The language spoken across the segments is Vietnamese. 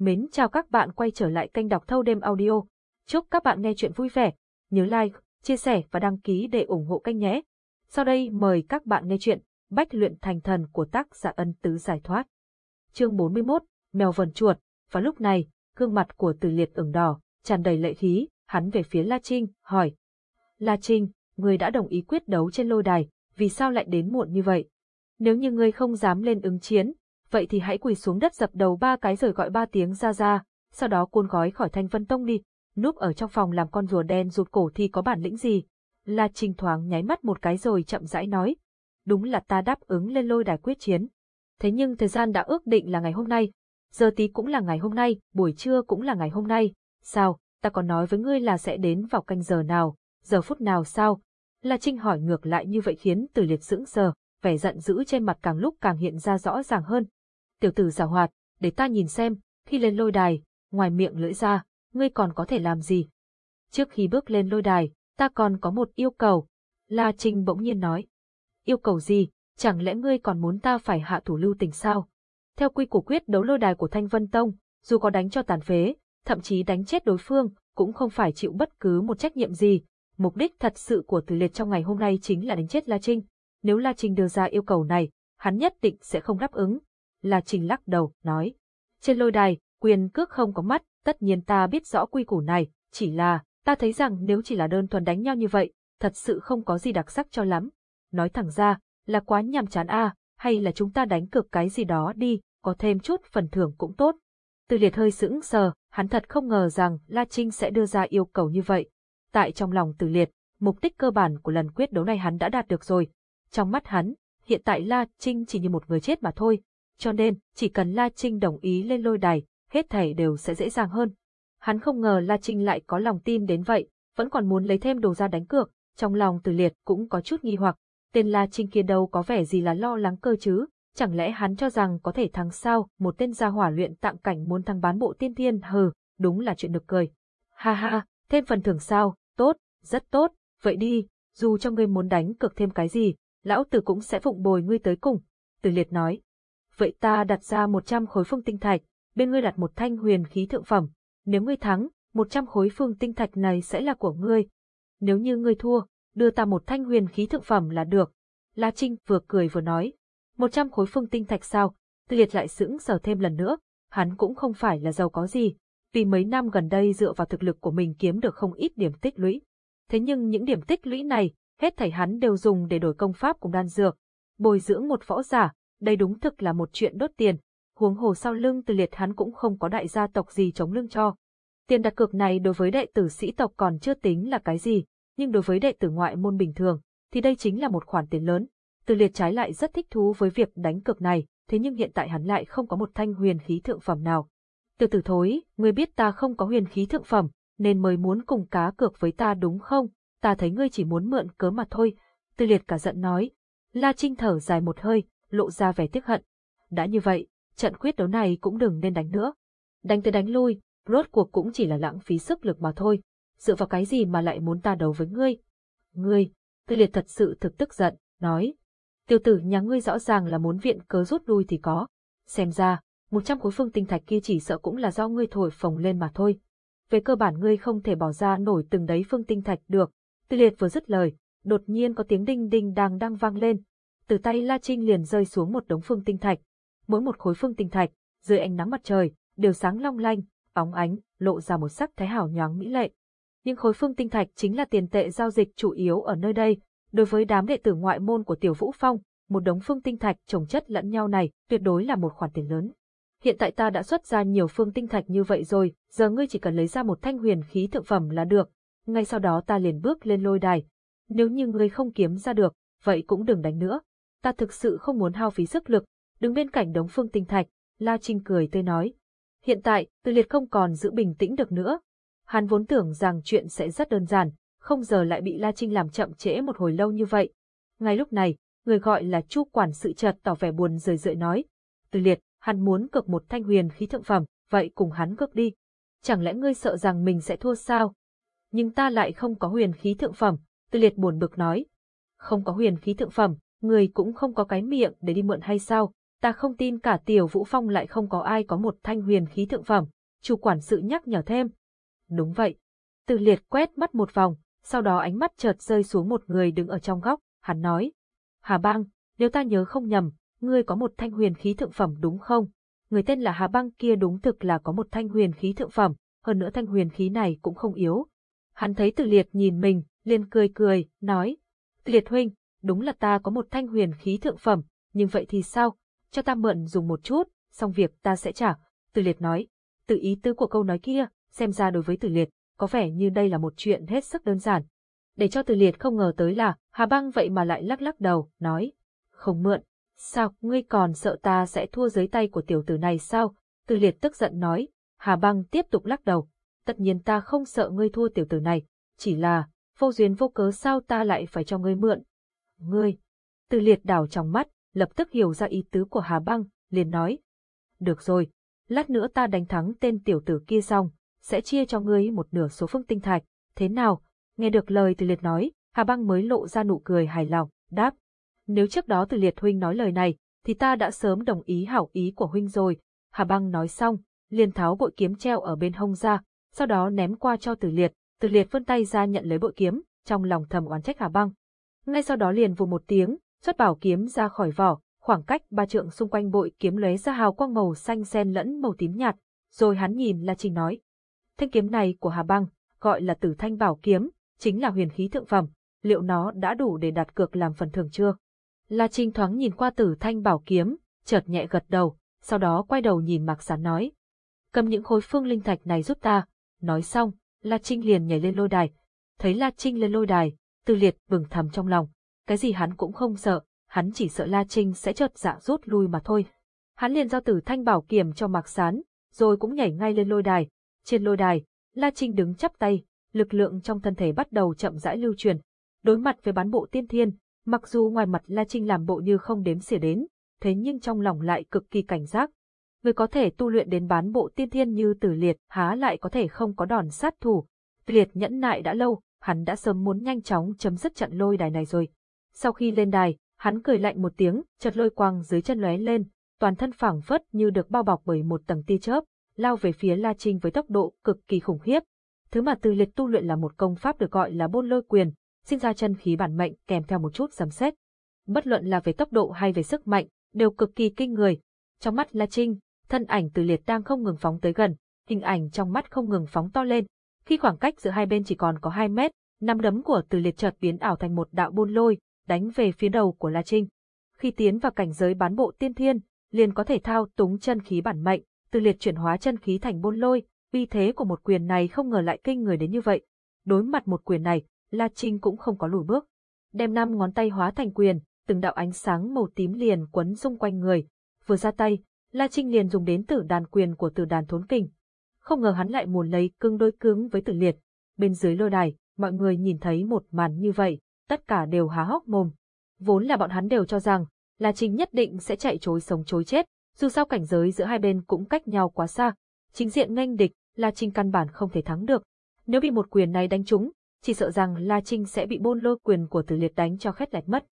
Mến chào các bạn quay trở lại kênh đọc thâu đêm audio. Chúc các bạn nghe chuyện vui vẻ. Nhớ like, chia sẻ và đăng ký để ủng hộ kênh nhé. Sau đây mời các bạn nghe chuyện Bách luyện thành thần của tác giả ân tứ giải thoát. Chương 41, Mèo vần chuột. Và lúc này, gương mặt của Từ Liệt ửng đỏ, tràn đầy lệ khí, hắn về phía La Trinh, hỏi. La Trinh, người đã đồng ý quyết đấu trên lôi đài, vì sao lại đến muộn như vậy? Nếu như ngươi không dám lên ứng chiến, vậy thì hãy quỳ xuống đất dập đầu ba cái rồi gọi ba tiếng ra ra, sau đó cuốn gói khỏi thanh vân tông đi, núp ở trong phòng làm con rùa đen rụt cổ thì có bản lĩnh gì. La Trinh thoáng nháy mắt một cái rồi chậm rãi nói, đúng là ta đáp ứng lên lôi đài quyết chiến. Thế nhưng thời gian đã ước định là ngày hôm nay, giờ tí cũng là ngày hôm nay, buổi trưa cũng là ngày hôm nay, sao, ta còn nói với ngươi là sẽ đến vào canh giờ nào, giờ phút nào sao? La Trinh hỏi ngược lại như vậy khiến Từ Liệt sững sờ, vẻ giận dữ trên mặt càng lúc càng hiện ra rõ ràng hơn, tiểu tử giả hoạt, để ta nhìn xem, khi lên lôi đài, ngoài miệng lưỡi ra, ngươi còn có thể làm gì? Trước khi bước lên lôi đài, ta còn có một yêu cầu. La Trinh bỗng nhiên nói. Yêu cầu gì? Chẳng lẽ ngươi còn muốn ta phải hạ thủ lưu tình sao? Theo quy củ quyết đấu lôi đài của Thanh Vân Tông, dù có đánh cho tàn phế, thậm chí đánh chết đối phương, cũng không phải chịu bất cứ một trách nhiệm gì. Mục đích thật sự của Từ Liệt trong ngày hôm nay chính là đánh chết La Trinh. Nếu La Trinh đưa ra yêu cầu này, hắn nhất định sẽ không đáp ứng, La Trình lắc đầu, nói. Trên lôi đài, quyền cước không có mắt, tất nhiên ta biết rõ quy củ này, chỉ là, ta thấy rằng nếu chỉ là đơn thuần đánh nhau như vậy, thật sự không có gì đặc sắc cho lắm. Nói thẳng ra, là quá nhàm chán a, hay là chúng ta đánh cược cái gì đó đi, có thêm chút phần thưởng cũng tốt. Từ liệt hơi sững sờ, hắn thật không ngờ rằng La Trinh sẽ đưa ra yêu cầu như vậy. Tại trong lòng từ liệt, mục đích cơ bản của lần quyết đấu này hắn đã đạt được rồi. Trong mắt hắn, hiện tại La Trinh chỉ như một người chết mà thôi, cho nên chỉ cần La Trinh đồng ý lên lôi đài, hết thảy đều sẽ dễ dàng hơn. Hắn không ngờ La Trinh lại có lòng tin đến vậy, vẫn còn muốn lấy thêm đồ ra đánh cược, trong lòng từ liệt cũng có chút nghi hoặc, tên La Trinh kia đâu có vẻ gì là lo lắng cơ chứ, chẳng lẽ hắn cho rằng có thể thắng sao, một tên gia hỏa luyện tạng cảnh muốn thăng bán bộ tiên thiên hừ, đúng là chuyện nực cười. Ha ha, thêm phần thưởng sao, tốt, rất tốt, vậy đi, dù cho ngươi muốn đánh cược thêm cái gì, lão tử cũng sẽ phụng bồi ngươi tới cùng. Từ liệt nói, vậy ta đặt ra 100 khối phương tinh thạch, bên ngươi đặt một thanh huyền khí thượng phẩm. Nếu ngươi thắng, 100 khối phương tinh thạch này sẽ là của ngươi. Nếu như ngươi thua, đưa ta một thanh huyền khí thượng phẩm là được. La Trinh vừa cười vừa nói. 100 khối phương tinh thạch sao? Tư liệt lại sững sờ thêm lần nữa. Hắn cũng không phải là giàu có gì, vì mấy năm gần đây dựa vào thực lực của mình kiếm được không ít điểm tích lũy. Thế nhưng những điểm tích lũy này, hết thảy hắn đều dùng để đổi công pháp cùng đan dược, bồi dưỡng một võ giả, đây đúng thực là một chuyện đốt tiền, huống hồ sau lưng từ liệt hắn cũng không có đại gia tộc gì chống lưng cho. Tiền đặt cược này đối với đệ tử sĩ tộc còn chưa tính là cái gì, nhưng đối với đệ tử ngoại môn bình thường, thì đây chính là một khoản tiền lớn. Từ liệt trái lại rất thích thú với việc đánh cược này, thế nhưng hiện tại hắn lại không có một thanh huyền khí thượng phẩm nào. Từ tử thối, ngươi biết ta không có huyền khí thượng phẩm, nên mới muốn cùng cá cược với ta đúng không? Ta thấy ngươi chỉ muốn mượn cớ mà thôi. Từ liệt cả giận nói. La Trinh thở dài một hơi, lộ ra vẻ tiếc hận. Đã như vậy, trận quyết đấu này cũng đừng nên đánh nữa. Đánh tới đánh lui, rốt cuộc cũng chỉ là lãng phí sức lực mà thôi. Dựa vào cái gì mà lại muốn ta đấu với ngươi? Ngươi, tư liệt thật sự thực tức giận, nói. Tiêu tử nhà ngươi rõ ràng là muốn viện cớ rút lui thì có. Xem ra, một trăm khối phương tinh thạch kia chỉ sợ cũng là do ngươi thổi phồng lên mà thôi. Về cơ bản ngươi không thể bỏ ra nổi từng đấy phương tinh thạch được. Tư liệt vừa dứt lời, đột nhiên có tiếng đinh đinh đang đang vang lên, từ tay La Trinh liền rơi xuống một đống phương tinh thạch. Mỗi một khối phương tinh thạch, dưới ánh nắng mặt trời, đều sáng long lanh, bóng ánh, lộ ra một sắc thái hào nhoáng mỹ lệ. những khối phương tinh thạch chính là tiền tệ giao dịch chủ yếu ở nơi đây, đối với đám đệ tử ngoại môn của Tiểu Vũ Phong, một đống phương tinh thạch trồng chất lẫn nhau này tuyệt đối là một khoản tiền lớn. Hiện tại ta đã xuất ra nhiều phương tinh thạch như vậy rồi, giờ ngươi chỉ cần lấy ra một thanh huyền khí thượng phẩm là được. Ngay sau đó ta liền bước lên lôi đài. Nếu như ngươi không kiếm ra được, vậy cũng đừng đánh nữa ta thực sự không muốn hao phí sức lực, đứng bên cạnh đống phương tinh thạch, La Trinh cười tươi nói. Hiện tại, Từ Liệt không còn giữ bình tĩnh được nữa. Hắn vốn tưởng rằng chuyện sẽ rất đơn giản, không giờ lại bị La Trinh làm chậm trễ một hồi lâu như vậy. Ngay lúc này, người gọi là Chu quản sự chợt tỏ vẻ buồn rười rượi nói. Từ Liệt, hắn muốn cược một thanh huyền khí thượng phẩm, vậy cùng hắn cược đi. Chẳng lẽ ngươi sợ rằng mình sẽ thua sao? Nhưng ta lại không có huyền khí thượng phẩm, Từ Liệt buồn bực nói. Không có huyền khí thượng phẩm, người cũng không có cái miệng để đi mượn hay sao, ta không tin cả tiểu vũ phong lại không có ai có một thanh huyền khí thượng phẩm, chủ quản sự nhắc nhở thêm. Đúng vậy. Từ liệt quét mắt một vòng, sau đó ánh mắt chợt rơi xuống một người đứng ở trong góc, hắn nói. Hà băng, nếu ta nhớ không nhầm, ngươi có một thanh huyền khí thượng phẩm đúng không? Người tên là Hà băng kia đúng thực là có một thanh huyền khí thượng phẩm, hơn nữa thanh huyền khí này cũng không yếu. Hắn thấy từ liệt nhìn mình, liền cười cười, nói. Liệt huynh, đúng là ta có một thanh huyền khí thượng phẩm, nhưng vậy thì sao? Cho ta mượn dùng một chút, xong việc ta sẽ trả. Từ liệt nói. Từ ý tứ của câu nói kia, xem ra đối với từ liệt, có vẻ như đây là một chuyện hết sức đơn giản. Để cho từ liệt không ngờ tới là, Hà băng vậy mà lại lắc lắc đầu, nói. Không mượn. Sao, ngươi còn sợ ta sẽ thua dưới tay của tiểu tử này sao? Từ liệt tức giận nói. Hà băng tiếp tục lắc đầu. Tất nhiên ta không sợ ngươi thua tiểu tử này, chỉ là, vô duyên vô cớ sao ta lại phải cho ngươi mượn. Ngươi, từ liệt đảo trong mắt, lập tức hiểu ra ý tứ của Hà băng, liền nói. Được rồi, lát nữa ta đánh thắng tên tiểu tử kia xong, sẽ chia cho ngươi một nửa số phương tinh thạch, thế nào? Nghe được lời từ liệt nói, Hà băng mới lộ ra nụ cười hài lòng, đáp. Nếu trước đó từ liệt huynh nói lời này, thì ta đã sớm đồng ý hảo ý của huynh rồi. Hà băng nói xong, liền tháo bội kiếm treo ở bên hông ra, sau đó ném qua cho từ liệt, từ liệt vươn tay ra nhận lấy bội kiếm, trong lòng thầm oán trách Hà băng. Ngay sau đó liền vù một tiếng, xuất bảo kiếm ra khỏi vỏ, khoảng cách ba trượng xung quanh bội kiếm lóe ra hào quang màu xanh xen lẫn màu tím nhạt, rồi hắn nhìn La Trinh nói. Thanh kiếm này của Hà Băng, gọi là tử thanh bảo kiếm, chính là huyền khí thượng phẩm, liệu nó đã đủ để đặt cược làm phần thưởng chưa? La Trinh thoáng nhìn qua tử thanh bảo kiếm, chợt nhẹ gật đầu, sau đó quay đầu nhìn Mạc Sán nói. Cầm những khối phương linh thạch này giúp ta. Nói xong, La Trinh liền nhảy lên lôi đài. Thấy La Trinh lên lôi đài, Tư Liệt bừng thầm trong lòng. Cái gì hắn cũng không sợ, hắn chỉ sợ La Trinh sẽ chợt dạ rút lui mà thôi. Hắn liền giao tử thanh bảo kiểm cho Mạc Sán, rồi cũng nhảy ngay lên lôi đài. Trên lôi đài, La Trinh đứng chắp tay, lực lượng trong thân thể bắt đầu chậm rãi lưu truyền. Đối mặt với bán bộ tiên thiên, mặc dù ngoài mặt La Trinh làm bộ như không đếm xỉa đến, thế nhưng trong lòng lại cực kỳ cảnh giác. Người có thể tu luyện đến bán bộ tiên thiên như tử liệt há lại có thể không có đòn sát thủ. Liệt nhẫn nại đã lâu, hắn đã sớm muốn nhanh chóng chấm dứt trận lôi đài này rồi. Sau khi lên đài, hắn cười lạnh một tiếng, chợt lôi quang dưới chân lóe lên, toàn thân phảng phất như được bao bọc bởi một tầng tia chớp, lao về phía La Trinh với tốc độ cực kỳ khủng khiếp. Thứ mà Từ Liệt tu luyện là một công pháp được gọi là Bôn Lôi Quyền, sinh ra chân khí bản mệnh kèm theo một chút giấm xét. Bất luận là về tốc độ hay về sức mạnh, đều cực kỳ kinh người. Trong mắt La Trinh, thân ảnh Từ Liệt đang không ngừng phóng tới gần, hình ảnh trong mắt không ngừng phóng to lên. Khi khoảng cách giữa hai bên chỉ còn có 2 mét, năm đấm của Từ Liệt chợt biến ảo thành một đạo buôn lôi, đánh về phía đầu của La Trinh. Khi tiến vào cảnh giới bán bộ tiên thiên, liền có thể thao túng chân khí bản mệnh, từ liệt chuyển hóa chân khí thành buôn lôi, uy thế của một quyền này không ngờ lại kinh người đến như vậy. Đối mặt một quyền này, La Trinh cũng không có lùi bước. Đem năm ngón tay hóa thành quyền, từng đạo ánh sáng màu tím liền quấn xung quanh người. Vừa ra tay, La Trinh liền dùng đến tử đàn quyền của tử đàn thốn kình. Không ngờ hắn lại muốn lấy cưng đôi cứng với tử liệt. Bên dưới lôi đài, mọi người nhìn thấy một màn như vậy, tất cả đều há hốc mồm. Vốn là bọn hắn đều cho rằng, La Trinh nhất định sẽ chạy chối sống chối chết, dù sao cảnh giới giữa hai bên cũng cách nhau quá xa. Chính diện nghênh địch, La Trinh căn bản không thể thắng được. Nếu bị một quyền này đánh trúng, chỉ sợ rằng La Trinh sẽ bị bôn lôi quyền của Tử Liệt đánh cho khét lẹt mất.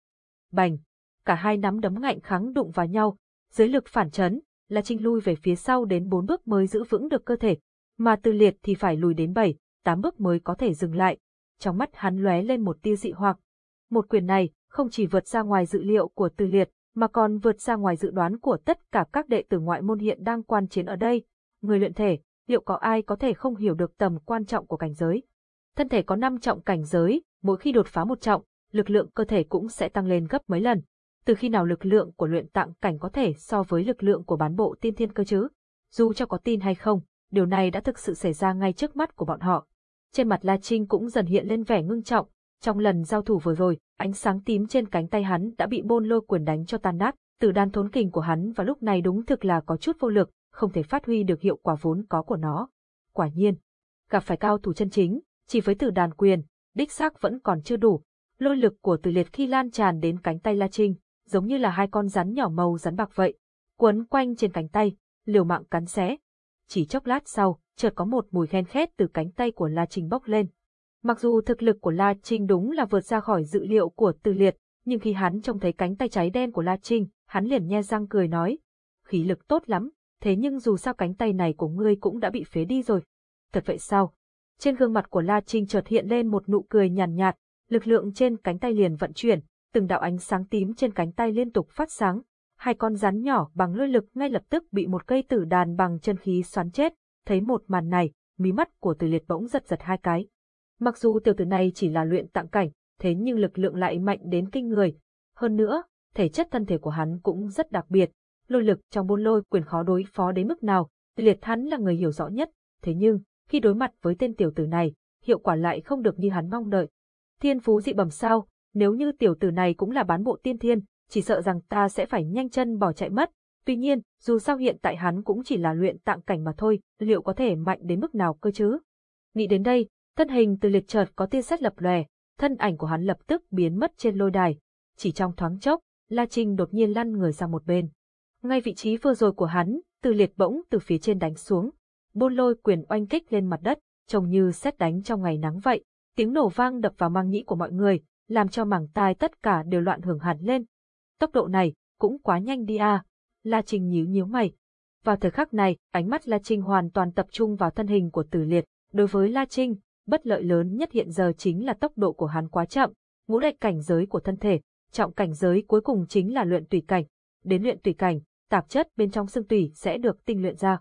Bành! Cả hai nắm đấm ngạnh kháng đụng vào nhau, dưới lực phản chấn, là Trinh lui về phía sau đến bốn bước mới giữ vững được cơ thể, mà Từ Liệt thì phải lùi đến bảy, tám bước mới có thể dừng lại. Trong mắt hắn lóe lên một tia dị hoặc. Một quyền này, không chỉ vượt ra ngoài dự liệu của Từ Liệt, mà còn vượt ra ngoài dự đoán của tất cả các đệ tử ngoại môn hiện đang quan chiến ở đây. Người luyện thể, liệu có ai có thể không hiểu được tầm quan trọng của cảnh giới? Thân thể có 5 trọng cảnh giới, mỗi khi đột phá một trọng, lực lượng cơ thể cũng sẽ tăng lên gấp mấy lần. Từ khi nào lực lượng của luyện tạng cảnh có thể so với lực lượng của bán bộ tiên thiên cơ chứ? Dù cho có tin hay không, điều này đã thực sự xảy ra ngay trước mắt của bọn họ. Trên mặt La Trinh cũng dần hiện lên vẻ ngưng trọng, trong lần giao thủ vừa rồi, ánh sáng tím trên cánh tay hắn đã bị bôn lôi quyền đánh cho tan nát, từ đan thốn kình của hắn vào lúc này đúng thực là có chút vô lực, không thể phát huy được hiệu quả vốn có của nó. Quả nhiên, gặp phải cao thủ chân chính, chỉ với từ đàn quyền, đích xác vẫn còn chưa đủ. Lôi lực của từ liệt khi lan tràn đến cánh tay La Trinh, giống như là hai con rắn nhỏ màu rắn bạc vậy, quấn quanh trên cánh tay, liều mạng cắn xé. Chỉ chốc lát sau, chợt có một mùi khen khét từ cánh tay của La Trinh bốc lên. Mặc dù thực lực của La Trinh đúng là vượt ra khỏi dự liệu của Từ Liệt, Nhưng khi hắn trông thấy cánh tay cháy đen của La Trinh, hắn liền nhe răng cười nói, khí lực tốt lắm, thế nhưng dù sao cánh tay này của ngươi cũng đã bị phế đi rồi. Thật vậy sao? Trên gương mặt của La Trinh chợt hiện lên một nụ cười nhàn nhạt, nhạt, lực lượng trên cánh tay liền vận chuyển, từng đạo ánh sáng tím trên cánh tay liên tục phát sáng. Hai con rắn nhỏ bằng lôi lực ngay lập tức bị một cây tử đàn bằng chân khí xoắn chết. Thấy một màn này, mí mắt của Từ Liệt bỗng giật giật hai cái. Mặc dù tiểu tử này chỉ là luyện tạng cảnh, thế nhưng lực lượng lại mạnh đến kinh người. Hơn nữa, thể chất thân thể của hắn cũng rất đặc biệt. Lôi lực trong buôn lôi quyền khó đối phó đến mức nào, Từ Liệt hắn là người hiểu rõ nhất. Thế nhưng, khi đối mặt với tên tiểu tử này, hiệu quả lại không được như hắn mong đợi. Thiên phú dị bẩm sao, nếu như tiểu tử này cũng là bán bộ tiên thiên, chỉ sợ rằng ta sẽ phải nhanh chân bỏ chạy mất. Tuy nhiên, dù sao hiện tại hắn cũng chỉ là luyện tạng cảnh mà thôi, liệu có thể mạnh đến mức nào cơ chứ? Nghĩ đến đây, thân hình từ liệt chợt có tia sét lập lòe, thân ảnh của hắn lập tức biến mất trên lôi đài. Chỉ trong thoáng chốc, La Trinh đột nhiên lăn người sang một bên. Ngay vị trí vừa rồi của hắn, từ liệt bỗng từ phía trên đánh xuống. Bôn lôi quyền oanh kích lên mặt đất, trông như xét đánh trong ngày nắng vậy. Tiếng nổ vang đập vào mang nhĩ của mọi người, làm cho mảng tai tất cả đều loạn hưởng hẳn lên. Tốc độ này, cũng quá nhanh đi à. La Trinh nhíu nhíu mày. Vào thời khắc này, ánh mắt La Trinh hoàn toàn tập trung vào thân hình của Tử Liệt. Đối với La Trinh, bất lợi lớn nhất hiện giờ chính là tốc độ của hắn quá chậm, ngũ đại cảnh giới của thân thể, trọng cảnh giới cuối cùng chính là luyện tùy cảnh. Đến luyện tùy cảnh, tạp chất bên trong xương tùy sẽ được tinh luyện ra.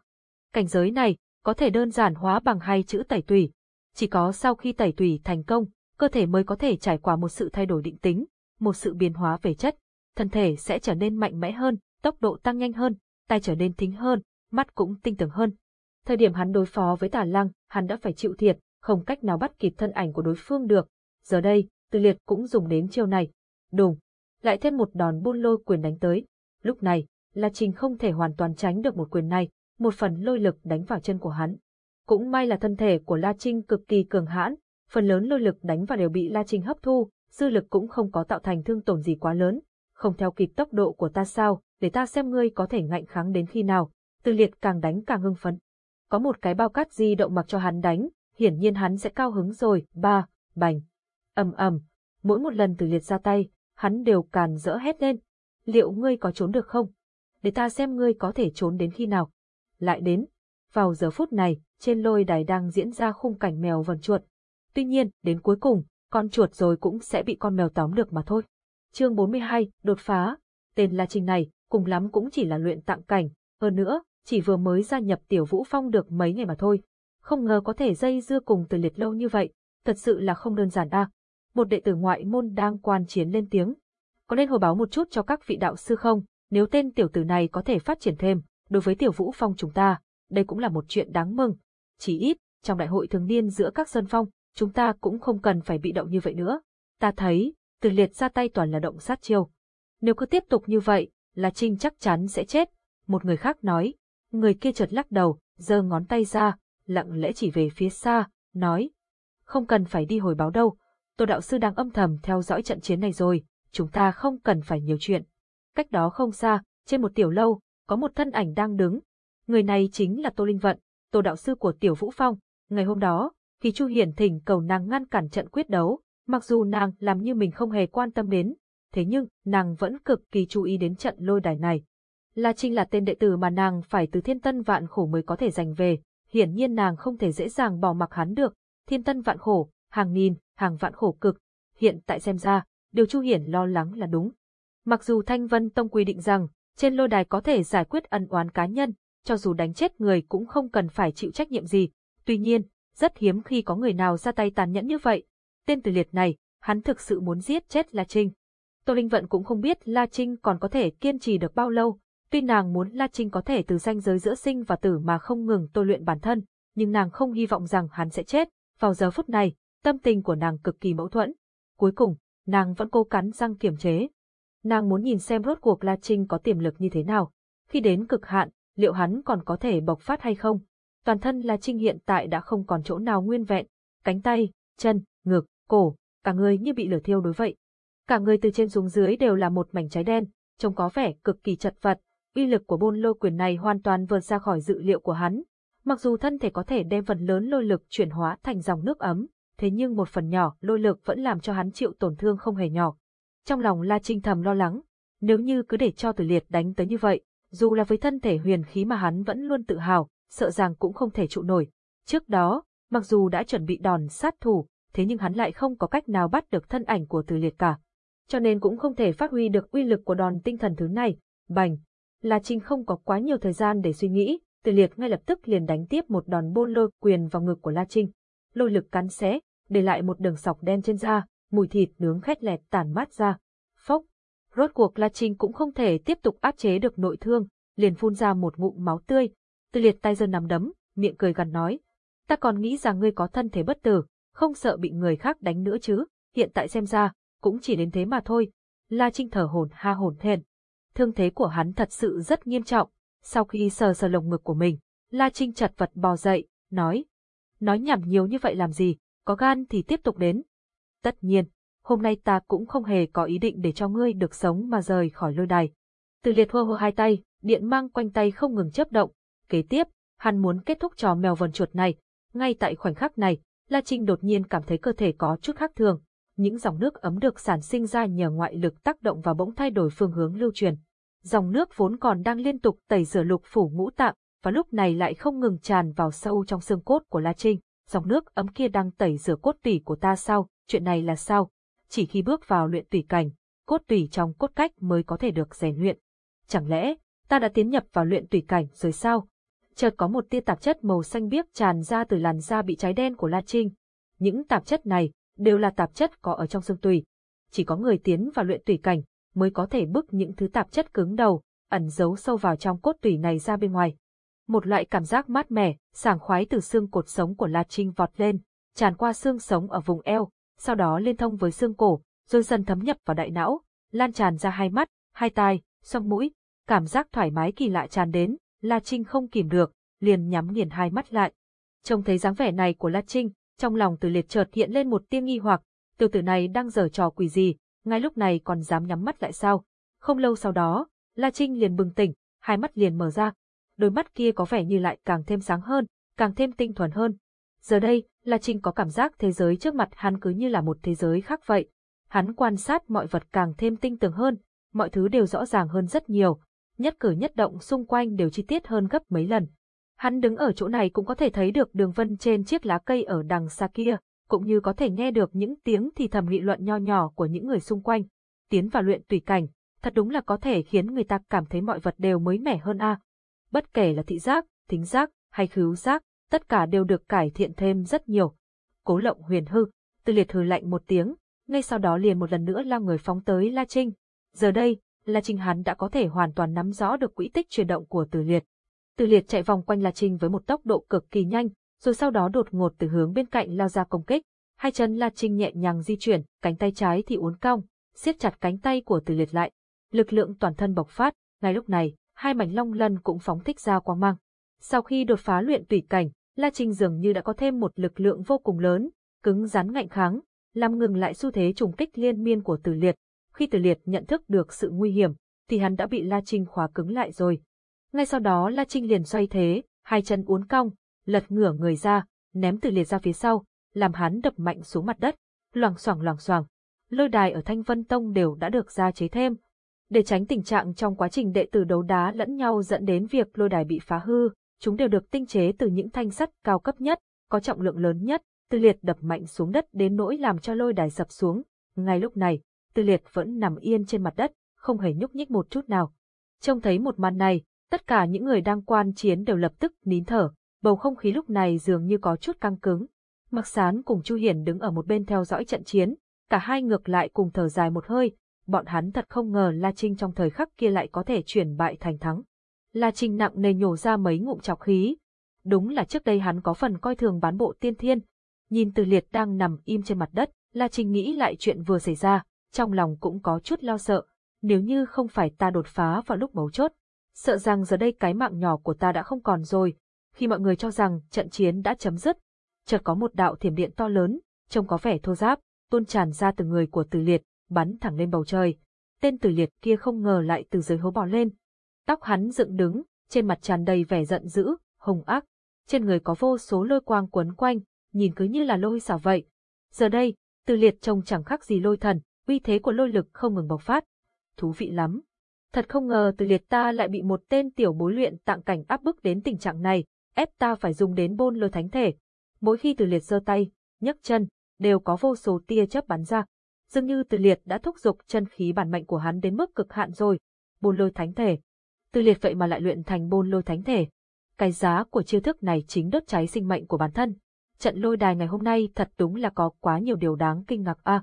Cảnh giới này có thể đơn giản hóa bằng hai chữ tẩy tùy. Chỉ có sau khi tẩy tùy thành công, cơ thể mới có thể trải qua một sự thay đổi định tính, một sự biến hóa về chất. Thân thể sẽ trở nên mạnh mẽ hơn, tốc độ tăng nhanh hơn, tay trở nên thính hơn, mắt cũng tinh tường hơn. Thời điểm hắn đối phó với tà lăng, hắn đã phải chịu thiệt, không cách nào bắt kịp thân ảnh của đối phương được. Giờ đây, từ liệt cũng dùng đến chiêu này. Đùng, lại thêm một đòn buôn lôi quyền đánh tới. Lúc này, La Trình không thể hoàn toàn tránh được một quyền này, một phần lôi lực đánh vào chân của hắn. Cũng may là thân thể của La Trinh cực kỳ cường hãn, phần lớn lôi lực đánh vào đều bị La Trinh hấp thu, dư lực cũng không có tạo thành thương tổn gì quá lớn. Không theo kịp tốc độ của ta sao, để ta xem ngươi có thể ngạnh kháng đến khi nào. Từ liệt càng đánh càng hưng phấn. Có một cái bao cát di động mặc cho hắn đánh, hiển nhiên hắn sẽ cao hứng rồi. Ba, bành, ầm ầm. Mỗi một lần từ liệt ra tay, hắn đều càn rỡ hết lên. Liệu ngươi có trốn được không? Để ta xem ngươi có thể trốn đến khi nào. Lại đến. Vào giờ phút này, trên lôi đài đang diễn ra khung cảnh mèo vần chuột. Tuy nhiên, đến cuối cùng, con chuột rồi cũng sẽ bị con mèo tóm được mà thôi. Chương 42, đột phá. Tên La Trình này, cùng lắm cũng chỉ là luyện tạng cảnh, hơn nữa, chỉ vừa mới gia nhập Tiểu Vũ Phong được mấy ngày mà thôi. Không ngờ có thể dây dưa cùng từ liệt lâu như vậy, thật sự là không đơn giản a. Một đệ tử ngoại môn đang quan chiến lên tiếng. Có nên hồi báo một chút cho các vị đạo sư không, nếu tên tiểu tử này có thể phát triển thêm, đối với Tiểu Vũ Phong chúng ta, đây cũng là một chuyện đáng mừng. Chỉ ít, trong đại hội thường niên giữa các sơn phong, chúng ta cũng không cần phải bị động như vậy nữa. Ta thấy, từ liệt ra tay toàn là động sát chiêu. Nếu cứ tiếp tục như vậy, là Trinh chắc chắn sẽ chết. Một người khác nói, người kia chợt lắc đầu, giơ ngón tay ra, lặng lẽ chỉ về phía xa, nói. Không cần phải đi hồi báo đâu, Tô Đạo Sư đang âm thầm theo dõi trận chiến này rồi, chúng ta không cần phải nhiều chuyện. Cách đó không xa, trên một tiểu lâu, có một thân ảnh đang đứng. Người này chính là Tô Linh Vận, Tô Đạo Sư của Tiểu Vũ Phong. Ngày hôm đó, khi Chu Hiển thỉnh cầu nàng ngăn cản trận quyết đấu, mặc dù nàng làm như mình không hề quan tâm đến, thế nhưng nàng vẫn cực kỳ chú ý đến trận lôi đài này. La Trinh là tên đệ tử mà nàng phải từ thiên tân vạn khổ mới có thể giành về, hiển nhiên nàng không thể dễ dàng bỏ mặc hắn được. Thiên tân vạn khổ, hàng nghìn, hàng vạn khổ cực, hiện tại xem ra, điều Chu Hiển lo lắng là đúng. Mặc dù Thanh Vân Tông quy định rằng, trên lôi đài có thể giải quyết ân oán cá nhân, cho dù đánh chết người cũng không cần phải chịu trách nhiệm gì. Tuy nhiên, rất hiếm khi có người nào ra tay tàn nhẫn như vậy. Tên tử liệt này, hắn thực sự muốn giết chết La Trinh. Tô Linh Vận cũng không biết La Trinh còn có thể kiên trì được bao lâu, tuy nàng muốn La Trinh có thể từ ranh giới giữa sinh và tử mà không ngừng tôi luyện bản thân, nhưng nàng không hy vọng rằng hắn sẽ chết. Vào giờ phút này, tâm tình của nàng cực kỳ mâu thuẫn. Cuối cùng, nàng vẫn cố cắn răng kiềm chế. Nàng muốn nhìn xem rốt cuộc La Trinh có tiềm lực như thế nào. Khi đến cực hạn, liệu hắn còn có thể bộc phát hay không? Toàn thân La Trinh hiện tại đã không còn chỗ nào nguyên vẹn, cánh tay, chân, ngực, cổ, cả người như bị lửa thiêu đối vậy. Cả người từ trên xuống dưới đều là một mảnh cháy đen, trông có vẻ cực kỳ chật vật, uy lực của bôn lôi quyền này hoàn toàn vượt ra khỏi dự liệu của hắn. Mặc dù thân thể có thể đem phần lớn lôi lực chuyển hóa thành dòng nước ấm, thế nhưng một phần nhỏ lôi lực vẫn làm cho hắn chịu tổn thương không hề nhỏ. Trong lòng La Trinh thầm lo lắng, nếu như cứ để cho tử Liệt đánh tới như vậy, dù là với thân thể huyền khí mà hắn vẫn luôn tự hào, sợ rằng cũng không thể trụ nổi. Trước đó, mặc dù đã chuẩn bị đòn sát thủ, thế nhưng hắn lại không có cách nào bắt được thân ảnh của Từ Liệt cả. Cho nên cũng không thể phát huy được uy lực của đòn tinh thần thứ này. Bành! La Trinh không có quá nhiều thời gian để suy nghĩ, Từ Liệt ngay lập tức liền đánh tiếp một đòn bôn lôi quyền vào ngực của La Trinh. Lôi lực cắn xé, để lại một đường sọc đen trên da, mùi thịt nướng khét lẹt tản mát ra. Phốc! Rốt cuộc La Trinh cũng không thể tiếp tục áp chế được nội thương, liền phun ra một ngụm máu tươi. Từ liệt tay giơ nắm đấm, miệng cười gằn nói. Ta còn nghĩ rằng ngươi có thân thể bất tử, không sợ bị người khác đánh nữa chứ, hiện tại xem ra, cũng chỉ đến thế mà thôi. La Trinh thở hổn ha hổn thẹn, Thương thế của hắn thật sự rất nghiêm trọng. Sau khi sờ sờ lồng ngực của mình, La Trinh chật vật bò dậy, nói. Nói nhảm nhiều như vậy làm gì, có gan thì tiếp tục đến. Tất nhiên, hôm nay ta cũng không hề có ý định để cho ngươi được sống mà rời khỏi lôi đài. Từ liệt hô hô hai tay, điện mang quanh tay không ngừng chớp động. Kế tiếp, hắn muốn kết thúc trò mèo vần chuột này. Ngay tại khoảnh khắc này, La Trinh đột nhiên cảm thấy cơ thể có chút khác thường. Những dòng nước ấm được sản sinh ra nhờ ngoại lực tác động và bỗng thay đổi phương hướng lưu truyền. Dòng nước vốn còn đang liên tục tẩy rửa lục phủ ngũ tạng, và lúc này lại không ngừng tràn vào sâu trong xương cốt của La Trinh. Dòng nước ấm kia đang tẩy rửa cốt tủy của ta sao? Chuyện này là sao? Chỉ khi bước vào luyện tủy cảnh, cốt tủy trong cốt cách mới có thể được rèn luyện. Chẳng lẽ, ta đã tiến nhập vào luyện tủy cảnh rồi sao? Chợt có một tia tạp chất màu xanh biếc tràn ra từ làn da bị cháy đen của La Trinh. Những tạp chất này đều là tạp chất có ở trong xương tủy. Chỉ có người tiến vào luyện tủy cảnh mới có thể bức những thứ tạp chất cứng đầu, ẩn giấu sâu vào trong cốt tủy này ra bên ngoài. Một loại cảm giác mát mẻ, sảng khoái từ xương cột sống của La Trinh vọt lên, tràn qua xương sống ở vùng eo, sau đó liên thông với xương cổ, rồi dần thấm nhập vào đại não, lan tràn ra hai mắt, hai tai, song mũi, cảm giác thoải mái kỳ lạ tràn đến, La Trinh không kìm được, liền nhắm nghiền hai mắt lại. Trông thấy dáng vẻ này của La Trinh, trong lòng từ liệt chợt hiện lên một tia nghi hoặc, tiểu tử này đang giở trò quỷ gì, ngay lúc này còn dám nhắm mắt lại sao? Không lâu sau đó, La Trinh liền bừng tỉnh, hai mắt liền mở ra. Đôi mắt kia có vẻ như lại càng thêm sáng hơn, càng thêm tinh thuần hơn. Giờ đây, La Trinh có cảm giác thế giới trước mặt hắn cứ như là một thế giới khác vậy. Hắn quan sát mọi vật càng thêm tinh tường hơn, mọi thứ đều rõ ràng hơn rất nhiều, nhất cử nhất động xung quanh đều chi tiết hơn gấp mấy lần. Hắn đứng ở chỗ này cũng có thể thấy được đường vân trên chiếc lá cây ở đằng xa kia, cũng như có thể nghe được những tiếng thì thầm nghị luận nho nhỏ của những người xung quanh. Tiến vào luyện tùy cảnh, thật đúng là có thể khiến người ta cảm thấy mọi vật đều mới mẻ hơn a. Bất kể là thị giác, thính giác hay khứu giác, tất cả đều được cải thiện thêm rất nhiều. Cố lộng huyền hư, tư liệt hừ lạnh một tiếng, ngay sau đó liền một lần nữa lao người phóng tới La Trinh. Giờ đây, La Trinh hắn đã có thể hoàn toàn nắm rõ được quỹ tích chuyển động của Từ Liệt. Từ Liệt chạy vòng quanh La Trinh với một tốc độ cực kỳ nhanh, rồi sau đó đột ngột từ hướng bên cạnh lao ra công kích. Hai chân La Trinh nhẹ nhàng di chuyển, cánh tay trái thì uốn cong, siết chặt cánh tay của Từ Liệt lại. Lực lượng toàn thân bộc phát, ngay lúc này, hai mảnh long lân cũng phóng thích ra quang mang. Sau khi đột phá luyện tùy cảnh, La Trinh dường như đã có thêm một lực lượng vô cùng lớn, cứng rắn ngạnh kháng, làm ngừng lại xu thế trùng kích liên miên của Từ Liệt. Khi Từ Liệt nhận thức được sự nguy hiểm, thì hắn đã bị La Trinh khóa cứng lại rồi. Ngay sau đó La Trinh liền xoay thế, hai chân uốn cong, lật ngửa người ra, ném Từ Liệt ra phía sau, làm hắn đập mạnh xuống mặt đất, loảng xoảng loảng xoảng. Lôi đài ở Thanh Vân Tông đều đã được gia chế thêm, để tránh tình trạng trong quá trình đệ tử đấu đá lẫn nhau dẫn đến việc lôi đài bị phá hư, chúng đều được tinh chế từ những thanh sắt cao cấp nhất, có trọng lượng lớn nhất, Tư Liệt đập mạnh xuống đất đến nỗi làm cho lôi đài sập xuống. Ngay lúc này, Tư Liệt vẫn nằm yên trên mặt đất, không hề nhúc nhích một chút nào. Trông thấy một màn này, tất cả những người đang quan chiến đều lập tức nín thở, bầu không khí lúc này dường như có chút căng cứng. Mặc Sán cùng Chu Hiển đứng ở một bên theo dõi trận chiến, cả hai ngược lại cùng thở dài một hơi, bọn hắn thật không ngờ La Trinh trong thời khắc kia lại có thể chuyển bại thành thắng. La Trinh nặng nề nhổ ra mấy ngụm chọc khí. Đúng là trước đây hắn có phần coi thường bán bộ tiên thiên. Nhìn từ liệt đang nằm im trên mặt đất, La Trinh nghĩ lại chuyện vừa xảy ra, trong lòng cũng có chút lo sợ. Nếu như không phải ta đột phá vào lúc mấu chốt, sợ rằng giờ đây cái mạng nhỏ của ta đã không còn rồi. Khi mọi người cho rằng trận chiến đã chấm dứt, chợt có một đạo thiểm điện to lớn, trông có vẻ thô giáp, tuôn tràn ra từ người của Từ Liệt, bắn thẳng lên bầu trời. Tên Từ Liệt kia không ngờ lại từ dưới hố bò lên, Tóc hắn dựng đứng, trên mặt tràn đầy vẻ giận dữ, hùng ác. Trên người có vô số lôi quang quấn quanh, nhìn cứ như là lôi xảo vậy. Giờ đây, từ liệt trông chẳng khác gì lôi thần, uy thế của lôi lực không ngừng bộc phát. Thú vị lắm. Thật không ngờ từ liệt ta lại bị một tên tiểu bối luyện tạng cảnh áp bức đến tình trạng này, ép ta phải dùng đến bôn lôi thánh thể. Mỗi khi từ liệt giơ tay, nhấc chân, đều có vô số tia chớp bắn ra. Dường như từ liệt đã thúc giục chân khí bản mệnh của hắn đến mức cực hạn rồi. Bôn lôi thánh thể. Từ liệt vậy mà lại luyện thành bôn lôi thánh thể. Cái giá của chiêu thức này chính đốt cháy sinh mệnh của bản thân. Trận lôi đài ngày hôm nay thật đúng là có quá nhiều điều đáng kinh ngạc a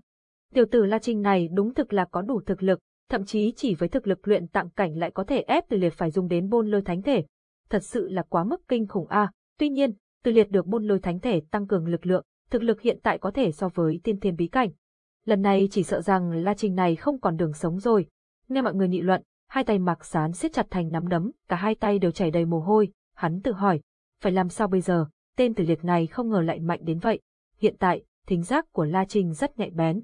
tiểu tử La Trinh này đúng thực là có đủ thực lực, thậm chí chỉ với thực lực luyện tạng cảnh lại có thể ép từ liệt phải dùng đến bôn lôi thánh thể. Thật sự là quá mức kinh khủng a. Tuy nhiên, từ liệt được bôn lôi thánh thể tăng cường lực lượng, thực lực hiện tại có thể so với tiên thiên bí cảnh. Lần này chỉ sợ rằng La Trinh này không còn đường sống rồi. Nghe mọi người nghị luận, hai tay mặc sán siết chặt thành nắm đấm, cả hai tay đều chảy đầy mồ hôi, hắn tự hỏi, phải làm sao bây giờ, tên tử liệt này không ngờ lại mạnh đến vậy. Hiện tại, thính giác của La Trinh rất nhạy bén.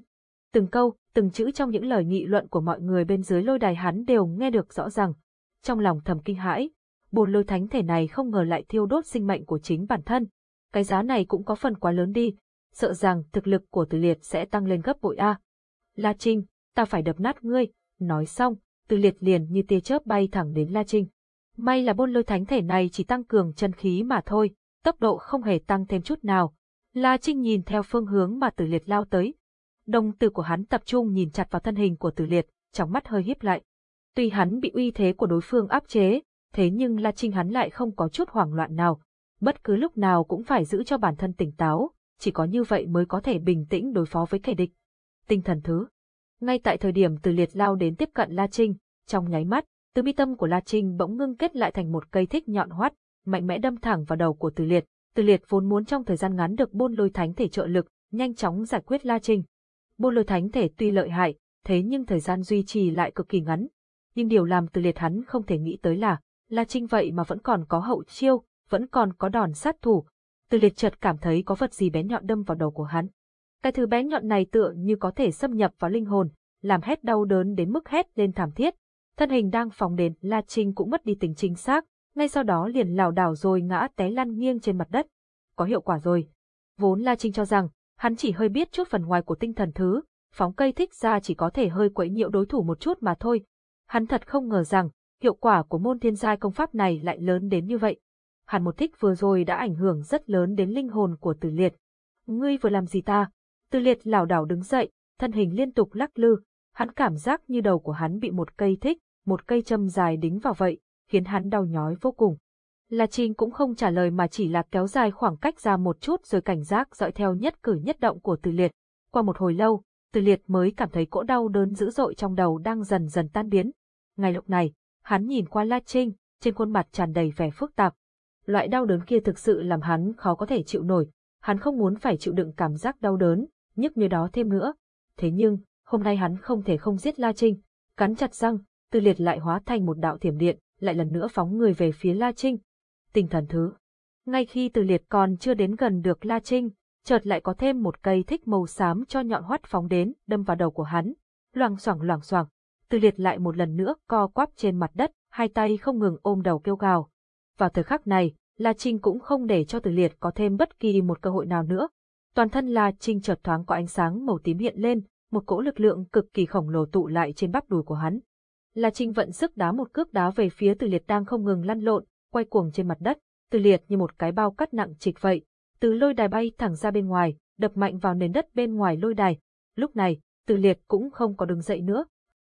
Từng câu, từng chữ trong những lời nghị luận của mọi người bên dưới lôi đài hắn đều nghe được rõ ràng. Trong lòng thầm kinh hãi, bồn lôi thánh thể này không ngờ lại thiêu đốt sinh mệnh của chính bản thân. Cái giá này cũng có phần quá lớn đi, sợ rằng thực lực của tử liệt sẽ tăng lên gấp bội A. La Trinh, ta phải đập nát ngươi, nói xong, tử liệt liền như tia chớp bay thẳng đến La Trinh. May là bôn lôi thánh thể này chỉ tăng cường chân khí mà thôi, tốc độ không hề tăng thêm chút nào. La Trinh nhìn theo phương hướng mà tử liệt lao tới. Đồng tử của hắn tập trung nhìn chặt vào thân hình của tử liệt, trong mắt hơi híp lại. Tuy hắn bị uy thế của đối phương áp chế, thế nhưng La Trinh hắn lại không có chút hoảng loạn nào. Bất cứ lúc nào cũng phải giữ cho bản thân tỉnh táo, chỉ có như vậy mới có thể bình tĩnh đối phó với kẻ địch. Tinh thần thứ. Ngay tại thời điểm từ liệt lao đến tiếp cận La Trinh, trong nháy mắt, từ mi tâm của La Trinh bỗng ngưng kết lại thành một cây thích nhọn hoắt, mạnh mẽ đâm thẳng vào đầu của Từ Liệt. Từ Liệt vốn muốn trong thời gian ngắn được Bôn Lôi Thánh thể trợ lực, nhanh chóng giải quyết La Trinh. Bôn Lôi Thánh thể tuy lợi hại, thế nhưng thời gian duy trì lại cực kỳ ngắn. Nhưng điều làm Từ Liệt hắn không thể nghĩ tới là, La Trinh vậy mà vẫn còn có hậu chiêu, vẫn còn có đòn sát thủ. Từ Liệt chợt cảm thấy có vật gì bén nhọn đâm vào đầu của hắn. Cái thứ bén nhọn này tựa như có thể xâm nhập vào linh hồn, làm hét đau đớn đến mức hét lên thảm thiết. Thân hình đang phóng đến, La Trinh cũng mất đi tính chính xác, ngay sau đó liền lảo đảo rồi ngã té lăn nghiêng trên mặt đất. Có hiệu quả rồi. Vốn La Trinh cho rằng, hắn chỉ hơi biết chút phần ngoài của tinh thần thứ, phóng cây thích ra chỉ có thể hơi quấy nhiễu đối thủ một chút mà thôi. Hắn thật không ngờ rằng, hiệu quả của môn thiên giai công pháp này lại lớn đến như vậy. Hắn một thích vừa rồi đã ảnh hưởng rất lớn đến linh hồn của Tử Liệt. Ngươi vừa làm gì ta? Tử Liệt lảo đảo đứng dậy, thân hình liên tục lắc lư, hắn cảm giác như đầu của hắn bị một cây thích, một cây châm dài đính vào vậy, khiến hắn đau nhói vô cùng. La Trinh cũng không trả lời mà chỉ là kéo dài khoảng cách ra một chút rồi cảnh giác dõi theo nhất cử nhất động của Từ Liệt. Qua một hồi lâu, Từ Liệt mới cảm thấy cỗ đau đớn dữ dội trong đầu đang dần dần tan biến. Ngay lúc này, hắn nhìn qua La Trinh, trên khuôn mặt tràn đầy vẻ phức tạp. Loại đau đớn kia thực sự làm hắn khó có thể chịu nổi, hắn không muốn phải chịu đựng cảm giác đau đớn, nhức như đó thêm nữa. Thế nhưng, hôm nay hắn không thể không giết La Trinh, cắn chặt răng, Từ Liệt lại hóa thành một đạo thiểm điện, lại lần nữa phóng người về phía La Trinh. Tinh thần thứ. Ngay khi từ liệt còn chưa đến gần được La Trinh, chợt lại có thêm một cây thích màu xám cho nhọn hoắt phóng đến, đâm vào đầu của hắn. Loảng xoảng loảng xoảng. Từ liệt lại một lần nữa co quắp trên mặt đất, hai tay không ngừng ôm đầu kêu gào. Vào thời khắc này, La Trinh cũng không để cho từ liệt có thêm bất kỳ một cơ hội nào nữa. Toàn thân La Trinh chợt thoáng có ánh sáng màu tím hiện lên, một cỗ lực lượng cực kỳ khổng lồ tụ lại trên bắp đùi của hắn. La Trinh vận sức đá một cước đá về phía Từ Liệt đang không ngừng lăn lộn, quay cuồng trên mặt đất, tư Liệt như một cái bao cắt nặng trịch vậy, từ lôi đài bay thẳng ra bên ngoài, đập mạnh vào nền đất bên ngoài lôi đài. Lúc này, Từ Liệt cũng không có đứng dậy nữa.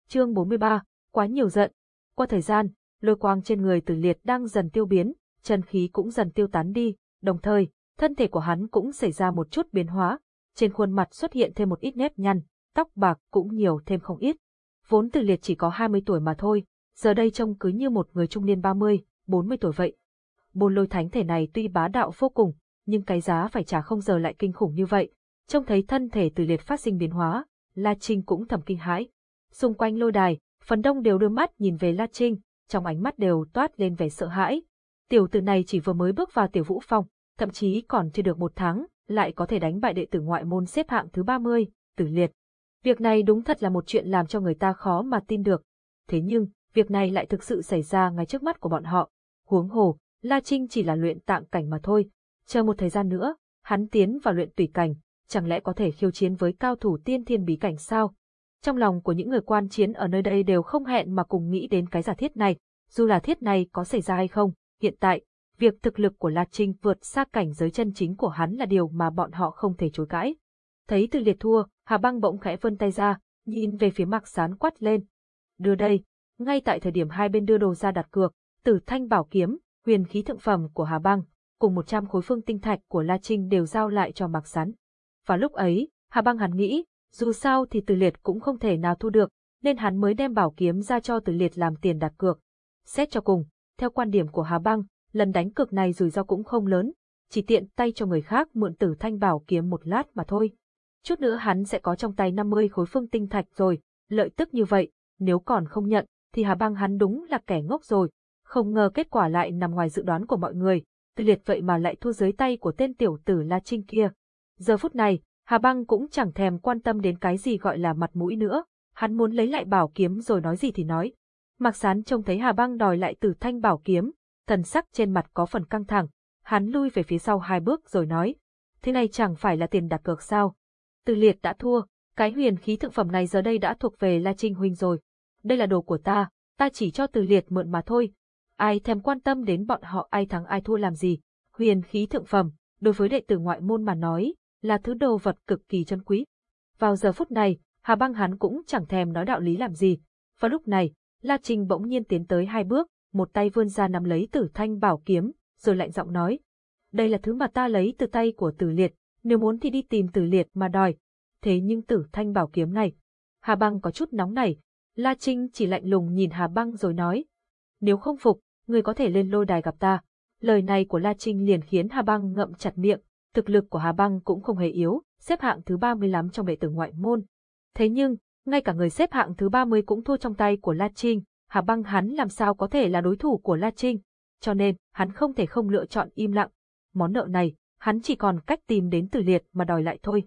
Chương 43, quá nhiều giận. Qua thời gian, lôi quang trên người Từ Liệt đang dần tiêu biến, chân khí cũng dần tiêu tán đi, đồng thời, thân thể của hắn cũng xảy ra một chút biến hóa, trên khuôn mặt xuất hiện thêm một ít nếp nhăn, tóc bạc cũng nhiều thêm không ít vốn từ liệt chỉ có 20 tuổi mà thôi, giờ đây trông cứ như một người trung niên 30, 40 tuổi vậy. Bồn lôi thánh thể này tuy bá đạo vô cùng, nhưng cái giá phải trả không giờ lại kinh khủng như vậy. Trông thấy thân thể từ liệt phát sinh biến hóa, La Trinh cũng thầm kinh hãi. Xung quanh lôi đài, phần đông đều đưa mắt nhìn về La Trinh, trong ánh mắt đều toát lên vẻ sợ hãi. Tiểu tử này chỉ vừa mới bước vào tiểu vũ phong, thậm chí còn chưa được một tháng, lại có thể đánh bại đệ tử ngoại môn xếp hạng thứ 30, tử liệt. Việc này đúng thật là một chuyện làm cho người ta khó mà tin được. Thế nhưng, việc này lại thực sự xảy ra ngay trước mắt của bọn họ. Huống hồ, La Trinh chỉ là luyện tạng cảnh mà thôi. Chờ một thời gian nữa, hắn tiến vào luyện tùy cảnh, chẳng lẽ có thể khiêu chiến với cao thủ tiên thiên bí cảnh sao? Trong lòng của những người quan chiến ở nơi đây đều không hẹn mà cùng nghĩ đến cái giả thiết này, dù là thiết này có xảy ra hay không, hiện tại, việc thực lực của La Trinh vượt xa cảnh giới chân chính của hắn là điều mà bọn họ không thể chối cãi. Thấy từ liệt thua, Hà Băng bỗng khẽ vươn tay ra, nhìn về phía Mạc Sán quát lên. Đưa đây, ngay tại thời điểm hai bên đưa đồ ra đặt cược, Tử Thanh Bảo Kiếm, huyền khí thượng phẩm của Hà Băng, cùng 100 khối phương tinh thạch của La Trinh đều giao lại cho Mạc Sán. Và lúc ấy, Hà Băng hắn nghĩ, dù sao thì Từ Liệt cũng không thể nào thu được, nên hắn mới đem bảo kiếm ra cho Từ Liệt làm tiền đặt cược. Xét cho cùng, theo quan điểm của Hà Băng, lần đánh cược này rủi ro cũng không lớn, chỉ tiện tay cho người khác mượn Tử Thanh Bảo kiếm một lát mà thôi. Chút nữa hắn sẽ có trong tay 50 khối phương tinh thạch rồi, lợi tức như vậy, nếu còn không nhận, thì Hà Bang hắn đúng là kẻ ngốc rồi. Không ngờ kết quả lại nằm ngoài dự đoán của mọi người, từ liệt vậy mà lại thua dưới tay của tên tiểu tử La Trinh kia. Giờ phút này, Hà Bang cũng chẳng thèm quan tâm đến cái gì gọi là mặt mũi nữa, hắn muốn lấy lại bảo kiếm rồi nói gì thì nói. Mạc Sán trông thấy Hà Bang đòi lại tử thanh bảo kiếm, thần sắc trên mặt có phần căng thẳng, hắn lui về phía sau hai bước rồi nói, thế này chẳng phải là tiền đặt cược sao. Từ liệt đã thua, cái huyền khí thượng phẩm này giờ đây đã thuộc về La Trinh Huynh rồi. Đây là đồ của ta, ta chỉ cho từ liệt mượn mà thôi. Ai thèm quan tâm đến bọn họ ai thắng ai thua làm gì. Huyền khí thượng phẩm, đối với đệ tử ngoại môn mà nói, là thứ đồ vật cực kỳ chân quý. Vào giờ phút này, Hà băng hắn cũng chẳng thèm nói đạo lý làm gì. Và lúc này, La Trinh bỗng nhiên tiến tới hai bước, một tay vươn ra nắm lấy tử thanh bảo kiếm, rồi lạnh giọng nói. Đây là thứ mà ta lấy từ tay của tử liệt, nếu muốn thì đi tìm tử liệt mà đòi. Thế nhưng tử thanh bảo kiếm này, Hà băng có chút nóng nảy. La Trinh chỉ lạnh lùng nhìn Hà băng rồi nói. Nếu không phục, người có thể lên lôi đài gặp ta. Lời này của La Trinh liền khiến Hà băng ngậm chặt miệng, thực lực của Hà băng cũng không hề yếu, xếp hạng thứ 35 trong đệ tử ngoại môn. Thế nhưng, ngay cả người xếp hạng thứ 30 cũng thua trong tay của La Trinh, Hà băng hắn làm sao có thể là đối thủ của La Trinh, cho nên hắn không thể không lựa chọn im lặng. Món nợ này, hắn chỉ còn cách tìm đến từ liệt mà đòi lại thôi.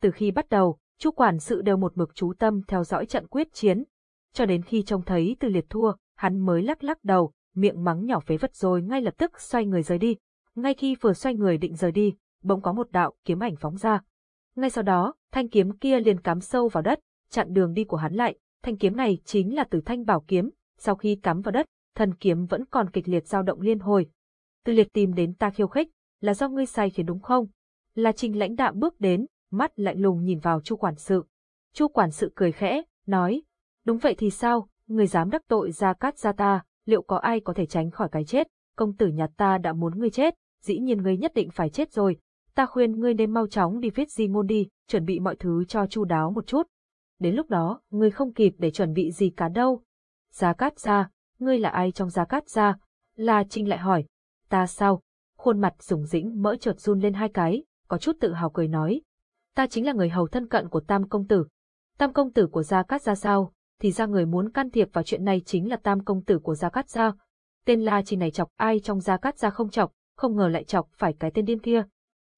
Từ khi bắt đầu, chu quản sự đều một mực chú tâm theo dõi trận quyết chiến. Cho đến khi trông thấy từ liệt thua, hắn mới lắc lắc đầu, miệng mắng nhỏ phế vật rồi ngay lập tức xoay người rời đi. Ngay khi vừa xoay người định rời đi, bỗng có một đạo kiếm ảnh phóng ra. Ngay sau đó, thanh kiếm kia liền cắm sâu vào đất, chặn đường đi của hắn lại. Thanh kiếm này chính là từ thanh bảo kiếm, sau khi cắm vào đất, thần kiếm vẫn còn kịch liệt dao động liên hồi. Từ liệt tìm đến ta khiêu khích, là do ngươi sai khiến đúng không? Là trình lãnh đạm bước đến, mắt lạnh lùng nhìn vào chu quản sự. Chu quản sự cười khẽ, nói, đúng vậy thì sao, người dám đắc tội ra cát ra ta, liệu có ai có thể tránh khỏi cái chết, công tử nhà ta đã muốn ngươi chết, dĩ nhiên ngươi nhất định phải chết rồi, ta khuyên ngươi nên mau chóng đi viết di ngôn đi, chuẩn bị mọi thứ cho chu đáo một chút. Đến lúc đó, ngươi không kịp để chuẩn bị gì cả đâu. Gia Cát Gia, ngươi là ai trong Gia Cát Gia? La Trinh lại hỏi. Ta sao? Khuôn mặt rủng rĩnh mỡ chợt run lên hai cái, có chút tự hào cười nói. Ta chính là người hầu thân cận của Tam Công Tử. Tam Công Tử của Gia Cát Gia sao? Thì ra người muốn can thiệp vào chuyện này chính là Tam Công Tử của Gia Cát Gia. Tên La Trinh này chọc ai trong Gia Cát Gia không chọc, không ngờ lại chọc phải cái tên điên kia.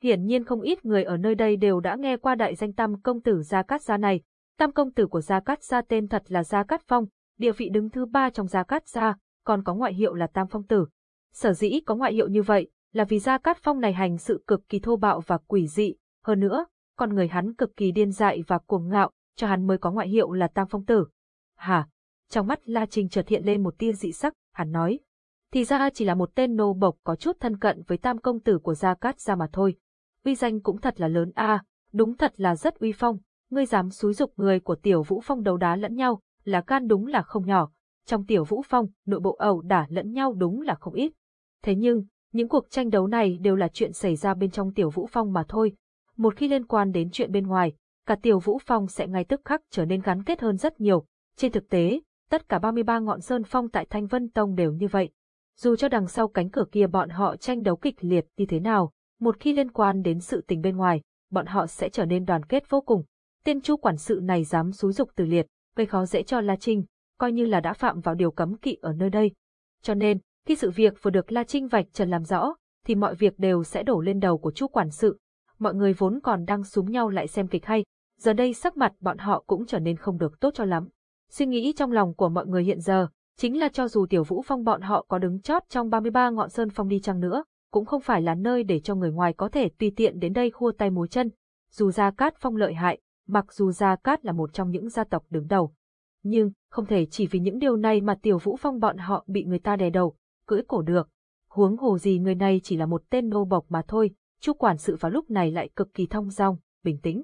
Hiển nhiên không ít người ở nơi đây đều đã nghe qua đại danh Tam Công Tử Gia Cát Gia này. Tam Công Tử của Gia Cát Gia tên thật là Gia Cát Phong, địa vị đứng thứ ba trong Gia Cát Gia, còn có ngoại hiệu là Tam Phong Tử. Sở dĩ có ngoại hiệu như vậy là vì Gia Cát Phong này hành sự cực kỳ thô bạo và quỷ dị, hơn nữa, con người hắn cực kỳ điên dại và cuồng ngạo, cho hắn mới có ngoại hiệu là Tam Phong Tử. Hả? Trong mắt La Trình chợt hiện lên một tia dị sắc, hắn nói. Thì ra chỉ là một tên nô bộc có chút thân cận với tam công tử của Gia Cát Gia mà thôi uy danh cũng thật là lớn a, đúng thật là rất uy phong, ngươi dám xúi dục người của Tiểu Vũ Phong đấu đá lẫn nhau, là can đúng là không nhỏ. Trong Tiểu Vũ Phong, nội bộ ẩu đả lẫn nhau đúng là không ít. Thế nhưng, những cuộc tranh đấu này đều là chuyện xảy ra bên trong Tiểu Vũ Phong mà thôi. Một khi liên quan đến chuyện bên ngoài, cả Tiểu Vũ Phong sẽ ngay tức khắc trở nên gắn kết hơn rất nhiều. Trên thực tế, tất cả 33 ngọn sơn phong tại Thanh Vân Tông đều như vậy. Dù cho đằng sau cánh cửa kia bọn họ tranh đấu kịch liệt như thế nào, một khi liên quan đến sự tình bên ngoài, bọn họ sẽ trở nên đoàn kết vô cùng. Tiên chu quản sự này dám xúi dục từ liệt, gây khó dễ cho La Trinh, coi như là đã phạm vào điều cấm kỵ ở nơi đây. Cho nên, khi sự việc vừa được La Trinh vạch trần làm rõ, thì mọi việc đều sẽ đổ lên đầu của chu quản sự. Mọi người vốn còn đang súng nhau lại xem kịch hay, giờ đây sắc mặt bọn họ cũng trở nên không được tốt cho lắm. Suy nghĩ trong lòng của mọi người hiện giờ, chính là cho dù tiểu vũ phong bọn họ có đứng chót trong 33 ngọn sơn phong đi chăng nữa, cũng không phải là nơi để cho người ngoài có thể tùy tiện đến đây khua tay múa chân. Dù Gia Cát Phong lợi hại, mặc dù Gia Cát là một trong những gia tộc đứng đầu. Nhưng, không thể chỉ vì những điều này mà Tiểu Vũ Phong bọn họ bị người ta đè đầu, cưỡi cổ được. Huống hồ gì người này chỉ là một tên nô bộc mà thôi, Chu quản sự vào lúc này lại cực kỳ thong dong, bình tĩnh.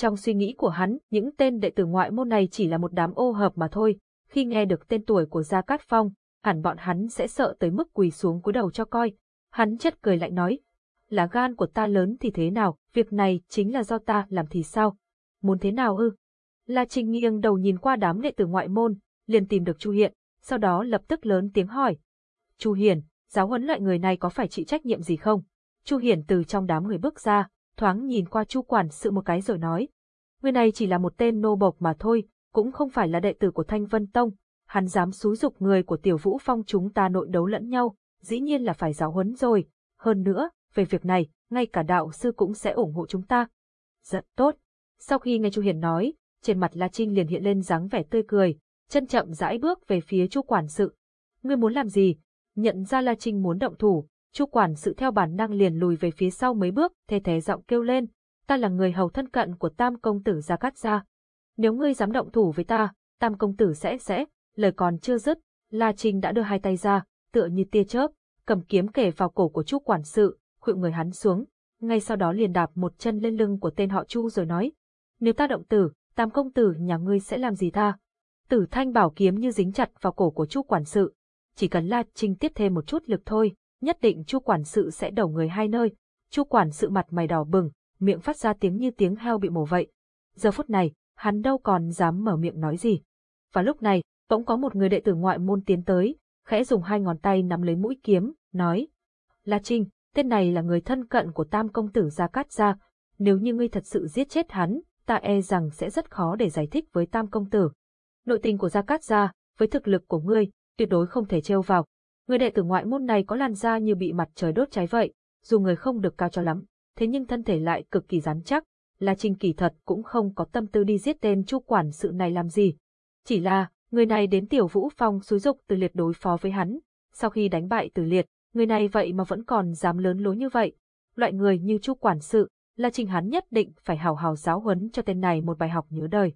Trong suy nghĩ của hắn, những tên đệ tử ngoại môn này chỉ là một đám ô hợp mà thôi, khi nghe được tên tuổi của Gia Cát Phong, hẳn bọn hắn sẽ sợ tới mức quỳ xuống cúi đầu cho coi. Hắn chất cười lạnh nói, là gan của ta lớn thì thế nào, việc này chính là do ta làm thì sao? Muốn thế nào ư? La Trinh nghiêng đầu nhìn qua đám đệ tử ngoại môn, liền tìm được Chu Hiện, sau đó lập tức lớn tiếng hỏi. Chu Hiền, giáo huấn loại người này có phải chịu trách nhiệm gì không? Chu Hiển từ trong đám người bước ra, thoáng nhìn qua Chu quản sự một cái rồi nói. Người này chỉ là một tên nô bộc mà thôi, cũng không phải là đệ tử của Thanh Vân Tông, hắn dám xúi dục người của Tiểu Vũ Phong chúng ta nội đấu lẫn nhau, dĩ nhiên là phải giáo huấn rồi. Hơn nữa, về việc này, ngay cả đạo sư cũng sẽ ủng hộ chúng ta. Rất tốt. Sau khi nghe Chu Hiền nói, trên mặt La Trinh liền hiện lên dáng vẻ tươi cười, chân chậm rãi bước về phía Chu quản sự. Ngươi muốn làm gì? Nhận ra La Trinh muốn động thủ, Chu quản sự theo bản năng liền lùi về phía sau mấy bước, thê thế giọng kêu lên, ta là người hầu thân cận của Tam công tử Gia Cát gia. Nếu ngươi dám động thủ với ta, Tam công tử sẽ sẽ, lời còn chưa dứt, La Trinh đã đưa hai tay ra, tựa như tia chớp, cầm kiếm kể vào cổ của Chu quản sự, khuỵu người hắn xuống, ngay sau đó liền đạp một chân lên lưng của tên họ Chu rồi nói, nếu ta động tử, Tam công tử nhà ngươi sẽ làm gì ta? Tử thanh bảo kiếm như dính chặt vào cổ của Chu quản sự, chỉ cần La Trinh tiếp thêm một chút lực thôi, nhất định Chu quản sự sẽ đầu người hai nơi. Chu quản sự mặt mày đỏ bừng, miệng phát ra tiếng như tiếng heo bị mổ vậy. Giờ phút này, hắn đâu còn dám mở miệng nói gì. Và lúc này, bỗng có một người đệ tử ngoại môn tiến tới, khẽ dùng hai ngón tay nắm lấy mũi kiếm, nói. La Trinh, tên này là người thân cận của tam công tử Gia Cát Gia, nếu như ngươi thật sự giết chết hắn, ta e rằng sẽ rất khó để giải thích với tam công tử. Nội tình của Gia Cát Gia, với thực lực của ngươi, tuyệt đối không thể trêu vào, Người đệ tử ngoại môn này có làn da như bị mặt trời đốt cháy vậy, dù người không được cao cho lắm, thế nhưng thân thể lại cực kỳ rắn chắc, là Trình Kỳ thật cũng không có tâm tư đi giết tên chu quản sự này làm gì. Chỉ là, người này đến Tiểu Vũ Phong xúi dục Từ Liệt đối phó với hắn, sau khi đánh bại Từ Liệt, người này vậy mà vẫn còn dám lớn lối như vậy. Loại người như chu quản sự, là Trình hắn nhất định phải hào hào giáo huấn cho tên này một bài học nhớ đời.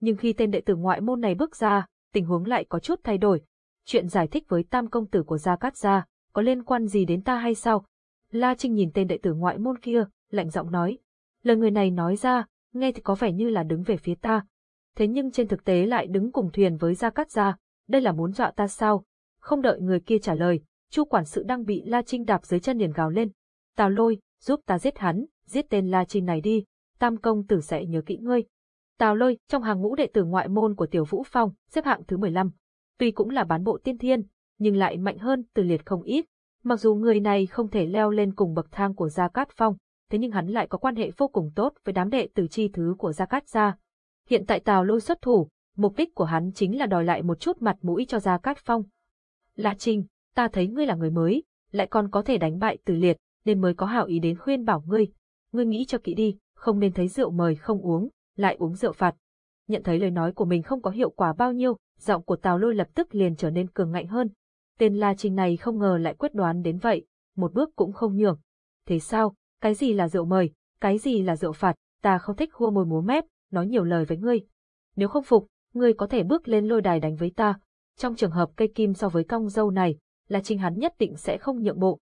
Nhưng khi tên đệ tử ngoại môn này bước ra, tình huống lại có chút thay đổi, chuyện giải thích với tam công tử của Gia Cát Gia, có liên quan gì đến ta hay sao? La Trinh nhìn tên đệ tử ngoại môn kia, lạnh giọng nói. Lời người này nói ra, nghe thì có vẻ như là đứng về phía ta. Thế nhưng trên thực tế lại đứng cùng thuyền với Gia Cát Gia, đây là muốn dọa ta sao? Không đợi người kia trả lời, chu quản sự đang bị La Trinh đạp dưới chân liền gào lên. Tào lôi, giúp ta giết hắn, giết tên La Trinh này đi, tam công tử sẽ nhớ kỹ ngươi. Tào lôi, trong hàng ngũ đệ tử ngoại môn của Tiểu Vũ Phong, xếp hạng thứ 15, tuy cũng là bán bộ tiên thiên, nhưng lại mạnh hơn từ liệt không ít. Mặc dù người này không thể leo lên cùng bậc thang của Gia Cát Phong, thế nhưng hắn lại có quan hệ vô cùng tốt với đám đệ tử chi thứ của Gia Cát Gia. Hiện tại Tào Lôi xuất thủ, mục đích của hắn chính là đòi lại một chút mặt mũi cho Gia Cát Phong. Lạ Trinh, ta thấy ngươi là người mới, lại còn có thể đánh bại từ liệt, nên mới có hảo ý đến khuyên bảo ngươi. Ngươi nghĩ cho kỹ đi, không nên thấy rượu mời không uống, lại uống rượu phạt. Nhận thấy lời nói của mình không có hiệu quả bao nhiêu, giọng của Tào Lôi lập tức liền trở nên cường ngạnh hơn. Tên La Trinh này không ngờ lại quyết đoán đến vậy, một bước cũng không nhường. Thế sao, cái gì là rượu mời, cái gì là rượu phạt, ta không thích hua môi múa mép, nói nhiều lời với ngươi. Nếu không phục, ngươi có thể bước lên lôi đài đánh với ta. Trong trường hợp cây kim so với cong dâu này, La Trinh hắn nhất định sẽ không nhượng bộ.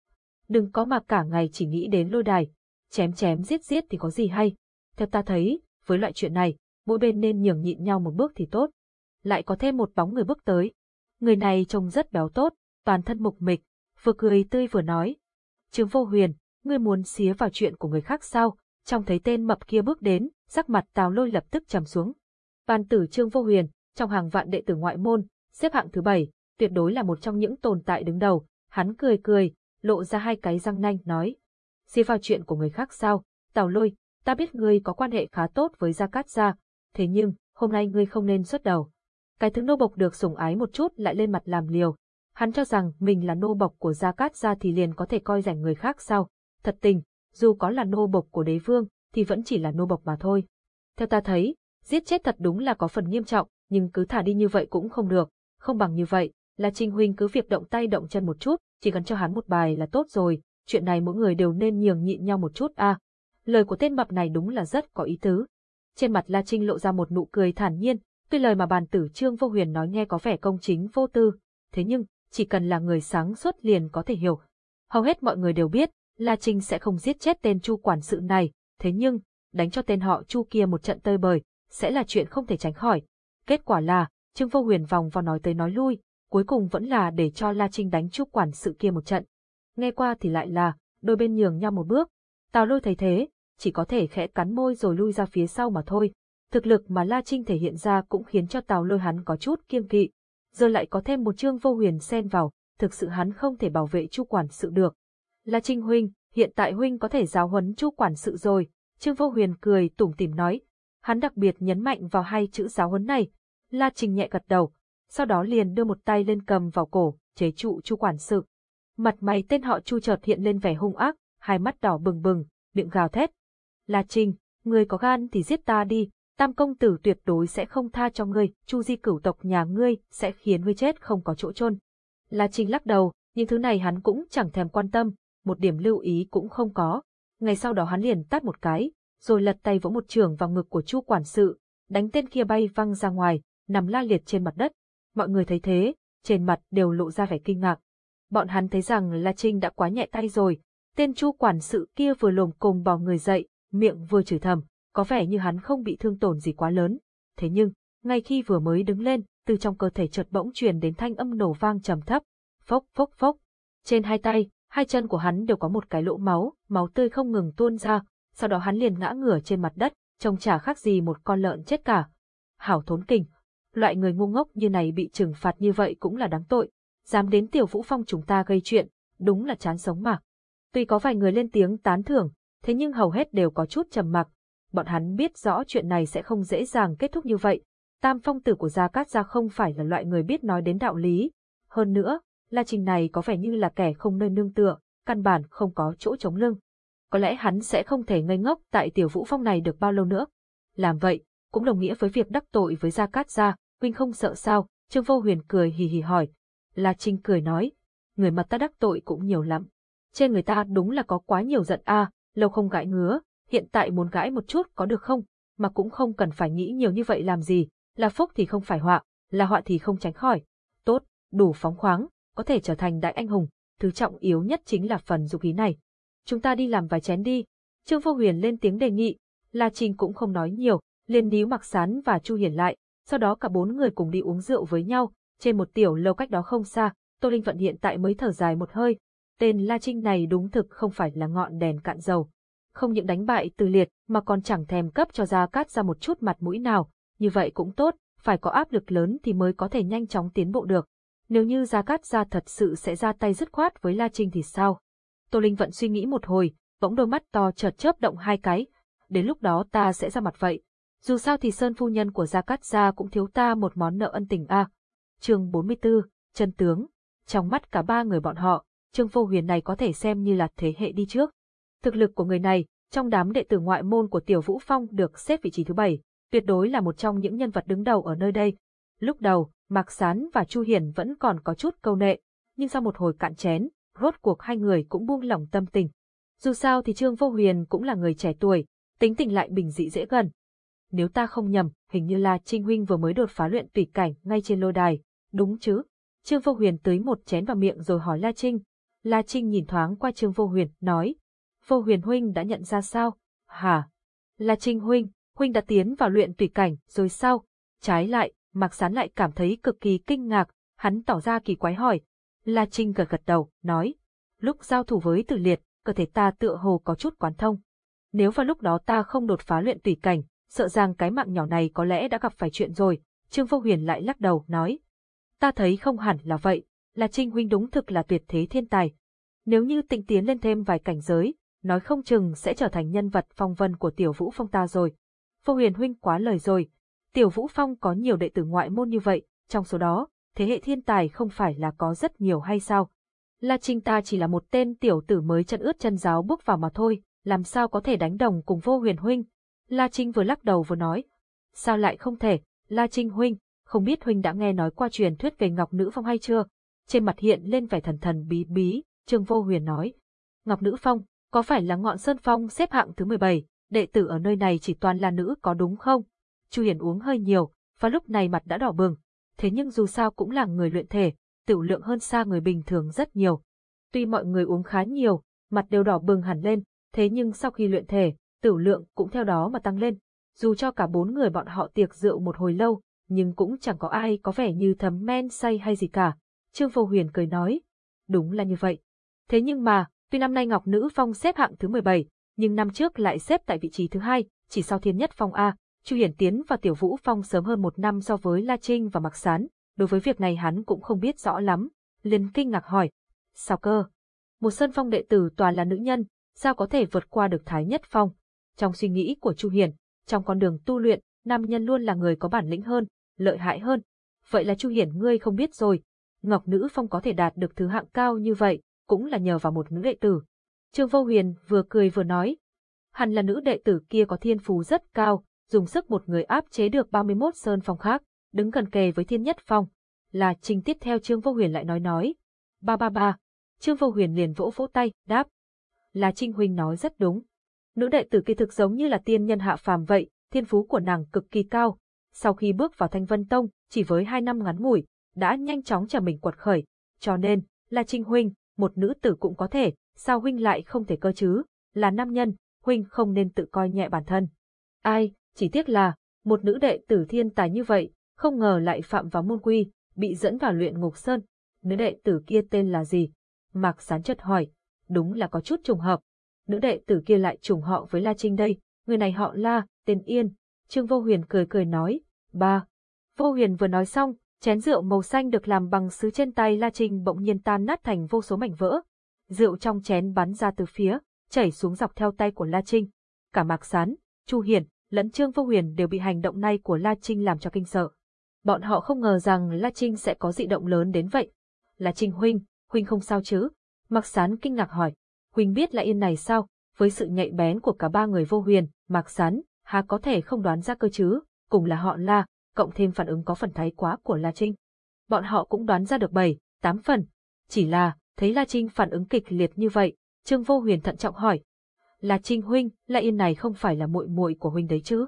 Đừng có mà cả ngày chỉ nghĩ đến lôi đài, chém chém giết giết thì có gì hay. Theo ta thấy, với loại chuyện này, mỗi bên nên nhường nhịn nhau một bước thì tốt lại có thêm một bóng người bước tới. Người này trông rất béo tốt, toàn thân mục mịch, vừa cười tươi vừa nói. Trương vô huyền, ngươi muốn xía vào chuyện của người khác sao? Trong thấy tên mập kia bước đến, sắc mặt tào lôi lập tức trầm xuống. Bàn tử Trương vô huyền, trong hàng vạn đệ tử ngoại môn, xếp hạng thứ bảy, tuyệt đối là một trong những tồn tại đứng đầu. Hắn cười cười, lộ ra hai cái răng nanh, nói. Xía vào chuyện của người khác sao? Tào lôi, ta biết ngươi có quan hệ khá tốt với Gia Cát Gia, thế nhưng, hôm nay ngươi không nên xuất đầu cái thứ nô bộc được sủng ái một chút lại lên mặt làm liều. Hắn cho rằng mình là nô bộc của Gia Cát Gia thì liền có thể coi rảnh người khác sao. Thật tình, dù có là nô bộc của đế vương, thì vẫn chỉ là nô bộc mà thôi. Theo ta thấy, giết chết thật đúng là có phần nghiêm trọng, nhưng cứ thả đi như vậy cũng không được. Không bằng như vậy, là trinh Huynh cứ việc động tay động chân một chút, chỉ cần cho hắn một bài là tốt rồi, chuyện này mỗi người đều nên nhường nhịn nhau một chút a. Lời của tên mập này đúng là rất có ý tứ. Trên mặt La Trinh lộ ra một nụ cười thản nhiên, tuy lời mà bàn tử Trương Vô Huyền nói nghe có vẻ công chính vô tư, thế nhưng, chỉ cần là người sáng suốt liền có thể hiểu. Hầu hết mọi người đều biết, La Trinh sẽ không giết chết tên Chu quản sự này, thế nhưng, đánh cho tên họ Chu kia một trận tơi bời, sẽ là chuyện không thể tránh khỏi. Kết quả là, Trương Vô Huyền vòng vào nói tới nói lui, cuối cùng vẫn là để cho La Trinh đánh Chu quản sự kia một trận. Nghe qua thì lại là, đôi bên nhường nhau một bước. Tào lôi thấy thế, chỉ có thể khẽ cắn môi rồi lui ra phía sau mà thôi. Thực lực mà La Trinh thể hiện ra cũng khiến cho Tào lôi hắn có chút kiêng kỵ. Giờ lại có thêm một Trương Vô Huyền xen vào, thực sự hắn không thể bảo vệ Chu quản sự được. La Trinh huynh, hiện tại huynh có thể giáo huấn Chu quản sự rồi, Trương Vô Huyền cười tủm tỉm nói. Hắn đặc biệt nhấn mạnh vào hai chữ giáo huấn này. La Trinh nhẹ gật đầu, sau đó liền đưa một tay lên cầm vào cổ, chế trụ Chu quản sự. Mặt mày tên họ Chu chợt hiện lên vẻ hung ác, hai mắt đỏ bừng bừng, miệng gào thét. La Trinh, ngươi có gan thì giết ta đi, tam công tử tuyệt đối sẽ không tha cho ngươi, Chu di cửu tộc nhà ngươi sẽ khiến ngươi chết không có chỗ chôn. La Trinh lắc đầu, những thứ này hắn cũng chẳng thèm quan tâm, một điểm lưu ý cũng không có. Ngày sau đó hắn liền tát một cái, rồi lật tay vỗ một trường vào ngực của Chu quản sự, đánh tên kia bay văng ra ngoài, nằm la liệt trên mặt đất. Mọi người thấy thế, trên mặt đều lộ ra vẻ kinh ngạc. Bọn hắn thấy rằng La Trinh đã quá nhẹ tay rồi, tên Chu quản sự kia vừa lồm cồm bò người dậy, miệng vừa chửi thầm, có vẻ như hắn không bị thương tổn gì quá lớn. Thế nhưng, ngay khi vừa mới đứng lên, từ trong cơ thể chợt bỗng truyền đến thanh âm nổ vang trầm thấp, phốc phốc phốc. Trên hai tay, hai chân của hắn đều có một cái lỗ máu, máu tươi không ngừng tuôn ra, sau đó hắn liền ngã ngửa trên mặt đất, trông chả khác gì một con lợn chết cả. Hảo thốn kình, loại người ngu ngốc như này bị trừng phạt như vậy cũng là đáng tội, dám đến tiểu vũ phong chúng ta gây chuyện, đúng là chán sống mà. Tuy có vài người lên tiếng tán thưởng, thế nhưng hầu hết đều có chút trầm mặc. Bọn hắn biết rõ chuyện này sẽ không dễ dàng kết thúc như vậy. Tam phong tử của Gia Cát Gia không phải là loại người biết nói đến đạo lý. Hơn nữa, La Trình này có vẻ như là kẻ không nơi nương tựa, căn bản không có chỗ chống lưng. Có lẽ hắn sẽ không thể ngây ngốc tại tiểu vũ phong này được bao lâu nữa. Làm vậy, cũng đồng nghĩa với việc đắc tội với Gia Cát Gia, huynh không sợ sao, Trương Vô Huyền cười hì hì hỏi. La Trình cười nói, người mà ta đắc tội cũng nhiều lắm. Trên người ta đúng là có quá nhiều giận a, lâu không gãi ngứa, hiện tại muốn gãi một chút có được không, mà cũng không cần phải nghĩ nhiều như vậy làm gì, là phúc thì không phải họa, là họa thì không tránh khỏi. Tốt, đủ phóng khoáng, có thể trở thành đại anh hùng, thứ trọng yếu nhất chính là phần dục khí này. Chúng ta đi làm vài chén đi. Trương Vô Huyền lên tiếng đề nghị, La Trinh cũng không nói nhiều, liền níu Mặc Sán và Chu Hiển lại, sau đó cả bốn người cùng đi uống rượu với nhau, trên một tiểu lâu cách đó không xa, Tô Linh Vận hiện tại mới thở dài một hơi, tên La Trinh này đúng thực không phải là ngọn đèn cạn dầu. Không những đánh bại từ liệt mà còn chẳng thèm cấp cho Gia Cát ra một chút mặt mũi nào, như vậy cũng tốt, phải có áp lực lớn thì mới có thể nhanh chóng tiến bộ được. Nếu như Gia Cát ra thật sự sẽ ra tay dứt khoát với La Trinh thì sao? Tô Linh Vận suy nghĩ một hồi, bỗng đôi mắt to chợt chớp động hai cái. Đến lúc đó ta sẽ ra mặt vậy. Dù sao thì Sơn phu nhân của Gia Cát Gia cũng thiếu ta một món nợ ân tình a. À. Chương 44, chân tướng. Trong mắt cả ba người bọn họ, Trương Vô Huyền này có thể xem như là thế hệ đi trước. Thực lực của người này, trong đám đệ tử ngoại môn của Tiểu Vũ Phong được xếp vị trí thứ bảy, tuyệt đối là một trong những nhân vật đứng đầu ở nơi đây. Lúc đầu, Mạc Sán và Chu Hiền vẫn còn có chút câu nệ, nhưng sau một hồi cạn chén, rốt cuộc hai người cũng buông lỏng tâm tình. Dù sao thì Trương Vô Huyền cũng là người trẻ tuổi, tính tình lại bình dị dễ gần. Nếu ta không nhầm, hình như là Trinh Huynh vừa mới đột phá luyện tùy cảnh ngay trên lô đài, đúng chứ? Trương Vô Huyền tới một chén vào miệng rồi hỏi La Trinh. La Trinh nhìn thoáng qua Trương Vô Huyền, nói. Vô Huyền Huynh đã nhận ra sao? Hả? là Trinh Huynh, Huynh đã tiến vào luyện tùy cảnh, rồi sao? Trái lại, Mạc Sán lại cảm thấy cực kỳ kinh ngạc, hắn tỏ ra kỳ quái hỏi. La Trinh gật gật đầu, nói. Lúc giao thủ với tử liệt, cơ thể ta tựa hồ có chút quán thông. Nếu vào lúc đó ta không đột phá luyện tùy cảnh, sợ rằng cái mạng nhỏ này có lẽ đã gặp phải chuyện rồi. Trương Vô Huyền lại lắc đầu, nói. Ta thấy không hẳn là vậy, La Trinh Huynh đúng thực là tuyệt thế thiên tài. Nếu như tịnh tiến lên thêm vài cảnh giới, nói không chừng sẽ trở thành nhân vật phong vân của Tiểu Vũ Phong ta rồi. Vô Huyền Huynh quá lời rồi, Tiểu Vũ Phong có nhiều đệ tử ngoại môn như vậy, trong số đó, thế hệ thiên tài không phải là có rất nhiều hay sao? La Trinh ta chỉ là một tên tiểu tử mới chân ướt chân giáo bước vào mà thôi, làm sao có thể đánh đồng cùng vô huyền huynh? La Trinh vừa lắc đầu vừa nói. Sao lại không thể, La Trinh huynh, không biết huynh đã nghe nói qua truyền thuyết về Ngọc Nữ Phong hay chưa? Trên mặt hiện lên vẻ thần thần bí bí, Trương Vô Huyền nói. Ngọc Nữ Phong, có phải là ngọn Sơn Phong xếp hạng thứ 17, đệ tử ở nơi này chỉ toàn là nữ có đúng không? Chu Hiển uống hơi nhiều, và lúc này mặt đã đỏ bừng. Thế nhưng dù sao cũng là người luyện thể, tiểu lượng hơn xa người bình thường rất nhiều. Tuy mọi người uống khá nhiều, mặt đều đỏ bừng hẳn lên, thế nhưng sau khi luyện thể, tiểu lượng cũng theo đó mà tăng lên. Dù cho cả bốn người bọn họ tiệc rượu một hồi lâu, nhưng cũng chẳng có ai có vẻ như thấm men say hay gì cả. Trương Vô Huyền cười nói, đúng là như vậy. Thế nhưng mà, tuy năm nay Ngọc Nữ Phong xếp hạng thứ 17, nhưng năm trước lại xếp tại vị trí thứ hai, chỉ sau Thiên Nhất Phong A, Chu Hiển Tiến và Tiểu Vũ Phong sớm hơn một năm so với La Trinh và Mạc Sán. Đối với việc này hắn cũng không biết rõ lắm, liền kinh ngạc hỏi, sao cơ? Một sơn phong đệ tử toàn là nữ nhân, sao có thể vượt qua được Thái Nhất Phong? Trong suy nghĩ của Chu Hiển, trong con đường tu luyện, nam nhân luôn là người có bản lĩnh hơn, lợi hại hơn. Vậy là Chu Hiển ngươi không biết rồi. Ngọc Nữ Phong có thể đạt được thứ hạng cao như vậy, cũng là nhờ vào một nữ đệ tử. Trương Vô Huyền vừa cười vừa nói. Hẳn là nữ đệ tử kia có thiên phú rất cao, dùng sức một người áp chế được 31 sơn phong khác, đứng gần kề với thiên nhất phong. Là trình tiếp theo Trương Vô Huyền lại nói nói. Ba ba ba. Trương Vô Huyền liền vỗ vỗ tay, đáp. Là Trinh Huynh nói rất đúng. Nữ đệ tử kia thực giống như là tiên nhân hạ phàm vậy, thiên phú của nàng cực kỳ cao. Sau khi bước vào Thanh Vân Tông, chỉ với hai năm ngắn ngủi, đã nhanh chóng trở mình quật khởi. Cho nên, là Trinh Huynh, một nữ tử cũng có thể, sao Huynh lại không thể cơ chứ? Là nam nhân, Huynh không nên tự coi nhẹ bản thân. Ai, chỉ tiếc là, một nữ đệ tử thiên tài như vậy, không ngờ lại phạm vào môn quy, bị dẫn vào luyện ngục sơn. Nữ đệ tử kia tên là gì? Mạc Sán chợt hỏi, đúng là có chút trùng hợp. Nữ đệ tử kia lại trùng họ với La Trinh đây, người này họ La, tên Yên. Trương Vô Huyền cười cười nói, ba. Vô Huyền vừa nói xong, chén rượu màu xanh được làm bằng sứ trên tay La Trinh bỗng nhiên tan nát thành vô số mảnh vỡ. Rượu trong chén bắn ra từ phía, chảy xuống dọc theo tay của La Trinh. Cả Mạc Sán, Chu Hiển, lẫn Trương Vô Huyền đều bị hành động này của La Trinh làm cho kinh sợ. Bọn họ không ngờ rằng La Trinh sẽ có dị động lớn đến vậy. La Trinh huynh, huynh không sao chứ? Mạc Sán kinh ngạc hỏi. Huynh biết là yên này sao? Với sự nhạy bén của cả ba người Vô Huyền, Mạc Sán, há có thể không đoán ra cơ chứ? Cùng là họ La, cộng thêm phản ứng có phần thái quá của La Trinh. Bọn họ cũng đoán ra được bảy, tám phần. Chỉ là, thấy La Trinh phản ứng kịch liệt như vậy, Trương Vô Huyền thận trọng hỏi, La Trinh huynh, La Yên này không phải là muội muội của huynh đấy chứ?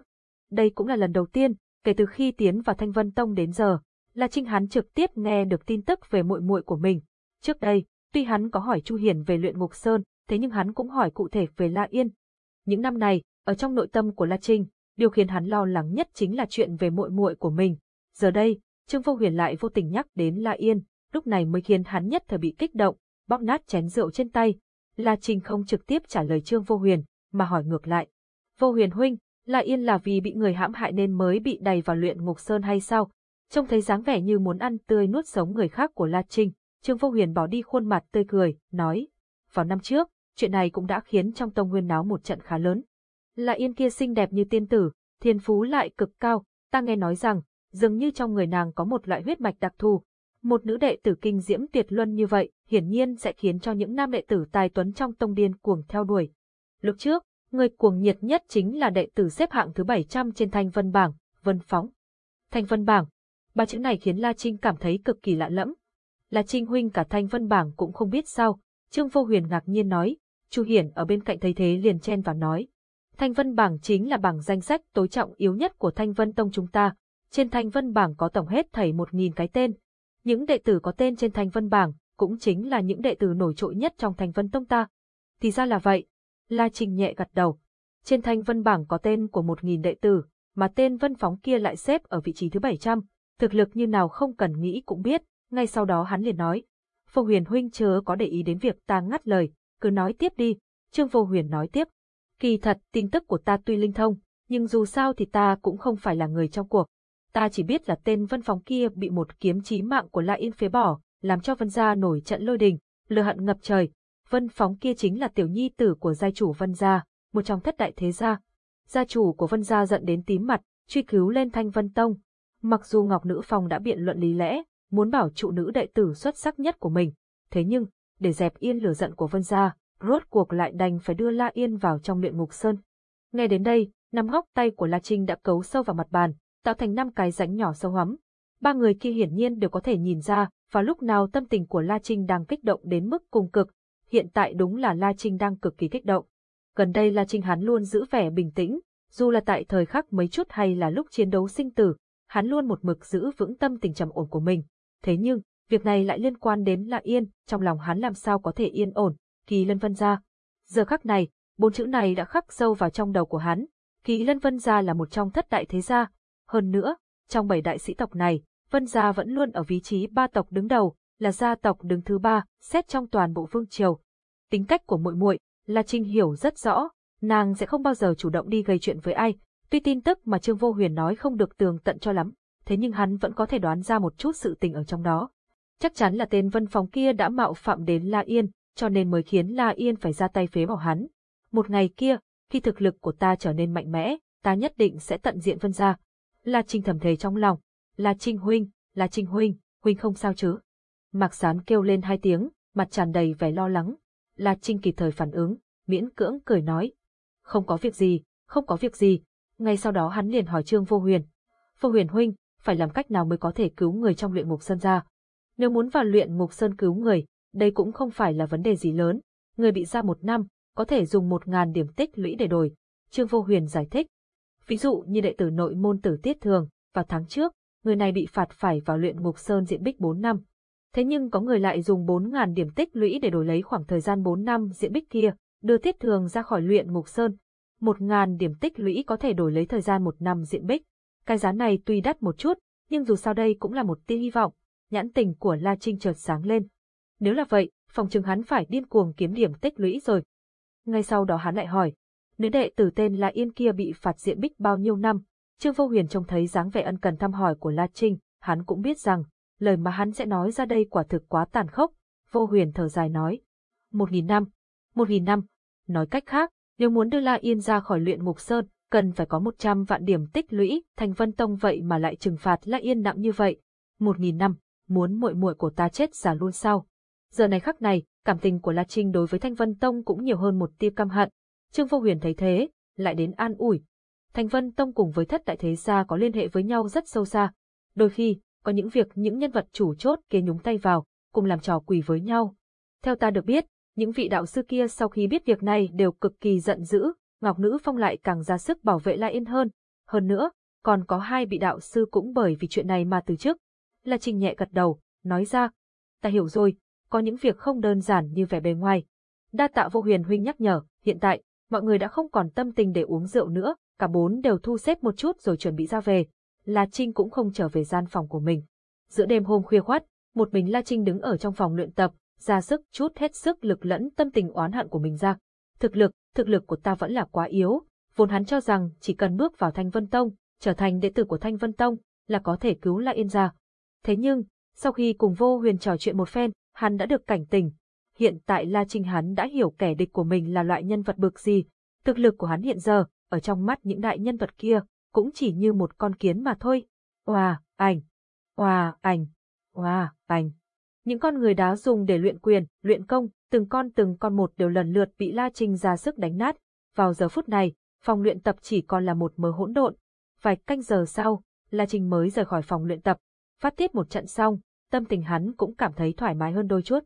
Đây cũng là lần đầu tiên, kể từ khi tiến vào Thanh Vân Tông đến giờ, La Trinh hắn trực tiếp nghe được tin tức về muội muội của mình. Trước đây, tuy hắn có hỏi Chu Hiền về luyện ngục sơn, thế nhưng hắn cũng hỏi cụ thể về La Yên. Những năm này, ở trong nội tâm của La Trinh, điều khiến hắn lo lắng nhất chính là chuyện về muội muội của mình. Giờ đây, Trương Vô Huyền lại vô tình nhắc đến La Yên, lúc này mới khiến hắn nhất thời bị kích động, bóp nát chén rượu trên tay, La Trinh không trực tiếp trả lời Trương Vô Huyền, mà hỏi ngược lại. Vô Huyền huynh, La Yên là vì bị người hãm hại nên mới bị đầy vào luyện ngục sơn hay sao? Trông thấy dáng vẻ như muốn ăn tươi nuốt sống người khác của La Trinh, Trương Vô Huyền bỏ đi khuôn mặt tươi cười, nói. Vào năm trước, chuyện này cũng đã khiến trong tông nguyên náo một trận khá lớn. La Yên kia xinh đẹp như tiên tử, thiên phú lại cực cao, ta nghe nói rằng, dường như trong người nàng có một loại huyết mạch đặc thù, một nữ đệ tử kinh diễm tuyệt luân như vậy, hiển nhiên sẽ khiến cho những nam đệ tử tài tuấn trong tông điên cuồng theo đuổi. Lúc trước, người cuồng nhiệt nhất chính là đệ tử xếp hạng thứ 700 trên thanh vân bảng, Vân Phóng. Thanh vân bảng, ba chữ này khiến La Trinh cảm thấy cực kỳ lạ lẫm. La Trinh huynh cả thanh vân bảng cũng không biết sao, Trương Vô Huyền ngạc nhiên nói, Chu Hiển ở bên cạnh thấy thế liền chen vào nói. Thanh vân bảng chính là bảng danh sách tối trọng yếu nhất của thanh vân tông chúng ta, trên thanh vân bảng có tổng hết thảy một nghìn cái tên, những đệ tử có tên trên thanh vân bảng cũng chính là những đệ tử nổi trội nhất trong thanh vân tông ta. Thì ra là vậy. La Trình nhẹ gật đầu. Trên thanh vân bảng có tên của một nghìn đệ tử, mà tên vân phóng kia lại xếp ở vị trí thứ 700. Thực lực như nào không cần nghĩ cũng biết, ngay sau đó hắn liền nói. Vô huyền huynh chớ có để ý đến việc ta ngắt lời, cứ nói tiếp đi. Trương Vô Huyền nói tiếp. Kỳ thật, tin tức của ta tuy linh thông, nhưng dù sao thì ta cũng không phải là người trong cuộc ta chỉ biết là tên Vân Phóng kia bị một kiếm chí mạng của La Yên phế bỏ, làm cho Vân gia nổi trận lôi đình, lừa hận ngập trời. Vân Phóng kia chính là tiểu nhi tử của gia chủ Vân gia, một trong thất đại thế gia. Gia chủ của Vân gia giận đến tím mặt, truy cứu lên Thanh Vân Tông. Mặc dù Ngọc Nữ Phong đã biện luận lý lẽ, muốn bảo trụ nữ đệ tử xuất sắc nhất của mình, thế nhưng, để dẹp yên lửa giận của Vân gia, rốt cuộc lại đành phải đưa La Yên vào trong luyện ngục sơn. Nghe đến đây, năm góc tay của La Trinh đã cấu sâu vào mặt bàn, tạo thành năm cái rãnh nhỏ sâu hắm. Ba người kia hiển nhiên đều có thể nhìn ra, vào lúc nào tâm tình của La Trinh đang kích động đến mức cùng cực, hiện tại đúng là La Trinh đang cực kỳ kích động. Gần đây La Trinh hắn luôn giữ vẻ bình tĩnh, dù là tại thời khắc mấy chút hay là lúc chiến đấu sinh tử, hắn luôn một mực giữ vững tâm tình trầm ổn của mình. Thế nhưng, việc này lại liên quan đến La Yên, trong lòng hắn làm sao có thể yên ổn, Kỳ Lân Vân gia. Giờ khắc này, bốn chữ này đã khắc sâu vào trong đầu của hắn. Kỳ Lân Vân gia là một trong thất đại thế gia. Hơn nữa, trong bảy đại sĩ tộc này, Vân gia vẫn luôn ở vị trí ba tộc đứng đầu, là gia tộc đứng thứ ba, xét trong toàn bộ vương triều. Tính cách của muội muội, là Trinh hiểu rất rõ, nàng sẽ không bao giờ chủ động đi gây chuyện với ai. Tuy tin tức mà Trương Vô Huyền nói không được tường tận cho lắm, thế nhưng hắn vẫn có thể đoán ra một chút sự tình ở trong đó. Chắc chắn là tên Vân Phong kia đã mạo phạm đến La Yên, cho nên mới khiến La Yên phải ra tay phế bỏ hắn. Một ngày kia, khi thực lực của ta trở nên mạnh mẽ, ta nhất định sẽ tận diện Vân gia. La Trinh thầm thề trong lòng, La Trinh huynh, La Trinh huynh, huynh không sao chứ? Mạc Sán kêu lên hai tiếng, mặt tràn đầy vẻ lo lắng. La Trinh kịp thời phản ứng, miễn cưỡng cười nói. Không có việc gì, không có việc gì. Ngay sau đó hắn liền hỏi Trương Vô Huyền. Vô Huyền huynh, phải làm cách nào mới có thể cứu người trong luyện ngục sơn ra? Nếu muốn vào luyện ngục sơn cứu người, đây cũng không phải là vấn đề gì lớn. Người bị ra một năm, có thể dùng một ngàn điểm tích lũy để đổi. Trương Vô Huyền giải thích. Ví dụ như đệ tử nội môn tử tiết thường, vào tháng trước, người này bị phạt phải vào luyện ngục sơn diện bích 4 năm. Thế nhưng có người lại dùng 4.000 điểm tích lũy để đổi lấy khoảng thời gian 4 năm diện bích kia, đưa tiết thường ra khỏi luyện ngục sơn. 1.000 điểm tích lũy có thể đổi lấy thời gian một năm diện bích. Cái giá này tuy đắt một chút, nhưng dù sao đây cũng là một tia hy vọng. Nhãn tình của La Trinh chợt sáng lên. Nếu là vậy, phòng trường hắn phải điên cuồng kiếm điểm tích lũy rồi. Ngay sau đó hắn lại hỏi, nữ đệ tử tên La Yên kia bị phạt diện bích bao nhiêu năm? Trương Vô Huyền trông thấy dáng vẻ ân cần thăm hỏi của La Trinh, hắn cũng biết rằng, lời mà hắn sẽ nói ra đây quả thực quá tàn khốc. Vô Huyền thở dài nói, một nghìn năm, một nghìn năm. Nói cách khác, nếu muốn đưa La Yên ra khỏi luyện ngục sơn, cần phải có một trăm vạn điểm tích lũy, thành vân tông vậy mà lại trừng phạt La Yên nặng như vậy. Một nghìn năm, muốn muội muội của ta chết giả luôn sao? Giờ này khắc này, cảm tình của La Trinh đối với Thanh Vân Tông cũng nhiều hơn một tia căm hận. Trương Vô Huyền thấy thế, lại đến an ủi. Thanh Vân Tông cùng với thất đại thế gia có liên hệ với nhau rất sâu xa. Đôi khi, có những việc những nhân vật chủ chốt kia nhúng tay vào, cùng làm trò quỷ với nhau. Theo ta được biết, những vị đạo sư kia sau khi biết việc này đều cực kỳ giận dữ, Ngọc Nữ Phong lại càng ra sức bảo vệ La Yên hơn. Hơn nữa, còn có hai vị đạo sư cũng bởi vì chuyện này mà từ chức. La Trinh nhẹ gật đầu, nói ra, ta hiểu rồi, có những việc không đơn giản như vẻ bề ngoài. Đa tạ vô huyền huynh nhắc nhở, hiện tại, mọi người đã không còn tâm tình để uống rượu nữa, cả bốn đều thu xếp một chút rồi chuẩn bị ra về. La Trinh cũng không trở về gian phòng của mình. Giữa đêm hôm khuya khoát, một mình La Trinh đứng ở trong phòng luyện tập, ra sức chút hết sức lực lẫn tâm tình oán hận của mình ra. Thực lực, thực lực của ta vẫn là quá yếu, vốn hắn cho rằng chỉ cần bước vào Thanh Vân Tông, trở thành đệ tử của Thanh Vân Tông, là có thể cứu La Yên ra. Thế nhưng, sau khi cùng vô huyền trò chuyện một phen, hắn đã được cảnh tỉnh. Hiện tại La Trinh hắn đã hiểu kẻ địch của mình là loại nhân vật bực gì. Thực lực của hắn hiện giờ, ở trong mắt những đại nhân vật kia, cũng chỉ như một con kiến mà thôi. Hòa, ảnh, Hòa, ảnh, Hòa, ảnh. Những con người đá dùng để luyện quyền, luyện công, từng con từng con một đều lần lượt bị La Trinh ra sức đánh nát. Vào giờ phút này, phòng luyện tập chỉ còn là một mớ hỗn độn. Vài canh giờ sau, La Trinh mới rời khỏi phòng luyện tập. Phát tiết một trận xong, tâm tình hắn cũng cảm thấy thoải mái hơn đôi chút.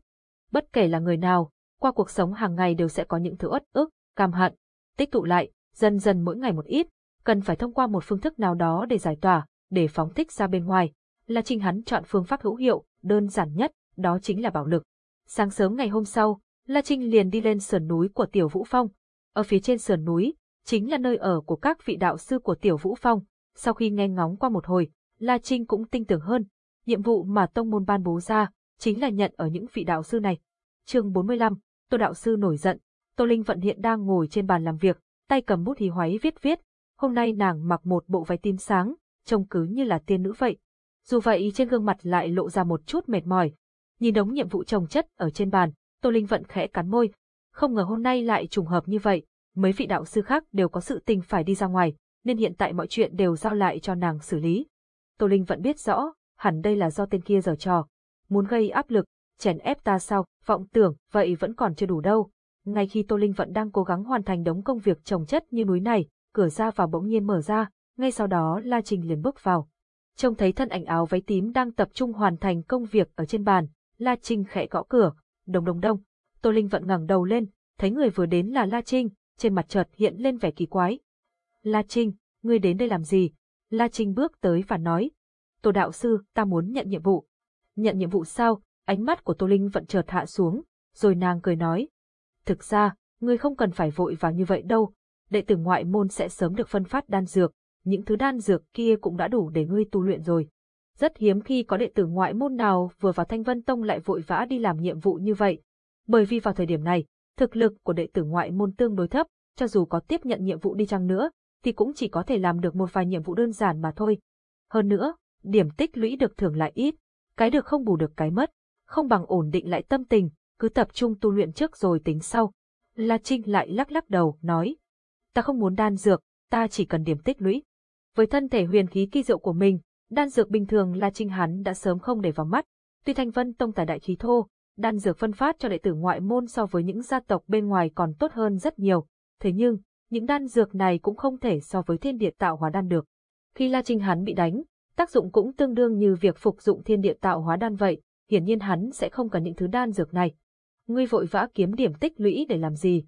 Bất kể là người nào, qua cuộc sống hàng ngày đều sẽ có những thứ uất ức, cam hận, tích tụ lại, dần dần mỗi ngày một ít, cần phải thông qua một phương thức nào đó để giải tỏa, để phóng thích ra bên ngoài. Là trình hắn chọn phương pháp hữu hiệu, đơn giản nhất, đó chính là bạo lực. Sáng sớm ngày hôm sau, La Trinh liền đi lên sườn núi của Tiểu Vũ Phong. Ở phía trên sườn núi, chính là nơi ở của các vị đạo sư của Tiểu Vũ Phong. Sau khi nghe ngóng qua một hồi, La Trinh cũng tin tưởng hơn, nhiệm vụ mà tông môn ban bố ra, chính là nhận ở những vị đạo sư này. chương 45, Tô đạo sư nổi giận, Tô Linh Vận hiện đang ngồi trên bàn làm việc, tay cầm bút hí hoáy viết viết. Hôm nay nàng mặc một bộ váy tím sáng, trông cứ như là tiên nữ vậy. Dù vậy trên gương mặt lại lộ ra một chút mệt mỏi. Nhìn đống nhiệm vụ trồng chất ở trên bàn, Tô Linh Vận khẽ cắn môi. Không ngờ hôm nay lại trùng hợp như vậy, mấy vị đạo sư khác đều có sự tình phải đi ra ngoài, nên hiện tại mọi chuyện đều giao lại cho nàng xử lý. Tô Linh Vận biết rõ, hẳn đây là do tên kia giở trò. Muốn gây áp lực, chèn ép ta sao, vọng tưởng, vậy vẫn còn chưa đủ đâu. Ngay khi Tô Linh vẫn đang cố gắng hoàn thành đống công việc trồng chất như núi này, cửa ra vào bỗng nhiên mở ra, ngay sau đó La Trình liền bước vào. Trông thấy thân ảnh áo váy tím đang tập trung hoàn thành công việc ở trên bàn, La Trinh khẽ gõ cửa, đồng đồng đông. Tô Linh vẫn ngẩng đầu lên, thấy người vừa đến là La Trinh, trên mặt chợt hiện lên vẻ kỳ quái. La Trinh, ngươi đến đây làm gì? La Trinh bước tới và nói. Tô đạo sư, ta muốn nhận nhiệm vụ. Nhận nhiệm vụ sao? Ánh mắt của Tô Linh vẫn chợt hạ xuống, rồi nàng cười nói. Thực ra, ngươi không cần phải vội vào như vậy đâu. Đệ tử ngoại môn sẽ sớm được phân phát đan dược, những thứ đan dược kia cũng đã đủ để ngươi tu luyện rồi. Rất hiếm khi có đệ tử ngoại môn nào vừa vào Thanh Vân Tông lại vội vã đi làm nhiệm vụ như vậy. Bởi vì vào thời điểm này, thực lực của đệ tử ngoại môn tương đối thấp, cho dù có tiếp nhận nhiệm vụ đi chăng nữa, thì cũng chỉ có thể làm được một vài nhiệm vụ đơn giản mà thôi. Hơn nữa, điểm tích lũy được thưởng lại ít, cái được không bù được cái mất, không bằng ổn định lại tâm tình, cứ tập trung tu luyện trước rồi tính sau. La Trinh lại lắc lắc đầu, nói, ta không muốn đan dược, ta chỉ cần điểm tích lũy. Với thân thể huyền khí kỳ diệu của mình, đan dược bình thường La Trinh hắn đã sớm không để vào mắt. Tuy Thanh Vân Tông tài đại khí thô, đan dược phân phát cho đệ tử ngoại môn so với những gia tộc bên ngoài còn tốt hơn rất nhiều. Thế nhưng, những đan dược này cũng không thể so với thiên địa tạo hóa đan được. Khi La Trinh hắn bị đánh, tác dụng cũng tương đương như việc phục dụng thiên địa tạo hóa đan vậy, hiển nhiên hắn sẽ không cần những thứ đan dược này. Ngươi vội vã kiếm điểm tích lũy để làm gì?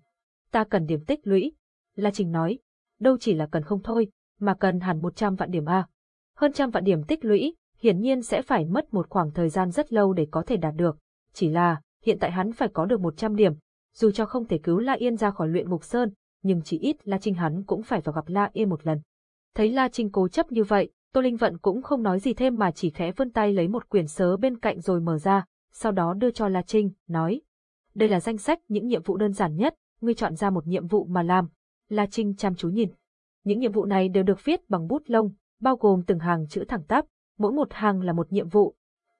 Ta cần điểm tích lũy. La trình nói, đâu chỉ là cần không thôi, mà cần hẳn 100 vạn điểm A. Hơn trăm vạn điểm tích lũy, hiển nhiên sẽ phải mất một khoảng thời gian rất lâu để có thể đạt được. Chỉ là, hiện tại hắn phải có được 100 điểm, dù cho không thể cứu La Yên ra khỏi luyện ngục sơn, nhưng chỉ ít La Trinh hắn cũng phải vào gặp La Yên một lần. Thấy La Trinh cố chấp như vậy, Tô Linh Vận cũng không nói gì thêm mà chỉ khẽ vươn tay lấy một quyển sớ bên cạnh rồi mở ra, sau đó đưa cho La Trinh, nói. Đây là danh sách những nhiệm vụ đơn giản nhất, ngươi chọn ra một nhiệm vụ mà làm. La Trinh chăm chú nhìn. Những nhiệm vụ này đều được viết bằng bút lông, bao gồm từng hàng chữ thẳng tắp, mỗi một hàng là một nhiệm vụ.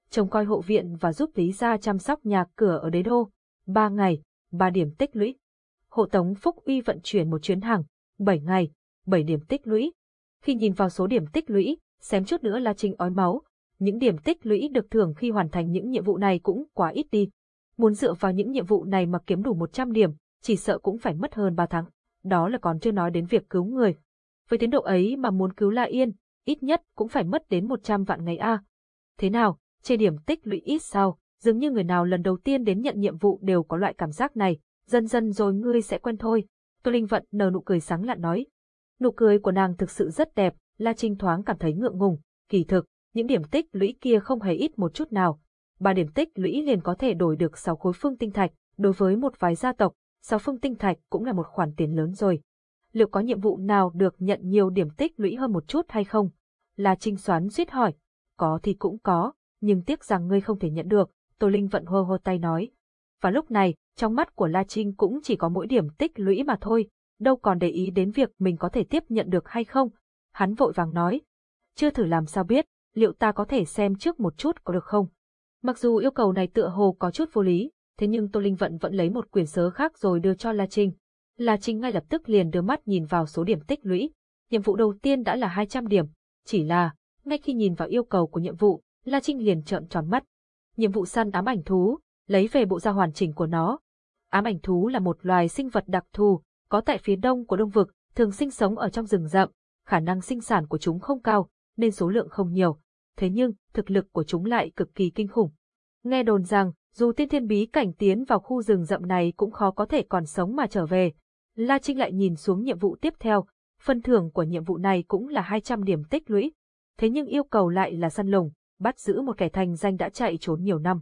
Trông coi hộ viện và giúp Lý gia chăm sóc nhà cửa ở đế đô. Ba ngày, ba điểm tích lũy. Hộ tống Phúc Uy vận chuyển một chuyến hàng, bảy ngày, bảy điểm tích lũy. Khi nhìn vào số điểm tích lũy, xém chút nữa là trình ói máu. Những điểm tích lũy được thưởng khi hoàn thành những nhiệm vụ này cũng quá ít đi. Muốn dựa vào những nhiệm vụ này mà kiếm đủ 100 điểm, chỉ sợ cũng phải mất hơn 3 tháng. Đó là còn chưa nói đến việc cứu người. Với tiến độ ấy mà muốn cứu La Yên, ít nhất cũng phải mất đến 100 vạn ngày A. Thế nào, chê điểm tích lũy ít sao, dường như người nào lần đầu tiên đến nhận nhiệm vụ đều có loại cảm giác này, dần dần rồi ngươi sẽ quen thôi. Tô Linh Vận nở nụ cười sáng lạn nói. Nụ cười của nàng thực sự rất đẹp, La Trinh thoáng cảm thấy ngượng ngùng, kỳ thực, những điểm tích lũy kia không hề ít một chút nào. Ba điểm tích lũy liền có thể đổi được 6 khối phương tinh thạch, đối với một vài gia tộc, 6 phương tinh thạch cũng là một khoản tiền lớn rồi. Liệu có nhiệm vụ nào được nhận nhiều điểm tích lũy hơn một chút hay không? La Trinh xoắn suýt hỏi. Có thì cũng có, nhưng tiếc rằng ngươi không thể nhận được, Tô Linh vận hô hô tay nói. Và lúc này, trong mắt của La Trinh cũng chỉ có mỗi điểm tích lũy mà thôi, đâu còn để ý đến việc mình có thể tiếp nhận được hay không. Hắn vội vàng nói. Chưa thử làm sao biết, liệu ta có thể xem trước một chút có được không? Mặc dù yêu cầu này tựa hồ có chút vô lý, thế nhưng Tô Linh Vận vẫn lấy một quyển sớ khác rồi đưa cho La Trinh. La Trinh ngay lập tức liền đưa mắt nhìn vào số điểm tích lũy. Nhiệm vụ đầu tiên đã là 200 điểm, chỉ là, ngay khi nhìn vào yêu cầu của nhiệm vụ, La Trinh liền trợn tròn mắt. Nhiệm vụ săn ám ảnh thú, lấy về bộ da hoàn chỉnh của nó. Ám ảnh thú là một loài sinh vật đặc thù, có tại phía đông của đông vực, thường sinh sống ở trong rừng rậm, khả năng sinh sản của chúng không cao, nên số lượng không nhiều. Thế nhưng, thực lực của chúng lại cực kỳ kinh khủng. Nghe đồn rằng, dù tiên thiên bí cảnh tiến vào khu rừng rậm này cũng khó có thể còn sống mà trở về. La Trinh lại nhìn xuống nhiệm vụ tiếp theo, phân thưởng của nhiệm vụ này cũng là 200 điểm tích lũy. Thế nhưng yêu cầu lại là săn lùng, bắt giữ một kẻ thành danh đã chạy trốn nhiều năm.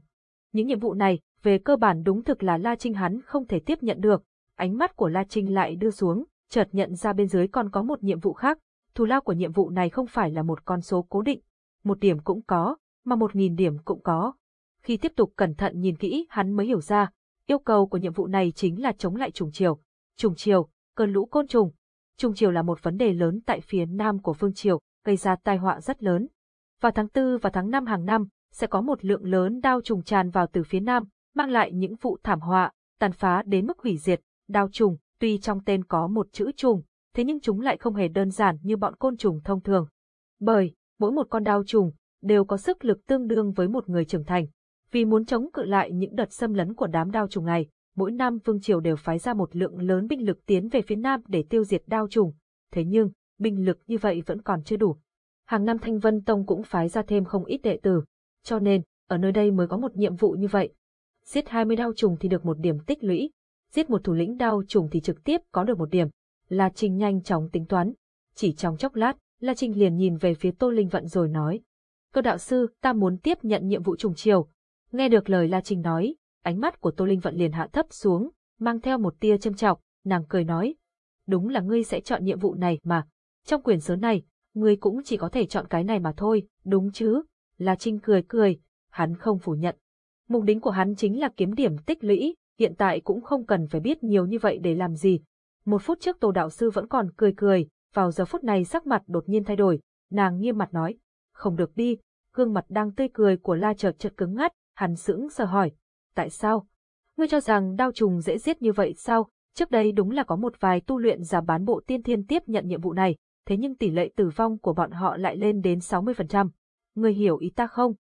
Những nhiệm vụ này, về cơ bản đúng thực là La Trinh hắn không thể tiếp nhận được. Ánh mắt của La Trinh lại đưa xuống, chợt nhận ra bên dưới còn có một nhiệm vụ khác. Thù lao của nhiệm vụ này không phải là một con số cố định. Một điểm cũng có, mà một nghìn điểm cũng có. Khi tiếp tục cẩn thận nhìn kỹ hắn mới hiểu ra, yêu cầu của nhiệm vụ này chính là chống lại trùng chiều. Trùng chiều, cơn lũ côn trùng. Trùng chiều là một vấn đề lớn tại phía nam của phương triều, gây ra tai họa rất lớn. Vào tháng 4 và tháng 5 hàng năm, sẽ có một lượng lớn đao trùng tràn vào từ phía nam, mang lại những vụ thảm họa, tàn phá đến mức hủy diệt. Đao trùng, tuy trong tên có một chữ trùng, thế nhưng chúng lại không hề đơn giản như bọn côn trùng thông thường. Bởi, mỗi một con đao trùng đều có sức lực tương đương với một người trưởng thành. Vì muốn chống cự lại những đợt xâm lấn của đám đao trùng này, mỗi năm vương triều đều phái ra một lượng lớn binh lực tiến về phía nam để tiêu diệt đao trùng. Thế nhưng, binh lực như vậy vẫn còn chưa đủ. Hàng năm Thanh Vân Tông cũng phái ra thêm không ít đệ tử, cho nên, ở nơi đây mới có một nhiệm vụ như vậy. Giết 20 đao trùng thì được một điểm tích lũy, giết một thủ lĩnh đao trùng thì trực tiếp có được một điểm. La Trinh nhanh chóng tính toán. Chỉ trong chốc lát, La Trinh liền nhìn về phía Tô Linh Vận rồi nói. Tô đạo sư, ta muốn tiếp nhận nhiệm vụ trùng chiều. Nghe được lời La Trinh nói, ánh mắt của Tô Linh Vận liền hạ thấp xuống, mang theo một tia châm chọc, nàng cười nói. Đúng là ngươi sẽ chọn nhiệm vụ này mà. Trong quyển sớ này, ngươi cũng chỉ có thể chọn cái này mà thôi, đúng chứ? La Trinh cười cười, hắn không phủ nhận. Mục đích của hắn chính là kiếm điểm tích lũy, hiện tại cũng không cần phải biết nhiều như vậy để làm gì. Một phút trước Tô Đạo Sư vẫn còn cười cười, vào giờ phút này sắc mặt đột nhiên thay đổi, nàng nghiêm mặt nói, không được đi, gương mặt đang tươi cười của La chợt chợt cứng ngắt, hắn sững sờ hỏi, tại sao? Ngươi cho rằng đao trùng dễ giết như vậy sao? Trước đây đúng là có một vài tu luyện giả bán bộ tiên thiên tiếp nhận nhiệm vụ này, thế nhưng tỷ lệ tử vong của bọn họ lại lên đến 60%. Ngươi hiểu ý ta không?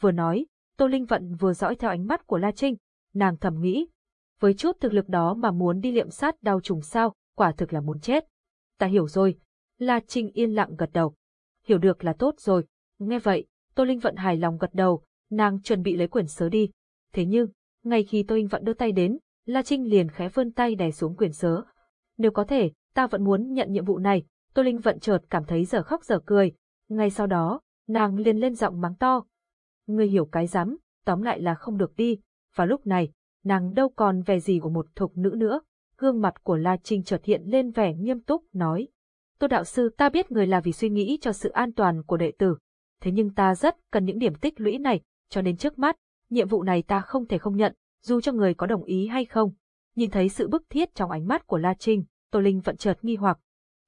Vừa nói, Tô Linh Vận vừa dõi theo ánh mắt của La Trinh, nàng thầm nghĩ. Với chút thực lực đó mà muốn đi liệm sát đau trùng sao, quả thực là muốn chết. Ta hiểu rồi. La Trinh yên lặng gật đầu. Hiểu được là tốt rồi. Nghe vậy, Tô Linh Vận hài lòng gật đầu, nàng chuẩn bị lấy quyển sớ đi. Thế nhưng, ngay khi Tô Linh Vận đưa tay đến, La Trinh liền khẽ vươn tay đè xuống quyển sớ. Nếu có thể, ta vẫn muốn nhận nhiệm vụ này. Tô Linh Vận chợt cảm thấy giờ khóc giờ cười. Ngay sau đó, nàng liền lên giọng mắng to, ngươi hiểu cái rắm, tóm lại là không được đi. Và lúc này, nàng đâu còn vẻ gì của một thục nữ nữa. Gương mặt của La Trinh chợt hiện lên vẻ nghiêm túc, nói. Tô đạo sư ta biết người là vì suy nghĩ cho sự an toàn của đệ tử. Thế nhưng ta rất cần những điểm tích lũy này, cho nên trước mắt, nhiệm vụ này ta không thể không nhận, dù cho người có đồng ý hay không. Nhìn thấy sự bức thiết trong ánh mắt của La Trinh, Tô Linh vẫn chợt nghi hoặc.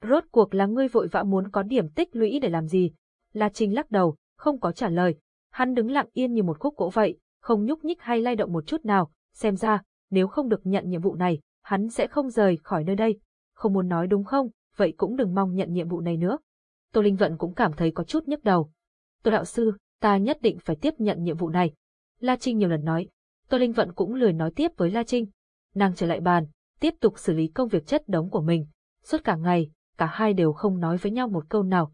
Rốt cuộc là ngươi vội vã muốn có điểm tích lũy để làm gì? La Trinh lắc đầu, không có trả lời, Hắn đứng lặng yên như một khúc gỗ vậy, không nhúc nhích hay lay động một chút nào, xem ra, nếu không được nhận nhiệm vụ này, hắn sẽ không rời khỏi nơi đây. Không muốn nói đúng không, vậy cũng đừng mong nhận nhiệm vụ này nữa. Tô Linh Vận cũng cảm thấy có chút nhức đầu. Tô đạo sư, ta nhất định phải tiếp nhận nhiệm vụ này. La Trinh nhiều lần nói. Tô Linh Vận cũng lười nói tiếp với La Trinh. Nàng trở lại bàn, tiếp tục xử lý công việc chất đống của mình. Suốt cả ngày, cả hai đều không nói với nhau một câu nào.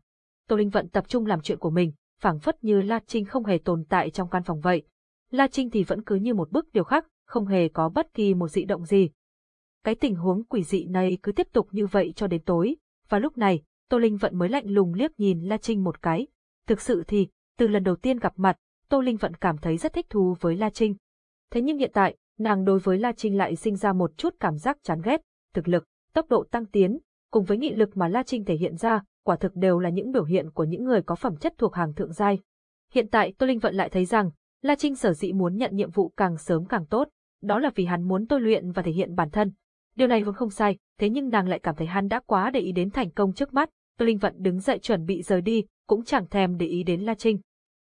Tô Linh Vận tập trung làm chuyện của mình, phảng phất như La Trinh không hề tồn tại trong căn phòng vậy. La Trinh thì vẫn cứ như một bức điều khắc, không hề có bất kỳ một dị động gì. Cái tình huống quỷ dị này cứ tiếp tục như vậy cho đến tối, và lúc này, Tô Linh Vận mới lạnh lùng liếc nhìn La Trinh một cái. Thực sự thì, từ lần đầu tiên gặp mặt, Tô Linh Vận cảm thấy rất thích thú với La Trinh. Thế nhưng hiện tại, nàng đối với La Trinh lại sinh ra một chút cảm giác chán ghét, thực lực, tốc độ tăng tiến, cùng với nghị lực mà La Trinh thể hiện ra, quả thực đều là những biểu hiện của những người có phẩm chất thuộc hàng thượng giai. Hiện tại Tô Linh Vận lại thấy rằng, La Trinh sở dĩ muốn nhận nhiệm vụ càng sớm càng tốt, đó là vì hắn muốn tôi luyện và thể hiện bản thân. Điều này vốn không sai, thế nhưng nàng lại cảm thấy hắn đã quá để ý đến thành công trước mắt, Tô Linh Vận đứng dậy chuẩn bị rời đi, cũng chẳng thèm để ý đến La Trinh.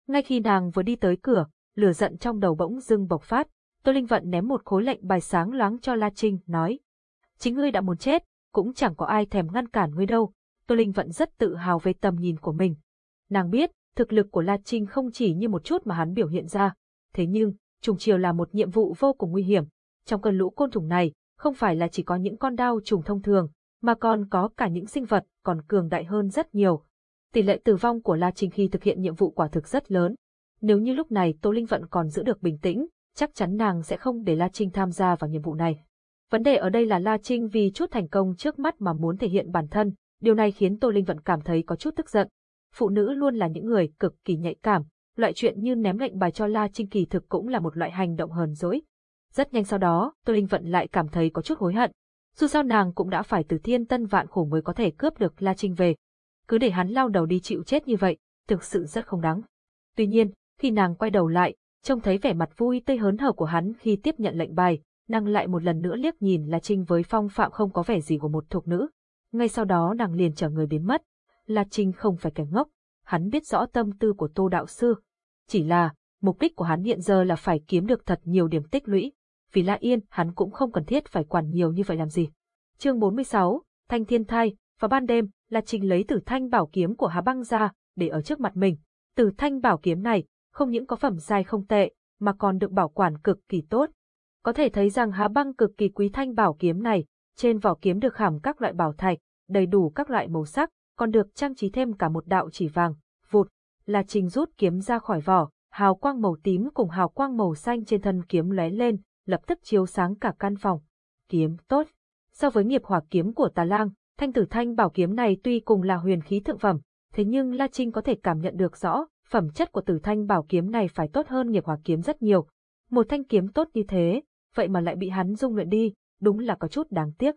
Ngay khi nàng vừa đi tới cửa, lửa giận trong đầu bỗng dưng bộc phát, Tô Linh Vận ném một khối lệnh bài sáng loáng cho La Trinh, nói: "Chính ngươi đã muốn chết, cũng chẳng có ai thèm ngăn cản ngươi đâu, Tô Linh vận rất tự hào về tầm nhìn của mình. Nàng biết, thực lực của La Trinh không chỉ như một chút mà hắn biểu hiện ra. Thế nhưng, trùng chiều là một nhiệm vụ vô cùng nguy hiểm. Trong cơn lũ côn trùng này, không phải là chỉ có những con đao trùng thông thường, mà còn có cả những sinh vật còn cường đại hơn rất nhiều. Tỷ lệ tử vong của La Trinh khi thực hiện nhiệm vụ quả thực rất lớn. Nếu như lúc này Tô Linh Vận còn giữ được bình tĩnh, chắc chắn nàng sẽ không để La Trinh tham gia vào nhiệm vụ này. Vấn đề ở đây là La Trinh vì chút thành công trước mắt mà muốn thể hiện bản thân, Điều này khiến Tô Linh Vận cảm thấy có chút tức giận. Phụ nữ luôn là những người cực kỳ nhạy cảm, loại chuyện như ném lệnh bài cho La Trinh kỳ thực cũng là một loại hành động hờn dỗi. Rất nhanh sau đó, Tô Linh Vận lại cảm thấy có chút hối hận. Dù sao nàng cũng đã phải từ thiên tân vạn khổ mới có thể cướp được La Trinh về. Cứ để hắn lao đầu đi chịu chết như vậy, thực sự rất không đáng. Tuy nhiên, khi nàng quay đầu lại, trông thấy vẻ mặt vui tươi hớn hở của hắn khi tiếp nhận lệnh bài, nàng lại một lần nữa liếc nhìn La Trinh với phong phạm không có vẻ gì của một thuộc nữ ngay sau đó nàng liền trở người biến mất. La Trinh không phải kẻ ngốc, hắn biết rõ tâm tư của Tô Đạo Sư. Chỉ là, mục đích của hắn hiện giờ là phải kiếm được thật nhiều điểm tích lũy. Vì La Yên, hắn cũng không cần thiết phải quản nhiều như vậy làm gì. chương 46, Thanh Thiên Thai, vào ban đêm, La trình lấy tử thanh bảo kiếm của Hà Băng ra, để ở trước mặt mình. Tử thanh bảo kiếm này, không những có phẩm giai không tệ, mà còn được bảo quản cực kỳ tốt. Có thể thấy rằng Hà Băng cực kỳ quý thanh bảo kiếm này, trên vỏ kiếm được khảm các loại bảo thạch, đầy đủ các loại màu sắc, còn được trang trí thêm cả một đạo chỉ vàng, vụt, là trình rút kiếm ra khỏi vỏ, hào quang màu tím cùng hào quang màu xanh trên thân kiếm lóe lên, lập tức chiếu sáng cả căn phòng. kiếm tốt. So với nghiệp hỏa kiếm của Tà Lang, thanh tử thanh bảo kiếm này tuy cùng là huyền khí thượng phẩm, thế nhưng La Trinh có thể cảm nhận được rõ, phẩm chất của tử thanh bảo kiếm này phải tốt hơn nghiệp hỏa kiếm rất nhiều. Một thanh kiếm tốt như thế, vậy mà lại bị hắn dung luyện đi, đúng là có chút đáng tiếc.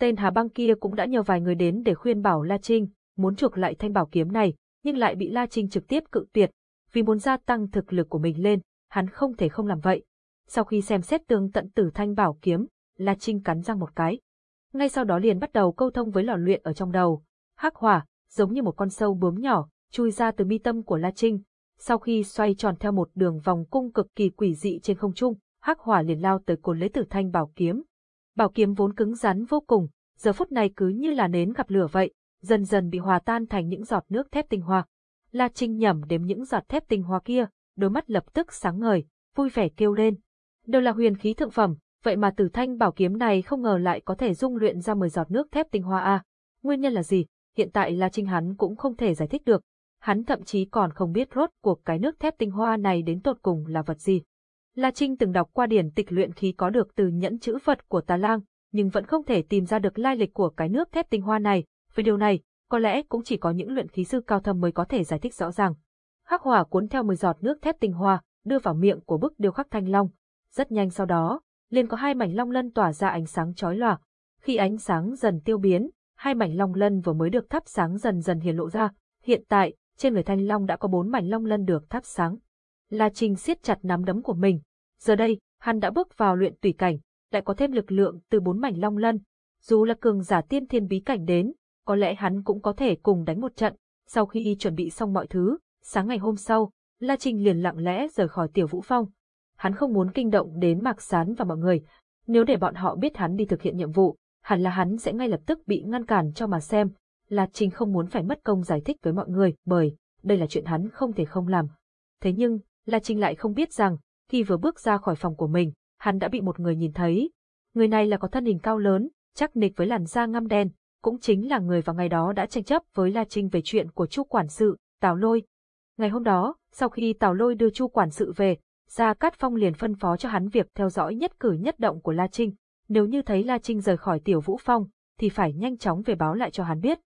Tên Hà Băng kia cũng đã nhờ vài người đến để khuyên bảo La Trinh, muốn chuộc lại thanh bảo kiếm này, nhưng lại bị La Trinh trực tiếp cự tuyệt, vì muốn gia tăng thực lực của mình lên, hắn không thể không làm vậy. Sau khi xem xét tường tận tử thanh bảo kiếm, La Trinh cắn răng một cái. Ngay sau đó liền bắt đầu câu thông với lò luyện ở trong đầu. Hắc hỏa, giống như một con sâu bướm nhỏ, chui ra từ mi tâm của La Trinh. Sau khi xoay tròn theo một đường vòng cung cực kỳ quỷ dị trên không trung, Hắc hỏa liền lao tới cồn lấy tử thanh bảo kiếm. Bảo kiếm vốn cứng rắn vô cùng, giờ phút này cứ như là nến gặp lửa vậy, dần dần bị hòa tan thành những giọt nước thép tinh hoa. La Trinh nhẩm đếm những giọt thép tinh hoa kia, đôi mắt lập tức sáng ngời, vui vẻ kêu lên. Đều là huyền khí thượng phẩm, vậy mà tử thanh bảo kiếm này không ngờ lại có thể dung luyện ra 10 giọt nước thép tinh hoa a. Nguyên nhân là gì? Hiện tại La Trinh hắn cũng không thể giải thích được. Hắn thậm chí còn không biết rốt cuộc cái nước thép tinh hoa này đến tột cùng là vật gì. La Trinh từng đọc qua điển tịch luyện khí có được từ nhẫn chữ phật của Tà Lang, nhưng vẫn không thể tìm ra được lai lịch của cái nước thép tinh hoa này. Về điều này, có lẽ cũng chỉ có những luyện khí sư cao thâm mới có thể giải thích rõ ràng. Hắc hỏa cuốn theo 10 giọt nước thép tinh hoa, đưa vào miệng của bức điêu khắc thanh long. Rất nhanh sau đó, liền có hai mảnh long lân tỏa ra ánh sáng chói lòa. Khi ánh sáng dần tiêu biến, hai mảnh long lân vừa mới được thắp sáng dần dần hiển lộ ra. Hiện tại, trên người thanh long đã có bốn mảnh long lân được thắp sáng. La Trinh siết chặt nắm đấm của mình. Giờ đây, hắn đã bước vào luyện tùy cảnh, lại có thêm lực lượng từ bốn mảnh long lân. Dù là cường giả tiên thiên bí cảnh đến, có lẽ hắn cũng có thể cùng đánh một trận. Sau khi chuẩn bị xong mọi thứ, sáng ngày hôm sau, La Trinh liền lặng lẽ rời khỏi tiểu vũ phong. Hắn không muốn kinh động đến Mạc Sán và mọi người. Nếu để bọn họ biết hắn đi thực hiện nhiệm vụ, hẳn là hắn sẽ ngay lập tức bị ngăn cản cho mà xem. La Trinh không muốn phải mất công giải thích với mọi người bởi đây là chuyện hắn không thể không làm. Thế nhưng, La Trinh lại không biết rằng, khi vừa bước ra khỏi phòng của mình, hắn đã bị một người nhìn thấy. Người này là có thân hình cao lớn, chắc nịch với làn da ngăm đen, cũng chính là người vào ngày đó đã tranh chấp với La Trinh về chuyện của Chu quản sự, Tào Lôi. Ngày hôm đó, sau khi Tào Lôi đưa Chu quản sự về, Gia Cát Phong liền phân phó cho hắn việc theo dõi nhất cử nhất động của La Trinh. Nếu như thấy La Trinh rời khỏi Tiểu Vũ Phong, thì phải nhanh chóng về báo lại cho hắn biết.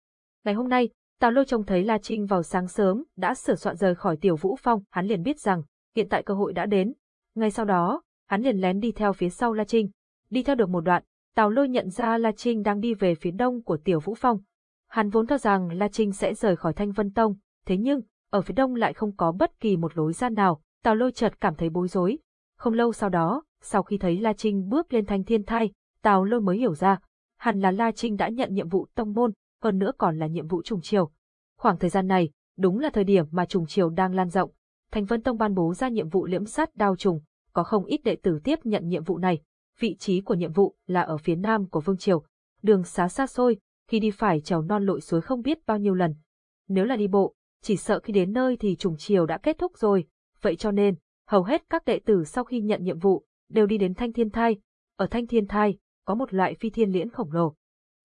Ngày hôm nay, Tào Lôi trông thấy La Trinh vào sáng sớm, đã sửa soạn rời khỏi Tiểu Vũ Phong, hắn liền biết rằng, hiện tại cơ hội đã đến. Ngay sau đó, hắn liền lén đi theo phía sau La Trinh. Đi theo được một đoạn, Tào Lôi nhận ra La Trinh đang đi về phía đông của Tiểu Vũ Phong. Hắn vốn cho rằng La Trinh sẽ rời khỏi Thanh Vân Tông, thế nhưng, ở phía đông lại không có bất kỳ một lối ra nào, Tào Lôi chợt cảm thấy bối rối. Không lâu sau đó, sau khi thấy La Trinh bước lên Thanh Thiên Thai, Tào Lôi mới hiểu ra, hẳn là La Trinh đã nhận nhiệm vụ tông môn, hơn nữa còn là nhiệm vụ trùng chiều. Khoảng thời gian này, đúng là thời điểm mà trùng chiều đang lan rộng. Thanh Vân Tông ban bố ra nhiệm vụ liễm sát đao trùng, có không ít đệ tử tiếp nhận nhiệm vụ này. Vị trí của nhiệm vụ là ở phía nam của Vương Triều. Đường xá xa xôi, khi đi phải trèo non lội suối không biết bao nhiêu lần. Nếu là đi bộ, chỉ sợ khi đến nơi thì trùng chiều đã kết thúc rồi. Vậy cho nên, hầu hết các đệ tử sau khi nhận nhiệm vụ, đều đi đến Thanh Thiên Thai. Ở Thanh Thiên Thai, có một loại phi thiên liễn khổng lồ.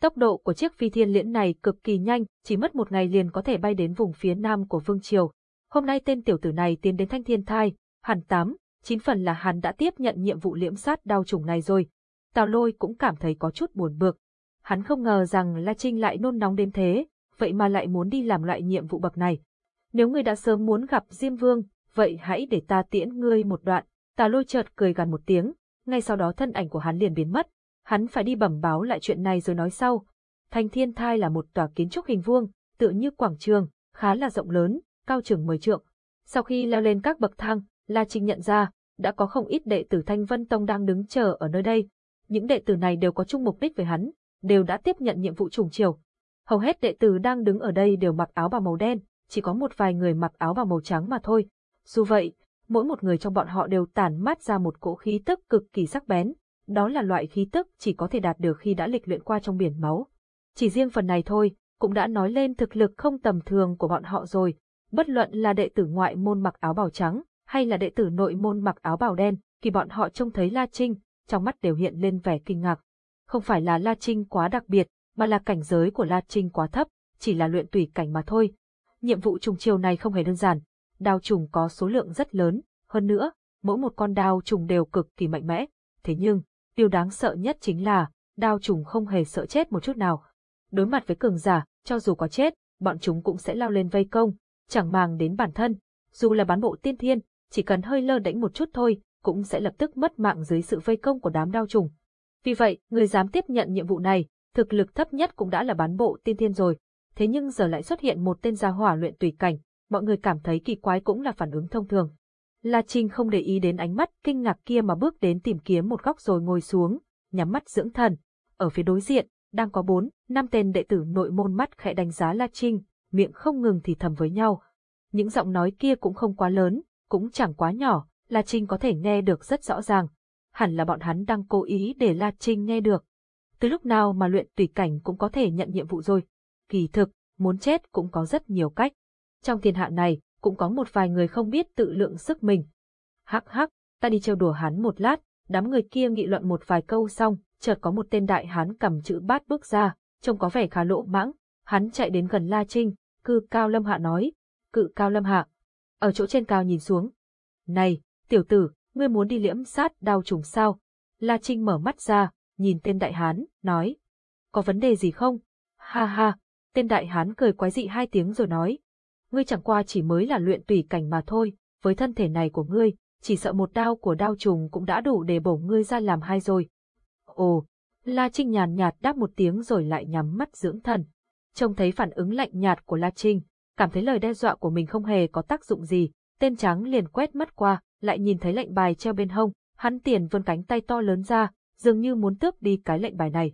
Tốc độ của chiếc phi thiên liễn này cực kỳ nhanh, chỉ mất một ngày liền có thể bay đến vùng phía nam của Vương Triều. Hôm nay tên tiểu tử này tiến đến Thanh Thiên Thai, hẳn tám, chín phần là hắn đã tiếp nhận nhiệm vụ liễm sát đao trùng này rồi. Tào lôi cũng cảm thấy có chút buồn bực. Hắn không ngờ rằng La Trinh lại nôn nóng đến thế, vậy mà lại muốn đi làm loại nhiệm vụ bậc này. Nếu ngươi đã sớm muốn gặp Diêm Vương, vậy hãy để ta tiễn ngươi một đoạn. Tào lôi chợt cười gằn một tiếng, ngay sau đó thân ảnh của hắn liền biến mất. Hắn phải đi bẩm báo lại chuyện này rồi nói sau. Thanh Thiên Thai là một tòa kiến trúc hình vuông, tựa như quảng trường, khá là rộng lớn, cao chừng 10 trượng. Sau khi leo lên các bậc thang, La Trinh nhận ra, đã có không ít đệ tử Thanh Vân Tông đang đứng chờ ở nơi đây. Những đệ tử này đều có chung mục đích với hắn, đều đã tiếp nhận nhiệm vụ trùng chiều. Hầu hết đệ tử đang đứng ở đây đều mặc áo bào màu đen, chỉ có một vài người mặc áo bào màu trắng mà thôi. Dù vậy, mỗi một người trong bọn họ đều tản mát ra một cỗ khí tức cực kỳ sắc bén, đó là loại khí tức chỉ có thể đạt được khi đã lịch luyện qua trong biển máu. Chỉ riêng phần này thôi, cũng đã nói lên thực lực không tầm thường của bọn họ rồi, bất luận là đệ tử ngoại môn mặc áo bào trắng, hay là đệ tử nội môn mặc áo bào đen, khi bọn họ trông thấy La Trinh, trong mắt đều hiện lên vẻ kinh ngạc. Không phải là La Trinh quá đặc biệt, mà là cảnh giới của La Trinh quá thấp, chỉ là luyện tùy cảnh mà thôi. Nhiệm vụ trùng chiều này không hề đơn giản, đao trùng có số lượng rất lớn, hơn nữa, mỗi một con đao trùng đều cực kỳ mạnh mẽ. Thế nhưng, Điều đáng sợ nhất chính là, đao trùng không hề sợ chết một chút nào. Đối mặt với cường giả, cho dù có chết, bọn chúng cũng sẽ lao lên vây công, chẳng màng đến bản thân. Dù là bán bộ tiên thiên, chỉ cần hơi lơ đễnh một chút thôi, cũng sẽ lập tức mất mạng dưới sự vây công của đám đao trùng. Vì vậy, người dám tiếp nhận nhiệm vụ này, thực lực thấp nhất cũng đã là bán bộ tiên thiên rồi. Thế nhưng giờ lại xuất hiện một tên gia hỏa luyện tùy cảnh, mọi người cảm thấy kỳ quái cũng là phản ứng thông thường. La Trinh không để ý đến ánh mắt kinh ngạc kia mà bước đến tìm kiếm một góc rồi ngồi xuống, nhắm mắt dưỡng thần. Ở phía đối diện, đang có bốn, năm tên đệ tử nội môn mắt khẽ đánh giá La Trinh, miệng không ngừng thì thầm với nhau. Những giọng nói kia cũng không quá lớn, cũng chẳng quá nhỏ, La Trinh có thể nghe được rất rõ ràng. Hẳn là bọn hắn đang cố ý để La Trinh nghe được. Từ lúc nào mà luyện tùy cảnh cũng có thể nhận nhiệm vụ rồi. Kỳ thực, muốn chết cũng có rất nhiều cách. Trong thiên hạ này, cũng có một vài người không biết tự lượng sức mình. Hắc hắc, ta đi trêu đùa hắn một lát, đám người kia nghị luận một vài câu xong, chợt có một tên đại hán cầm chữ bát bước ra, trông có vẻ khá lỗ mãng, hắn chạy đến gần La Trinh, cư cao lâm hạ nói, cự cao lâm hạ, ở chỗ trên cao nhìn xuống. Này, tiểu tử, ngươi muốn đi liễm sát đao trùng sao? La Trinh mở mắt ra, nhìn tên đại hán, nói, có vấn đề gì không? Ha ha, tên đại hán cười quái dị hai tiếng rồi nói, ngươi chẳng qua chỉ mới là luyện tùy cảnh mà thôi, với thân thể này của ngươi, chỉ sợ một đao của đao trùng cũng đã đủ để bổ ngươi ra làm hai rồi. Ồ, La Trinh nhàn nhạt đáp một tiếng rồi lại nhắm mắt dưỡng thần. Trông thấy phản ứng lạnh nhạt của La Trinh, cảm thấy lời đe dọa của mình không hề có tác dụng gì, tên trắng liền quét mắt qua, lại nhìn thấy lệnh bài treo bên hông, hắn tiền vươn cánh tay to lớn ra, dường như muốn tước đi cái lệnh bài này.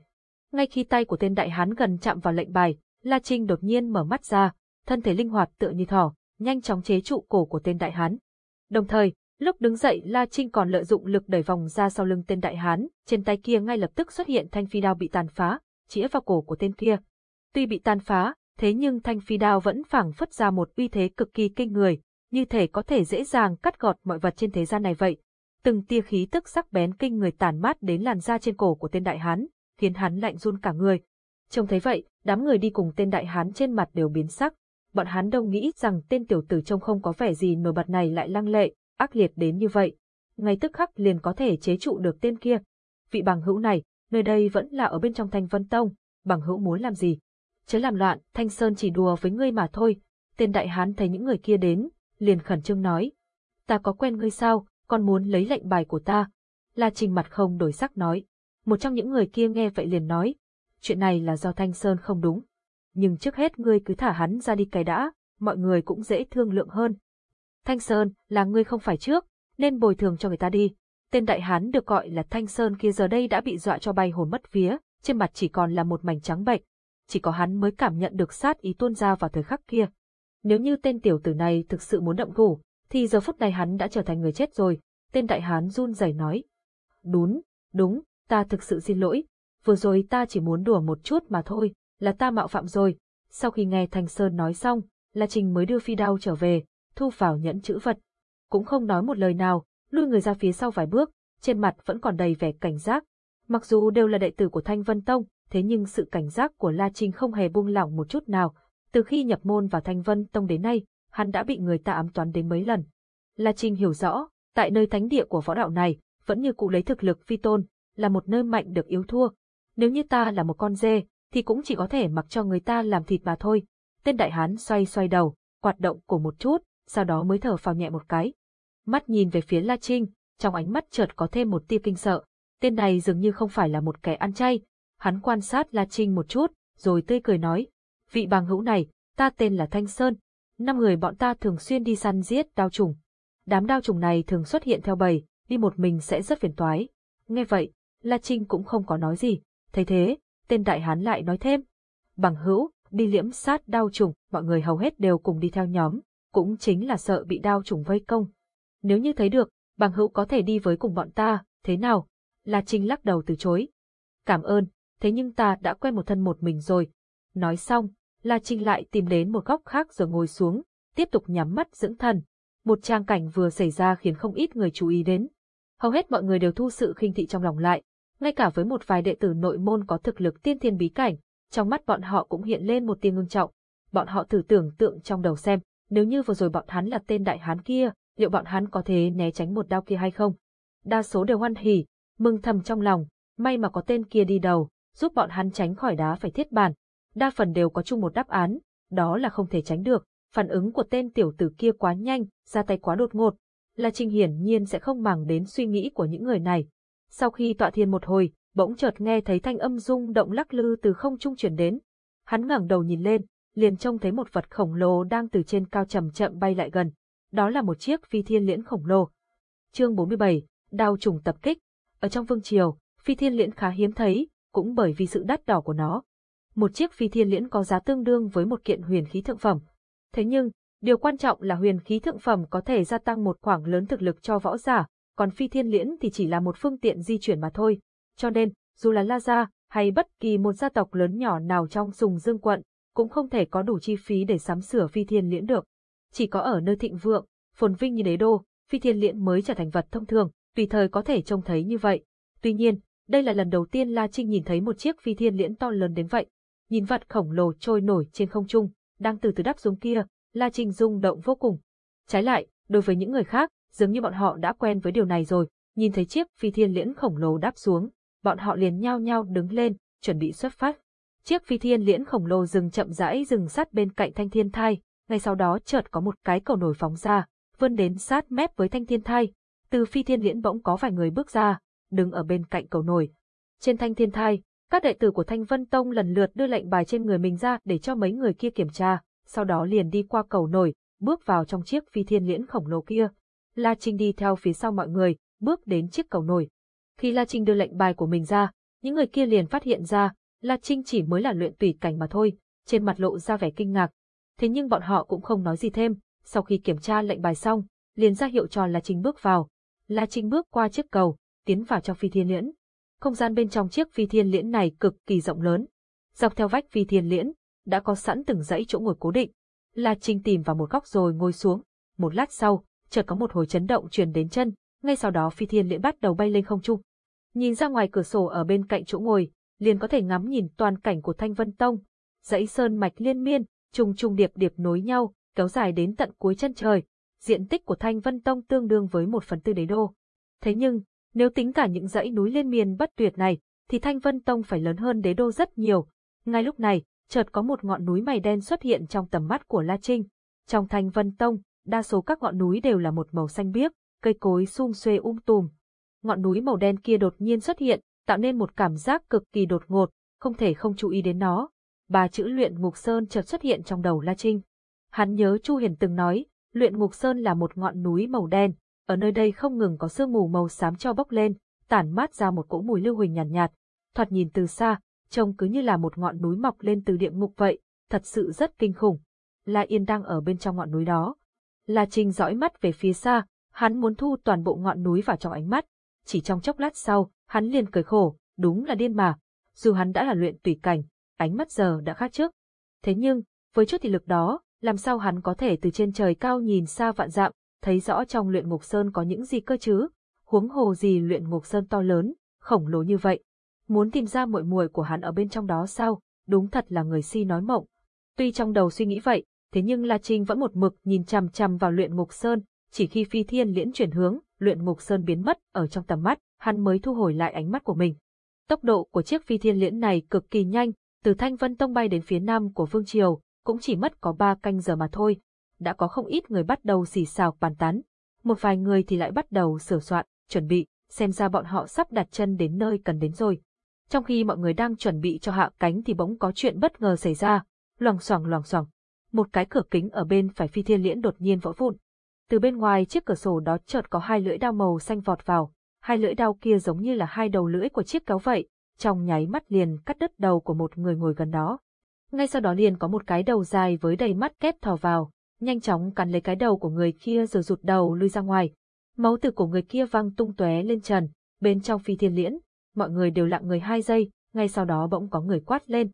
Ngay khi tay của tên đại hán gần chạm vào lệnh bài, La Trinh đột nhiên mở mắt ra, thân thể linh hoạt tựa như thỏ, nhanh chóng chế trụ cổ của tên đại hán. Đồng thời, lúc đứng dậy La Trinh còn lợi dụng lực đẩy vòng ra sau lưng tên đại hán, trên tay kia ngay lập tức xuất hiện thanh phi đao bị tàn phá, chĩa vào cổ của tên kia. Tuy bị tàn phá, thế nhưng thanh phi đao vẫn phảng phất ra một uy thế cực kỳ kinh người, như thể có thể dễ dàng cắt gọt mọi vật trên thế gian này vậy. Từng tia khí tức sắc bén kinh người tàn mát đến làn da trên cổ của tên đại hán, khiến hắn lạnh run cả người. Trông thấy vậy, đám người đi cùng tên đại hán trên mặt đều biến sắc, bọn hắn đâu nghĩ rằng tên tiểu tử trông không có vẻ gì nổi bật này lại lăng lệ, ác liệt đến như vậy. Ngay tức khắc liền có thể chế trụ được tên kia. Vị bằng hữu này, nơi đây vẫn là ở bên trong thanh vân tông, bằng hữu muốn làm gì? Chớ làm loạn, thanh sơn chỉ đùa với ngươi mà thôi. Tên đại hán thấy những người kia đến, liền khẩn trương nói. Ta có quen ngươi sao, còn muốn lấy lệnh bài của ta. La Trình mặt không đổi sắc nói. Một trong những người kia nghe vậy liền nói. Chuyện này là do Thanh Sơn không đúng nhưng trước hết ngươi cứ thả hắn ra đi cái đã, mọi người cũng dễ thương lượng hơn. Thanh Sơn, là ngươi không phải trước, nên bồi thường cho người ta đi. Tên đại hán được gọi là Thanh Sơn kia giờ đây đã bị dọa cho bay hồn mất vía, trên mặt chỉ còn là một mảnh trắng bệch Chỉ có hắn mới cảm nhận được sát ý tuôn ra vào thời khắc kia. Nếu như tên tiểu tử này thực sự muốn động thủ, thì giờ phút này hắn đã trở thành người chết rồi. Tên đại hán run rẩy nói. Đúng, đúng, ta thực sự xin lỗi. Vừa rồi ta chỉ muốn đùa một chút mà thôi là ta mạo phạm rồi. Sau khi nghe Thanh Sơn nói xong, La Trình mới đưa phi đao trở về, thu vào nhẫn chữ vật. Cũng không nói một lời nào, lui người ra phía sau vài bước, trên mặt vẫn còn đầy vẻ cảnh giác. Mặc dù đều là đệ tử của Thanh Vân Tông, thế nhưng sự cảnh giác của La Trình không hề buông lỏng một chút nào. Từ khi nhập môn vào Thanh Vân Tông đến nay, hắn đã bị người ta ám toán đến mấy lần. La Trình hiểu rõ, tại nơi thánh địa của võ đạo này, vẫn như cụ lấy thực lực phi tôn, là một nơi mạnh được yếu thua. Nếu như ta là một con dê, thì cũng chỉ có thể mặc cho người ta làm thịt mà thôi. Tên đại hán xoay xoay đầu, hoạt động cổ một chút, sau đó mới thở phào nhẹ một cái. Mắt nhìn về phía La Trinh, trong ánh mắt chợt có thêm một tia kinh sợ. Tên này dường như không phải là một kẻ ăn chay. Hắn quan sát La Trinh một chút, rồi tươi cười nói. Vị bằng hữu này, ta tên là Thanh Sơn. Năm người bọn ta thường xuyên đi săn giết đao trùng. Đám đao trùng này thường xuất hiện theo bầy, đi một mình sẽ rất phiền toái. Nghe vậy, La Trinh cũng không có nói gì. Thấy thế, tên đại hán lại nói thêm. Bằng hữu, đi liễm sát đao trùng, mọi người hầu hết đều cùng đi theo nhóm, cũng chính là sợ bị đao trùng vây công. Nếu như thấy được, bằng hữu có thể đi với cùng bọn ta, thế nào? La Trinh lắc đầu từ chối. Cảm ơn, thế nhưng ta đã quen một thân một mình rồi. Nói xong, La Trinh lại tìm đến một góc khác rồi ngồi xuống, tiếp tục nhắm mắt dưỡng thần. Một trang cảnh vừa xảy ra khiến không ít người chú ý đến. Hầu hết mọi người đều thu sự khinh thị trong lòng lại, ngay cả với một vài đệ tử nội môn có thực lực tiên thiên bí cảnh, trong mắt bọn họ cũng hiện lên một tia ngưng trọng. Bọn họ thử tưởng tượng trong đầu xem, nếu như vừa rồi bọn hắn là tên đại hán kia, liệu bọn hắn có thể né tránh một đao kia hay không? Đa số đều hoan hỉ, mừng thầm trong lòng, may mà có tên kia đi đầu, giúp bọn hắn tránh khỏi đá phải thiết bàn. Đa phần đều có chung một đáp án, đó là không thể tránh được, phản ứng của tên tiểu tử kia quá nhanh, ra tay quá đột ngột. La Trinh hiển nhiên sẽ không màng đến suy nghĩ của những người này. Sau khi tọa thiền một hồi, bỗng chợt nghe thấy thanh âm rung động lắc lư từ không trung chuyển đến. Hắn ngẩng đầu nhìn lên, liền trông thấy một vật khổng lồ đang từ trên cao chậm chậm bay lại gần. Đó là một chiếc phi thiên liễn khổng lồ. Chương 47, đao trùng tập kích. Ở trong vương triều, phi thiên liễn khá hiếm thấy, cũng bởi vì sự đắt đỏ của nó. Một chiếc phi thiên liễn có giá tương đương với một kiện huyền khí thượng phẩm. Thế nhưng, điều quan trọng là huyền khí thượng phẩm có thể gia tăng một khoảng lớn thực lực cho võ giả, còn phi thiên liễn thì chỉ là một phương tiện di chuyển mà thôi. Cho nên, dù là La Gia, hay bất kỳ một gia tộc lớn nhỏ nào trong sùng dương quận, cũng không thể có đủ chi phí để sắm sửa phi thiên liễn được. Chỉ có ở nơi thịnh vượng, phồn vinh như đế đô, phi thiên liễn mới trở thành vật thông thường, tùy thời có thể trông thấy như vậy. Tuy nhiên, đây là lần đầu tiên La Trinh nhìn thấy một chiếc phi thiên liễn to lớn đến vậy. Nhìn vật khổng lồ trôi nổi trên không trung, đang từ từ đáp xuống kia, La Trinh rung động vô cùng. Trái lại, đối với những người khác, dường như bọn họ đã quen với điều này rồi, nhìn thấy chiếc phi thiên liễn khổng lồ đáp xuống, bọn họ liền nhao nhao đứng lên, chuẩn bị xuất phát. Chiếc phi thiên liễn khổng lồ dừng chậm rãi dừng sát bên cạnh thanh thiên thai, ngay sau đó chợt có một cái cầu nổi phóng ra, vươn đến sát mép với thanh thiên thai. Từ phi thiên liễn bỗng có vài người bước ra, đứng ở bên cạnh cầu nổi. Trên thanh thiên thai, các đệ tử của Thanh Vân Tông lần lượt đưa lệnh bài trên người mình ra để cho mấy người kia kiểm tra, sau đó liền đi qua cầu nổi, bước vào trong chiếc phi thiên liễn khổng lồ kia. La Trinh đi theo phía sau mọi người, bước đến chiếc cầu nổi. Khi La Trinh đưa lệnh bài của mình ra, những người kia liền phát hiện ra, La Trinh chỉ mới là luyện tùy cảnh mà thôi, trên mặt lộ ra vẻ kinh ngạc. Thế nhưng bọn họ cũng không nói gì thêm, sau khi kiểm tra lệnh bài xong, liền ra hiệu cho La Trinh bước vào. La Trinh bước qua chiếc cầu, tiến vào trong phi thiên liễn. Không gian bên trong chiếc phi thiên liễn này cực kỳ rộng lớn. Dọc theo vách phi thiên liễn, đã có sẵn từng dãy chỗ ngồi cố định. La Trinh tìm vào một góc rồi ngồi xuống. Một lát sau, chợt có một hồi chấn động truyền đến chân, ngay sau đó phi thiên liễn bắt đầu bay lên không trung. Nhìn ra ngoài cửa sổ ở bên cạnh chỗ ngồi, liền có thể ngắm nhìn toàn cảnh của Thanh Vân Tông. Dãy sơn mạch liên miên, trùng trùng điệp điệp nối nhau, kéo dài đến tận cuối chân trời. Diện tích của Thanh Vân Tông tương đương với một phần tư đế đô. Thế nhưng, nếu tính cả những dãy núi liên miên bất tuyệt này, thì Thanh Vân Tông phải lớn hơn đế đô rất nhiều. Ngay lúc này, chợt có một ngọn núi mày đen xuất hiện trong tầm mắt của La Trinh. Trong Thanh Vân Tông, đa số các ngọn núi đều là một màu xanh biếc, cây cối sum xuê um tùm. Ngọn núi màu đen kia đột nhiên xuất hiện, tạo nên một cảm giác cực kỳ đột ngột, không thể không chú ý đến nó. Ba chữ luyện ngục sơn chợt xuất hiện trong đầu La Trinh. Hắn nhớ Chu Hiền từng nói, luyện ngục sơn là một ngọn núi màu đen, ở nơi đây không ngừng có sương mù màu xám cho bốc lên, tản mát ra một cỗ mùi lưu huỳnh nhàn nhạt, nhạt. Thoạt nhìn từ xa, trông cứ như là một ngọn núi mọc lên từ địa ngục vậy, thật sự rất kinh khủng. La Yên đang ở bên trong ngọn núi đó. La Trinh dõi mắt về phía xa, hắn muốn thu toàn bộ ngọn núi vào trong ánh mắt. Chỉ trong chốc lát sau, hắn liền cười khổ, đúng là điên mà. Dù hắn đã là luyện tùy cảnh, ánh mắt giờ đã khác trước. Thế nhưng, với chút thị lực đó, làm sao hắn có thể từ trên trời cao nhìn xa vạn dặm, thấy rõ trong luyện ngục sơn có những gì cơ chứ? Huống hồ gì luyện ngục sơn to lớn, khổng lồ như vậy. Muốn tìm ra muội muội của hắn ở bên trong đó sao? Đúng thật là người si nói mộng. Tuy trong đầu suy nghĩ vậy, thế nhưng La Trinh vẫn một mực nhìn chằm chằm vào luyện ngục sơn, chỉ khi phi thiên liễn chuyển hướng, luyện ngục sơn biến mất ở trong tầm mắt, hắn mới thu hồi lại ánh mắt của mình. Tốc độ của chiếc phi thiên liễn này cực kỳ nhanh, từ Thanh Vân Tông bay đến phía nam của Vương Triều, cũng chỉ mất có ba canh giờ mà thôi. Đã có không ít người bắt đầu xì xào bàn tán. Một vài người thì lại bắt đầu sửa soạn, chuẩn bị, xem ra bọn họ sắp đặt chân đến nơi cần đến rồi. Trong khi mọi người đang chuẩn bị cho hạ cánh thì bỗng có chuyện bất ngờ xảy ra, loằng xoảng loằng xoảng. Một cái cửa kính ở bên phải phi thiên liễn đột nhiên vỡ vụn. Từ bên ngoài chiếc cửa sổ đó chợt có hai lưỡi đao màu xanh vọt vào, hai lưỡi đao kia giống như là hai đầu lưỡi của chiếc kéo vậy, trong nháy mắt liền cắt đứt đầu của một người ngồi gần đó. Ngay sau đó liền có một cái đầu dài với đầy mắt kép thò vào, nhanh chóng cắn lấy cái đầu của người kia rồi rụt đầu lui ra ngoài. Máu từ của người kia văng tung tóe lên trần, bên trong phi thiên liễn, mọi người đều lặng người hai giây, ngay sau đó bỗng có người quát lên.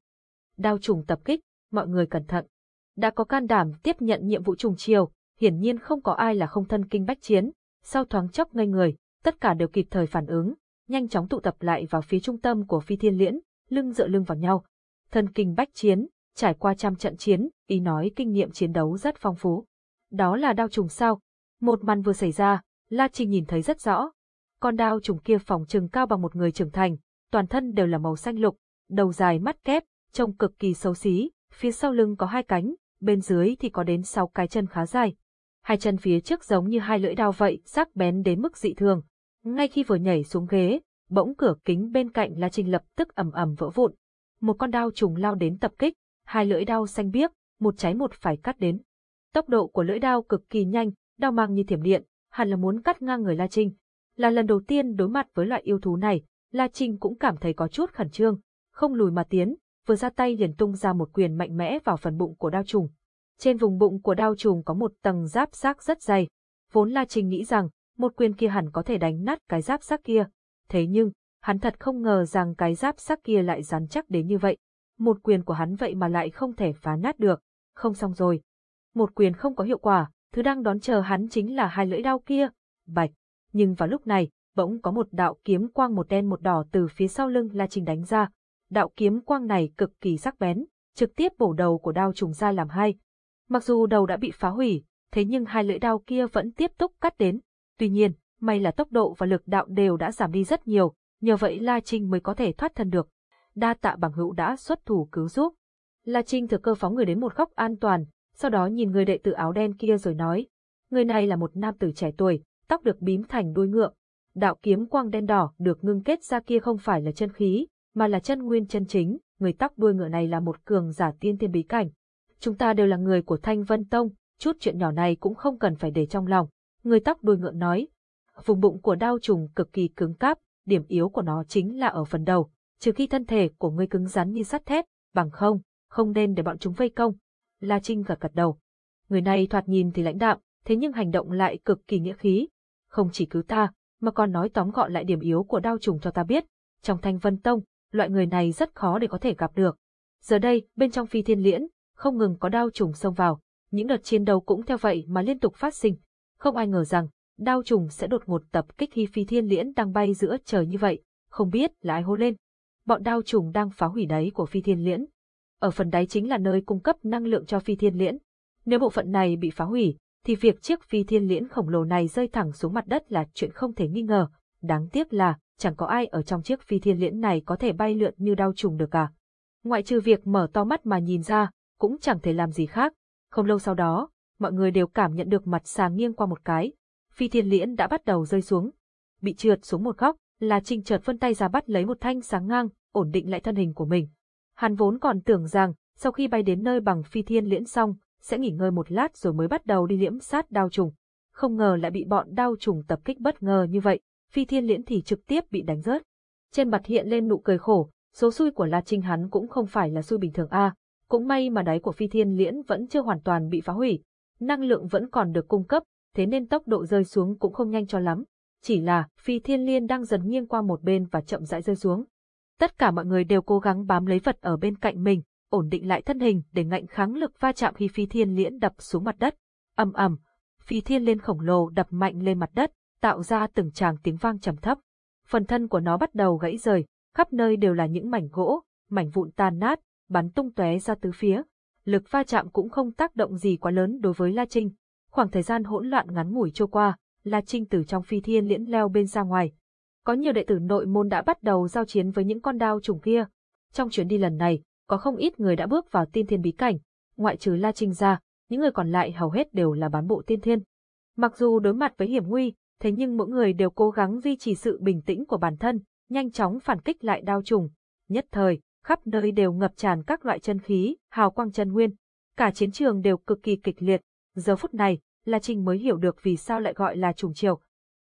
Đao trùng tập kích, mọi người cẩn thận. Đã có can đảm tiếp nhận nhiệm vụ trùng chiều, hiển nhiên không có ai là không thân kinh bách chiến, sau thoáng chốc ngây người, tất cả đều kịp thời phản ứng, nhanh chóng tụ tập lại vào phía trung tâm của phi thiên liễn, lưng dựa lưng vào nhau. Thân kinh bách chiến, trải qua trăm trận chiến, ý nói kinh nghiệm chiến đấu rất phong phú. Đó là đao trùng sao. Một màn vừa xảy ra, La Trinh nhìn thấy rất rõ. Con đao trùng kia phòng trừng cao bằng một người trưởng thành, toàn thân đều là màu xanh lục, đầu dài mắt kép, trông cực kỳ xấu xí, phía sau lưng có hai cánh, bên dưới thì có đến sáu cái chân khá dài. Hai chân phía trước giống như hai lưỡi đao vậy, sắc bén đến mức dị thường. Ngay khi vừa nhảy xuống ghế, bỗng cửa kính bên cạnh La Trinh lập tức ầm ầm vỡ vụn. Một con đao trùng lao đến tập kích, hai lưỡi đao xanh biếc, một trái một phải cắt đến. Tốc độ của lưỡi đao cực kỳ nhanh, đao mang như thiểm điện, hẳn là muốn cắt ngang người La Trinh. Là lần đầu tiên đối mặt với loại yêu thú này, La Trinh cũng cảm thấy có chút khẩn trương, không lùi mà tiến, vừa ra tay liền tung ra một quyền mạnh mẽ vào phần bụng của đao trùng. Trên vùng bụng của đao trùng có một tầng giáp xác rất dày. Vốn La Trinh nghĩ rằng, một quyền kia hẳn có thể đánh nát cái giáp xác kia. Thế nhưng, hắn thật không ngờ rằng cái giáp xác kia lại rắn chắc đến như vậy. Một quyền của hắn vậy mà lại không thể phá nát được. Không xong rồi. Một quyền không có hiệu quả, thứ đang đón chờ hắn chính là hai lưỡi đao kia. Bạch. Nhưng vào lúc này, bỗng có một đạo kiếm quang một đen một đỏ từ phía sau lưng La Trinh đánh ra. Đạo kiếm quang này cực kỳ sắc bén, trực tiếp bổ đầu của đao trùng ra làm hai. Mặc dù đầu đã bị phá hủy, thế nhưng hai lưỡi đao kia vẫn tiếp tục cắt đến. Tuy nhiên, may là tốc độ và lực đạo đều đã giảm đi rất nhiều, nhờ vậy La Trinh mới có thể thoát thân được. Đa tạ bằng hữu đã xuất thủ cứu giúp. La Trinh thừa cơ phóng người đến một góc an toàn, sau đó nhìn người đệ tử áo đen kia rồi nói. Người này là một nam tử trẻ tuổi, tóc được bím thành đuôi ngựa. Đạo kiếm quang đen đỏ được ngưng kết ra kia không phải là chân khí, mà là chân nguyên chân chính, người tóc đuôi ngựa này là một cường giả tiên thiên bí cảnh. Chúng ta đều là người của Thanh Vân Tông, chút chuyện nhỏ này cũng không cần phải để trong lòng. Người tóc đuôi ngựa nói. Vùng bụng của đao trùng cực kỳ cứng cáp, điểm yếu của nó chính là ở phần đầu, trừ khi thân thể của ngươi cứng rắn như sắt thép, bằng không, không nên để bọn chúng vây công. La Trinh gật gật đầu. Người này thoạt nhìn thì lãnh đạm, thế nhưng hành động lại cực kỳ nghĩa khí. Không chỉ cứu ta, mà còn nói tóm gọn lại điểm yếu của đao trùng cho ta biết. Trong thanh vân tông, loại người này rất khó để có thể gặp được. Giờ đây, bên trong phi thiên liễn, không ngừng có đao trùng xông vào, những đợt chiến đấu cũng theo vậy mà liên tục phát sinh. Không ai ngờ rằng, đao trùng sẽ đột ngột tập kích khi phi thiên liễn đang bay giữa trời như vậy, không biết là ai hô lên. Bọn đao trùng đang phá hủy đáy của phi thiên liễn. Ở phần đáy chính là nơi cung cấp năng lượng cho phi thiên liễn. Nếu bộ phận này bị phá hủy, thì việc chiếc phi thiên liễn khổng lồ này rơi thẳng xuống mặt đất là chuyện không thể nghi ngờ. Đáng tiếc là, chẳng có ai ở trong chiếc phi thiên liễn này có thể bay lượn như đau trùng được cả. Ngoại trừ việc mở to mắt mà nhìn ra, cũng chẳng thể làm gì khác. Không lâu sau đó, mọi người đều cảm nhận được mặt sàng nghiêng qua một cái. Phi thiên liễn đã bắt đầu rơi xuống. Bị trượt xuống một góc, là Trinh chợt phân tay ra bắt lấy một thanh sáng ngang, ổn định lại thân hình của mình. Hắn vốn còn tưởng rằng, sau khi bay đến nơi bằng phi thiên liễn xong, sẽ nghỉ ngơi một lát rồi mới bắt đầu đi liễm sát đao trùng. Không ngờ lại bị bọn đao trùng tập kích bất ngờ như vậy, phi thiên liễn thì trực tiếp bị đánh rớt. Trên mặt hiện lên nụ cười khổ, số xui của La Trinh hắn cũng không phải là xui bình thường a, cũng may mà đáy của phi thiên liễn vẫn chưa hoàn toàn bị phá hủy, năng lượng vẫn còn được cung cấp, thế nên tốc độ rơi xuống cũng không nhanh cho lắm. Chỉ là phi thiên liên đang dần nghiêng qua một bên và chậm rãi rơi xuống. Tất cả mọi người đều cố gắng bám lấy vật ở bên cạnh mình, ổn định lại thân hình để ngạnh kháng lực va chạm khi phi thiên liễn đập xuống mặt đất. ầm ầm, phi thiên liên khổng lồ đập mạnh lên mặt đất, tạo ra từng tràng tiếng vang trầm thấp. Phần thân của nó bắt đầu gãy rời, khắp nơi đều là những mảnh gỗ, mảnh vụn tan nát, bắn tung tóe ra tứ phía. Lực va chạm cũng không tác động gì quá lớn đối với La Trinh. Khoảng thời gian hỗn loạn ngắn ngủi trôi qua, La Trinh từ trong phi thiên liễn leo bên ra ngoài. Có nhiều đệ tử nội môn đã bắt đầu giao chiến với những con đao trùng kia. Trong chuyến đi lần này, có không ít người đã bước vào tiên thiên bí cảnh, ngoại trừ La Trinh ra, những người còn lại hầu hết đều là bán bộ tiên thiên. Mặc dù đối mặt với hiểm nguy, thế nhưng mỗi người đều cố gắng duy trì sự bình tĩnh của bản thân, nhanh chóng phản kích lại đao trùng. Nhất thời, khắp nơi đều ngập tràn các loại chân khí, hào quang chân nguyên. Cả chiến trường đều cực kỳ kịch liệt. Giờ phút này, La Trinh mới hiểu được vì sao lại gọi là trùng chiều.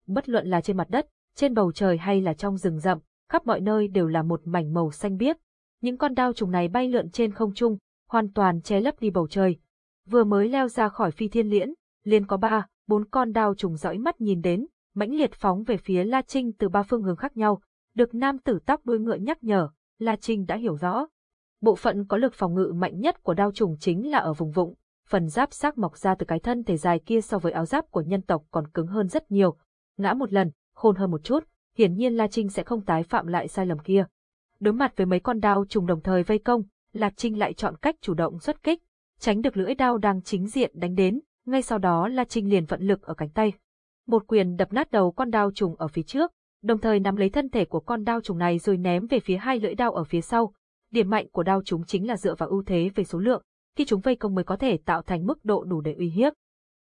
Bất luận là trên mặt đất, trên bầu trời hay là trong rừng rậm, khắp mọi nơi đều là một mảnh màu xanh biếc. Những con đao trùng này bay lượn trên không trung, hoàn toàn che lấp đi bầu trời. Vừa mới leo ra khỏi phi thiên liễn, liền có ba, bốn con đao trùng dõi mắt nhìn đến, mãnh liệt phóng về phía La Trinh từ ba phương hướng khác nhau. Được nam tử tóc đuôi ngựa nhắc nhở, La Trinh đã hiểu rõ. Bộ phận có lực phòng ngự mạnh nhất của đao trùng chính là ở vùng vụng, phần giáp xác mọc ra từ cái thân thể dài kia so với áo giáp của nhân tộc còn cứng hơn rất nhiều. Ngã một lần, khôn hơn một chút, hiển nhiên La Trinh sẽ không tái phạm lại sai lầm kia. Đối mặt với mấy con đao trùng đồng thời vây công, La Trinh lại chọn cách chủ động xuất kích, tránh được lưỡi đao đang chính diện đánh đến, ngay sau đó La Trinh liền vận lực ở cánh tay. Một quyền đập nát đầu con đao trùng ở phía trước, đồng thời nắm lấy thân thể của con đao trùng này rồi ném về phía hai lưỡi đao ở phía sau. Điểm mạnh của đao chúng chính là dựa vào ưu thế về số lượng, khi chúng vây công mới có thể tạo thành mức độ đủ để uy hiếp.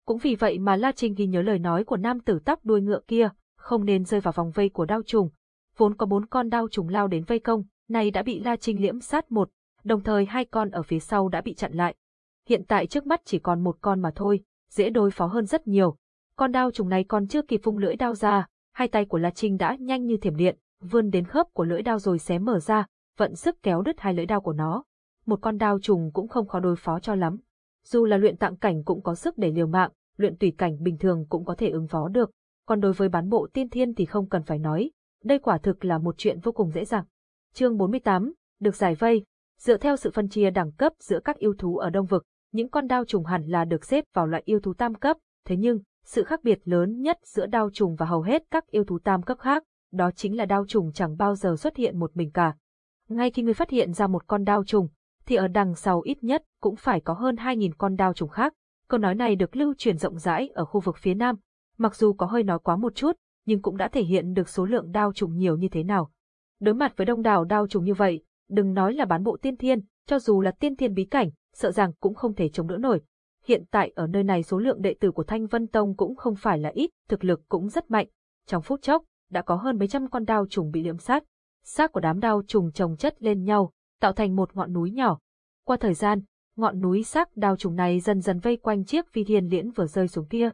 Cũng vì vậy mà La Trinh ghi nhớ lời nói của nam tử tóc đuôi ngựa kia, không nên rơi vào vòng vây của đao trùng. Vốn có bốn con đao trùng lao đến vây công, này đã bị La Trinh liễm sát một, đồng thời hai con ở phía sau đã bị chặn lại. Hiện tại trước mắt chỉ còn một con mà thôi, dễ đối phó hơn rất nhiều. Con đao trùng này còn chưa kịp phung lưỡi đao ra, hai tay của La Trinh đã nhanh như thiểm điện, vươn đến khớp của lưỡi đao rồi xé mở ra, vận sức kéo đứt hai lưỡi đao của nó. Một con đao trùng cũng không khó đối phó cho lắm. Dù là luyện tạng cảnh cũng có sức để liều mạng, luyện tùy cảnh bình thường cũng có thể ứng phó được, còn đối với bán bộ tiên thiên thì không cần phải nói, đây quả thực là một chuyện vô cùng dễ dàng. Chương 48, được giải vây, dựa theo sự phân chia đẳng cấp giữa các yêu thú ở Đông Vực, những con đao trùng hẳn là được xếp vào loại yêu thú tam cấp, thế nhưng, sự khác biệt lớn nhất giữa đao trùng và hầu hết các yêu thú tam cấp khác, đó chính là đao trùng chẳng bao giờ xuất hiện một mình cả. Ngay khi người phát hiện ra một con đao trùng, thì ở đằng sau ít nhất cũng phải có hơn 2.000 con đao trùng khác. Câu nói này được lưu truyền rộng rãi ở khu vực phía Nam, mặc dù có hơi nói quá một chút, nhưng cũng đã thể hiện được số lượng đao trùng nhiều như thế nào. Đối mặt với đông đảo đao trùng như vậy, đừng nói là bán bộ tiên thiên, cho dù là tiên thiên bí cảnh, sợ rằng cũng không thể chống đỡ nổi. Hiện tại ở nơi này số lượng đệ tử của Thanh Vân Tông cũng không phải là ít, thực lực cũng rất mạnh. Trong phút chốc, đã có hơn mấy trăm con đao trùng bị liễm sát. Xác của đám đao trùng chồng chất lên nhau, tạo thành một ngọn núi nhỏ. Qua thời gian, ngọn núi xác đao trùng này dần dần vây quanh chiếc phi thiên liễn vừa rơi xuống kia.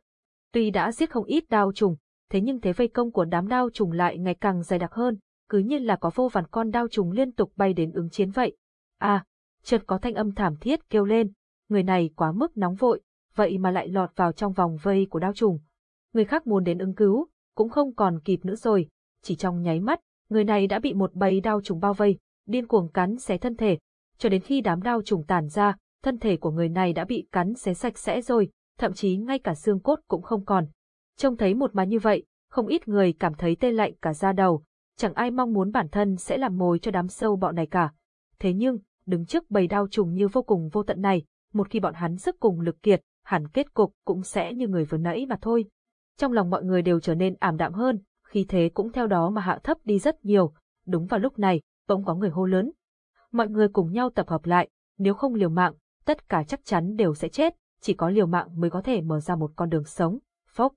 Tuy đã giết không ít đao trùng, thế nhưng thế vây công của đám đao trùng lại ngày càng dày đặc hơn, cứ như là có vô vàn con đao trùng liên tục bay đến ứng chiến vậy. À, chợt có thanh âm thảm thiết kêu lên, người này quá mức nóng vội, vậy mà lại lọt vào trong vòng vây của đao trùng. Người khác muốn đến ứng cứu, cũng không còn kịp nữa rồi, chỉ trong nháy mắt, người này đã bị một bầy đao trùng bao vây, điên cuồng cắn xé thân thể, cho đến khi đám đao trùng tàn ra, thân thể của người này đã bị cắn xé sạch sẽ rồi, thậm chí ngay cả xương cốt cũng không còn. Trông thấy một màn như vậy, không ít người cảm thấy tê lạnh cả da đầu, chẳng ai mong muốn bản thân sẽ làm mồi cho đám sâu bọ này cả. Thế nhưng, đứng trước bầy đao trùng như vô cùng vô tận này, một khi bọn hắn sức cùng lực kiệt, hẳn kết cục cũng sẽ như người vừa nãy mà thôi. Trong lòng mọi người đều trở nên ảm đạm hơn, khi thế cũng theo đó mà hạ thấp đi rất nhiều. Đúng vào lúc này, bỗng có người hô lớn. Mọi người cùng nhau tập hợp lại, nếu không liều mạng, tất cả chắc chắn đều sẽ chết, chỉ có liều mạng mới có thể mở ra một con đường sống. Phốc.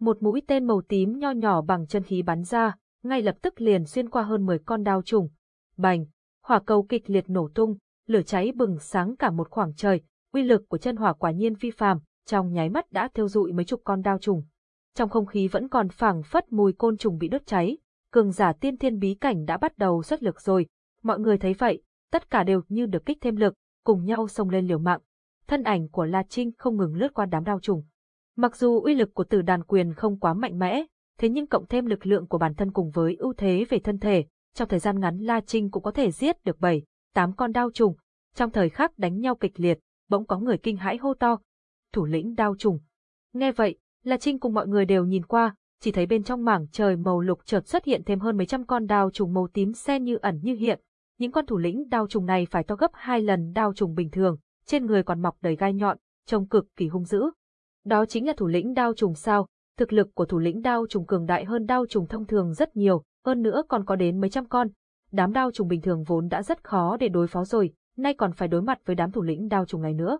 Một mũi tên màu tím nho nhỏ bằng chân khí bắn ra, ngay lập tức liền xuyên qua hơn 10 con đao trùng. Bành, hỏa cầu kịch liệt nổ tung, lửa cháy bừng sáng cả một khoảng trời, uy lực của chân hỏa quả nhiên phi phàm, trong nháy mắt đã thiêu dụi mấy chục con đao trùng. Trong không khí vẫn còn phảng phất mùi côn trùng bị đốt cháy, cường giả tiên thiên bí cảnh đã bắt đầu xuất lực rồi. Mọi người thấy vậy, tất cả đều như được kích thêm lực, cùng nhau xông lên liều mạng. Thân ảnh của La Trinh không ngừng lướt qua đám đao trùng. Mặc dù uy lực của tử đàn quyền không quá mạnh mẽ, thế nhưng cộng thêm lực lượng của bản thân cùng với ưu thế về thân thể, trong thời gian ngắn La Trinh cũng có thể giết được 7, 8 con đao trùng. Trong thời khắc đánh nhau kịch liệt, bỗng có người kinh hãi hô to. Thủ lĩnh đao trùng. Nghe vậy, La Trinh cùng mọi người đều nhìn qua, chỉ thấy bên trong mảng trời màu lục chợt xuất hiện thêm hơn mấy trăm con đao trùng màu tím xen như ẩn như hiện. Những con thủ lĩnh đao trùng này phải to gấp hai lần đao trùng bình thường, trên người còn mọc đầy gai nhọn, trông cực kỳ hung dữ. Đó chính là thủ lĩnh đao trùng sao, thực lực của thủ lĩnh đao trùng cường đại hơn đao trùng thông thường rất nhiều, hơn nữa còn có đến mấy trăm con. Đám đao trùng bình thường vốn đã rất khó để đối phó rồi, nay còn phải đối mặt với đám thủ lĩnh đao trùng này nữa.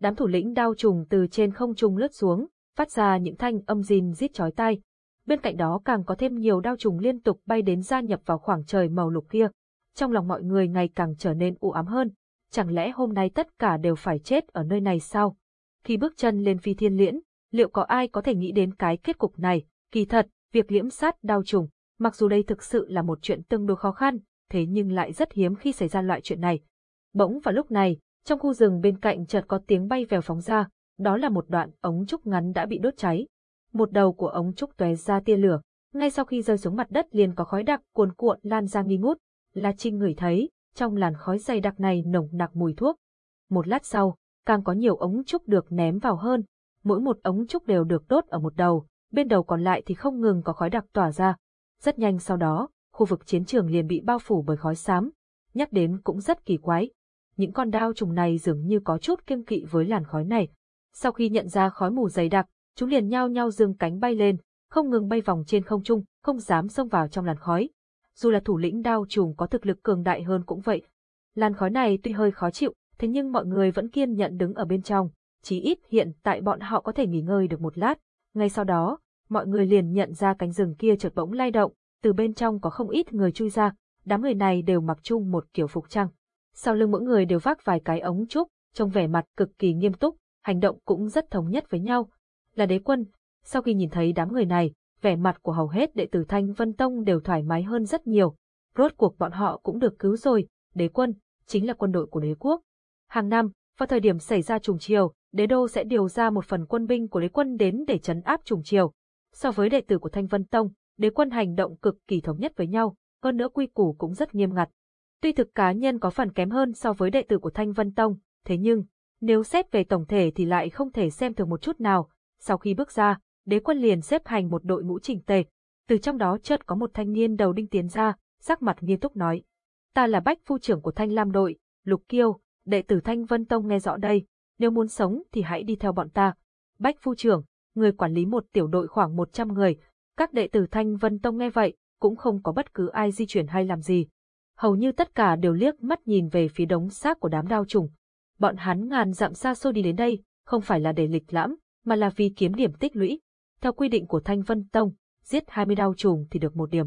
Đám thủ lĩnh đao trùng từ trên không trung lướt xuống, phát ra những thanh âm rìn rít chói tai. Bên cạnh đó càng có thêm nhiều đao trùng liên tục bay đến gia nhập vào khoảng trời màu lục kia. Trong lòng mọi người ngày càng trở nên u ám hơn. Chẳng lẽ hôm nay tất cả đều phải chết ở nơi này sao? Khi bước chân lên phi thiên liễn, liệu có ai có thể nghĩ đến cái kết cục này? Kỳ thật, việc liễm sát đao trùng, mặc dù đây thực sự là một chuyện tương đối khó khăn, thế nhưng lại rất hiếm khi xảy ra loại chuyện này. Bỗng vào lúc này, trong khu rừng bên cạnh chợt có tiếng bay vèo phóng ra, đó là một đoạn ống trúc ngắn đã bị đốt cháy. Một đầu của ống trúc tóe ra tia lửa, ngay sau khi rơi xuống mặt đất liền có khói đặc cuồn cuộn lan ra nghi ngút. La Trinh ngửi thấy, trong làn khói dày đặc này nồng nặc mùi thuốc. Một lát sau, càng có nhiều ống trúc được ném vào hơn, mỗi một ống trúc đều được đốt ở một đầu, bên đầu còn lại thì không ngừng có khói đặc tỏa ra. Rất nhanh sau đó, khu vực chiến trường liền bị bao phủ bởi khói xám. Nhắc đến cũng rất kỳ quái. Những con đao trùng này dường như có chút kiêng kỵ với làn khói này, sau khi nhận ra khói mù dày đặc, chúng liền nhao nhao dương cánh bay lên, không ngừng bay vòng trên không trung, không dám xông vào trong làn khói. Dù là thủ lĩnh đao trùng có thực lực cường đại hơn cũng vậy. Làn khói này tuy hơi khó chịu, thế nhưng mọi người vẫn kiên nhận đứng ở bên trong, chí ít hiện tại bọn họ có thể nghỉ ngơi được một lát. Ngay sau đó, mọi người liền nhận ra cánh rừng kia chợt bỗng lay động, từ bên trong có không ít người chui ra, đám người này đều mặc chung một kiểu phục trang. Sau lưng mỗi người đều vác vài cái ống trúc, trông vẻ mặt cực kỳ nghiêm túc, hành động cũng rất thống nhất với nhau. Là đế quân, sau khi nhìn thấy đám người này, vẻ mặt của hầu hết đệ tử Thanh Vân Tông đều thoải mái hơn rất nhiều. Rốt cuộc bọn họ cũng được cứu rồi, đế quân, chính là quân đội của đế quốc. Hàng năm, vào thời điểm xảy ra trùng triều, đế đô sẽ điều ra một phần quân binh của đế quân đến để chấn áp trùng triều. So với đệ tử của Thanh Vân Tông, đế quân hành động cực kỳ thống nhất với nhau, hơn nữa quy củ cũng rất nghiêm ngặt. Tuy thực cá nhân có phần kém hơn so với đệ tử của Thanh Vân Tông, thế nhưng, nếu xét về tổng thể thì lại không thể xem thường một chút nào. Sau khi bước ra, đế quân liền xếp hành một đội ngũ chỉnh tề. Từ trong đó chợt có một thanh niên đầu đinh tiến ra, sắc mặt nghiêm túc nói. Ta là bách phu trưởng của Thanh Lam đội, Lục Kiêu, đệ tử Thanh Vân Tông nghe rõ đây, nếu muốn sống thì hãy đi theo bọn ta. Bách phu trưởng, người quản lý một tiểu đội khoảng 100 người, các đệ tử Thanh Vân Tông nghe vậy, cũng không có bất cứ ai di chuyển hay làm gì. Hầu như tất cả đều liếc mắt nhìn về phía đống xác của đám đao trùng. Bọn hắn ngàn dặm xa xôi đi đến đây, không phải là để lịch lãm, mà là vì kiếm điểm tích lũy. Theo quy định của Thanh Vân Tông, giết 20 đao trùng thì được một điểm.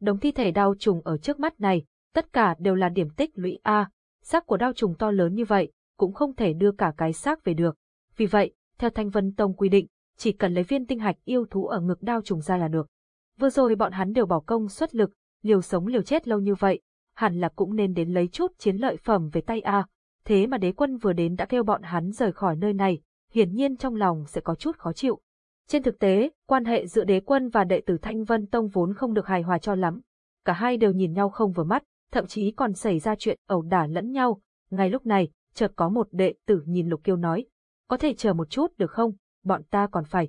Đống thi thể đao trùng ở trước mắt này, tất cả đều là điểm tích lũy A, xác của đao trùng to lớn như vậy, cũng không thể đưa cả cái xác về được. Vì vậy, theo Thanh Vân Tông quy định, chỉ cần lấy viên tinh hạch yêu thú ở ngực đao trùng ra là được. Vừa rồi bọn hắn đều bỏ công xuất lực, liều sống liều chết lâu như vậy, hẳn là cũng nên đến lấy chút chiến lợi phẩm về tay A. Thế mà đế quân vừa đến đã kêu bọn hắn rời khỏi nơi này, hiển nhiên trong lòng sẽ có chút khó chịu. Trên thực tế, quan hệ giữa đế quân và đệ tử Thanh Vân Tông vốn không được hài hòa cho lắm. Cả hai đều nhìn nhau không vừa mắt, thậm chí còn xảy ra chuyện ẩu đả lẫn nhau. Ngay lúc này, chợt có một đệ tử nhìn Lục Kiêu nói, có thể chờ một chút được không, bọn ta còn phải.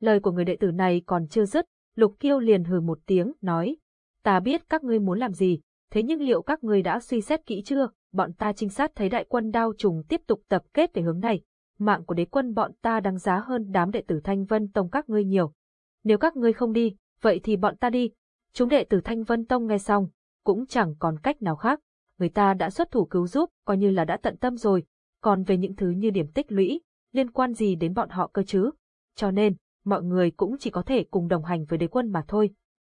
Lời của người đệ tử này còn chưa dứt, Lục Kiêu liền hừ một tiếng, nói, ta biết các ngươi muốn làm gì, thế nhưng liệu các ngươi đã suy xét kỹ chưa, bọn ta trinh sát thấy đại quân đao trùng tiếp tục tập kết về hướng này, mạng của đế quân bọn ta đáng giá hơn đám đệ tử Thanh Vân Tông các ngươi nhiều. Nếu các ngươi không đi, vậy thì bọn ta đi. Chúng đệ tử Thanh Vân Tông nghe xong, cũng chẳng còn cách nào khác. Người ta đã xuất thủ cứu giúp, coi như là đã tận tâm rồi. Còn về những thứ như điểm tích lũy, liên quan gì đến bọn họ cơ chứ? Cho nên, mọi người cũng chỉ có thể cùng đồng hành với đế quân mà thôi.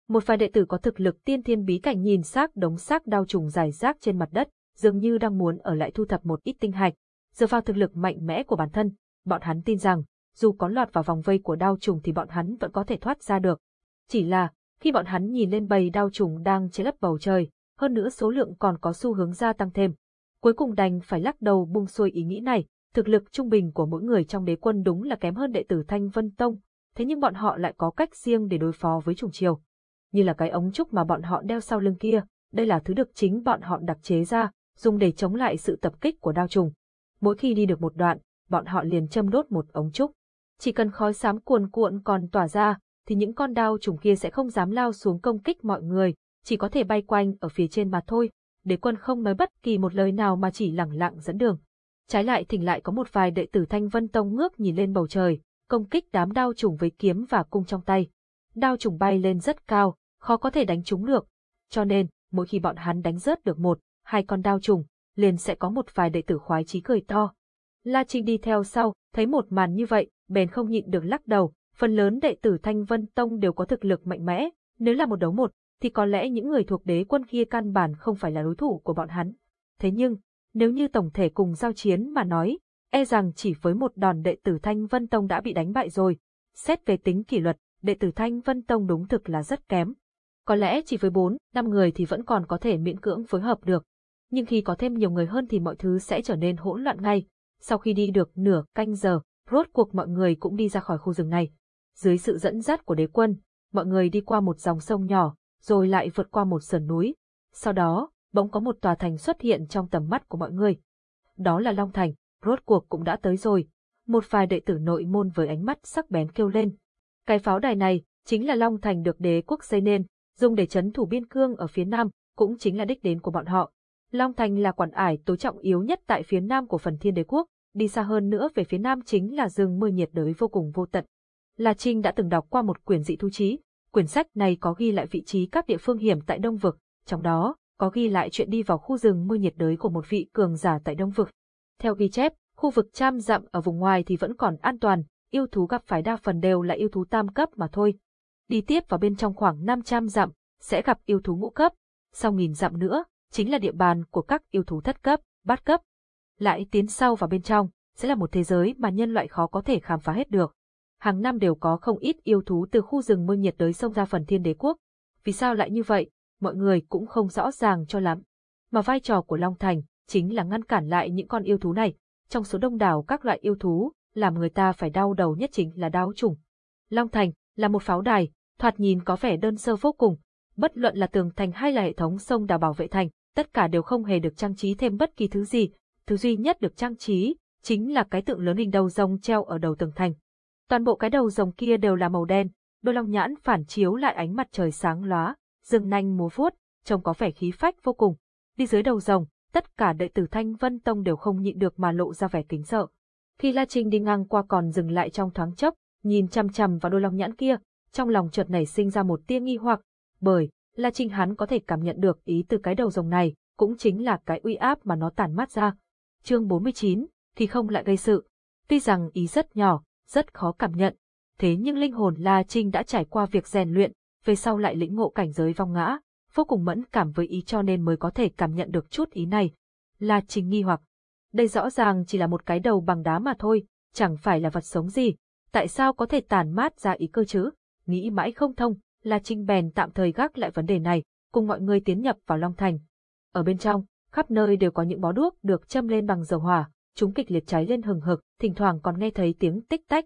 Một vài đệ tử có thực lực tiên thiên bí cảnh nhìn xác đống xác đao trùng dài rác trên mặt đất, dường như đang muốn ở lại thu thập một ít tinh hạch. Dựa vào thực lực mạnh mẽ của bản thân, bọn hắn tin rằng, dù có lọt vào vòng vây của đao trùng thì bọn hắn vẫn có thể thoát ra được. Chỉ là, khi bọn hắn nhìn lên bầy đao trùng đang che lấp bầu trời, hơn nữa số lượng còn có xu hướng gia tăng thêm. Cuối cùng đành phải lắc đầu buông xuôi ý nghĩ này, thực lực trung bình của mỗi người trong đế quân đúng là kém hơn đệ tử Thanh Vân Tông, thế nhưng bọn họ lại có cách riêng để đối phó với trùng chiều. Như là cái ống trúc mà bọn họ đeo sau lưng kia, đây là thứ được chính bọn họ đặc chế ra, dùng để chống lại sự tập kích của đao trùng. Mỗi khi đi được một đoạn, bọn họ liền châm đốt một ống trúc. Chỉ cần khói xám cuồn cuộn còn tỏa ra, thì những con đao trùng kia sẽ không dám lao xuống công kích mọi người, chỉ có thể bay quanh ở phía trên mà thôi. Đế quân không nói bất kỳ một lời nào mà chỉ lẳng lặng dẫn đường. Trái lại thỉnh lại có một vài đệ tử Thanh Vân Tông ngước nhìn lên bầu trời, công kích đám đao trùng với kiếm và cung trong tay. Đao trùng bay lên rất cao, khó có thể đánh trúng được. Cho nên, mỗi khi bọn hắn đánh rớt được một, hai con đao trùng, liền sẽ có một vài đệ tử khoái chí cười to. La Trinh đi theo sau, thấy một màn như vậy, bèn không nhịn được lắc đầu, phần lớn đệ tử Thanh Vân Tông đều có thực lực mạnh mẽ, nếu là một đấu một, thì có lẽ những người thuộc đế quân kia căn bản không phải là đối thủ của bọn hắn. Thế nhưng, nếu như tổng thể cùng giao chiến mà nói, e rằng chỉ với một đòn đệ tử Thanh Vân Tông đã bị đánh bại rồi. Xét về tính kỷ luật, đệ tử Thanh Vân Tông đúng thực là rất kém. Có lẽ chỉ với bốn, năm người thì vẫn còn có thể miễn cưỡng phối hợp được. Nhưng khi có thêm nhiều người hơn thì mọi thứ sẽ trở nên hỗn loạn ngay. Sau khi đi được nửa canh giờ, rốt cuộc mọi người cũng đi ra khỏi khu rừng này. Dưới sự dẫn dắt của đế quân, mọi người đi qua một dòng sông nhỏ, rồi lại vượt qua một sườn núi. Sau đó, bỗng có một tòa thành xuất hiện trong tầm mắt của mọi người. Đó là Long Thành, rốt cuộc cũng đã tới rồi. Một vài đệ tử nội môn với ánh mắt sắc bén kêu lên. Cái pháo đài này, chính là Long Thành được đế quốc xây nên, dùng để chấn thủ biên cương ở phía nam, cũng chính là đích đến của bọn họ. Long Thành là quản ải tối trọng yếu nhất tại phía nam của phần thiên đế quốc, đi xa hơn nữa về phía nam chính là rừng mưa nhiệt đới vô cùng vô tận. La Trinh đã từng đọc qua một quyển dị thu chí, quyển sách này có ghi lại vị trí các địa phương hiểm tại Đông Vực, trong đó có ghi lại chuyện đi vào khu rừng mưa nhiệt đới của một vị cường giả tại Đông Vực. Theo ghi chép, khu vực trăm dặm ở vùng ngoài thì vẫn còn an toàn, yêu thú gặp phải đa phần đều là yêu thú tam cấp mà thôi. Đi tiếp vào bên trong khoảng 500 dặm, sẽ gặp yêu thú ngũ cấp, sau nghìn dặm nữa, chính là địa bàn của các yêu thú thất cấp, bát cấp. Lại tiến sâu vào bên trong, sẽ là một thế giới mà nhân loại khó có thể khám phá hết được. Hàng năm đều có không ít yêu thú từ khu rừng mưa nhiệt đới xông ra phần thiên đế quốc. Vì sao lại như vậy, mọi người cũng không rõ ràng cho lắm. Mà vai trò của Long Thành chính là ngăn cản lại những con yêu thú này. Trong số đông đảo các loại yêu thú, làm người ta phải đau đầu nhất chính là đáo trùng. Long Thành là một pháo đài, thoạt nhìn có vẻ đơn sơ vô cùng. Bất luận là tường thành hay là hệ thống sông đào bảo vệ thành, tất cả đều không hề được trang trí thêm bất kỳ thứ gì. Thứ duy nhất được trang trí chính là cái tượng lớn hình đầu rồng treo ở đầu tường thành. Toàn bộ cái đầu rồng kia đều là màu đen, đôi long nhãn phản chiếu lại ánh mặt trời sáng lóa, dương nanh múa vuốt, trông có vẻ khí phách vô cùng. Đi dưới đầu rồng, tất cả đệ tử Thanh Vân Tông đều không nhịn được mà lộ ra vẻ kính sợ. Khi La Trinh đi ngang qua còn dừng lại trong thoáng chốc, nhìn chăm chăm vào đôi long nhãn kia, trong lòng chợt nảy sinh ra một tia nghi hoặc, bởi La Trinh hắn có thể cảm nhận được ý từ cái đầu rồng này, cũng chính là cái uy áp mà nó tản mát ra. Chương 49, thì không lại gây sự. Tuy rằng ý rất nhỏ, rất khó cảm nhận, thế nhưng linh hồn La Trinh đã trải qua việc rèn luyện, về sau lại lĩnh ngộ cảnh giới vong ngã, vô cùng mẫn cảm với ý cho nên mới có thể cảm nhận được chút ý này. La trình nghi hoặc, đây rõ ràng chỉ là một cái đầu bằng đá mà thôi, chẳng phải là vật sống gì, tại sao có thể tàn mát ra ý cơ chứ? Nghĩ mãi không thông, La trình bèn tạm thời gác lại vấn đề này, cùng mọi người tiến nhập vào Long Thành. Ở bên trong, khắp nơi đều có những bó đuốc được châm lên bằng dầu hỏa, chúng kịch liệt cháy lên hừng hực, thỉnh thoảng còn nghe thấy tiếng tích tách.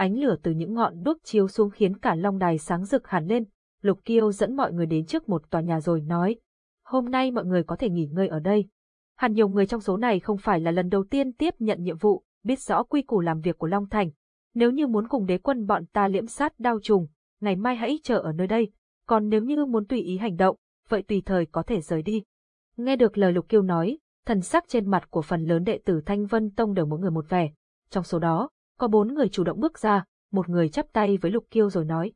Ánh lửa từ những ngọn đuốc chiếu xuống khiến cả long đài sáng rực hẳn lên. Lục Kiêu dẫn mọi người đến trước một tòa nhà rồi nói, hôm nay mọi người có thể nghỉ ngơi ở đây. Hẳn nhiều người trong số này không phải là lần đầu tiên tiếp nhận nhiệm vụ, biết rõ quy củ làm việc của Long Thành. Nếu như muốn cùng đế quân bọn ta liễm sát đao trùng, ngày mai hãy chờ ở nơi đây, còn nếu như muốn tùy ý hành động, vậy tùy thời có thể rời đi. Nghe được lời Lục Kiêu nói, thần sắc trên mặt của phần lớn đệ tử Thanh Vân Tông đều mỗi người một vẻ. Trong số đó, có bốn người chủ động bước ra, một người chắp tay với Lục Kiêu rồi nói.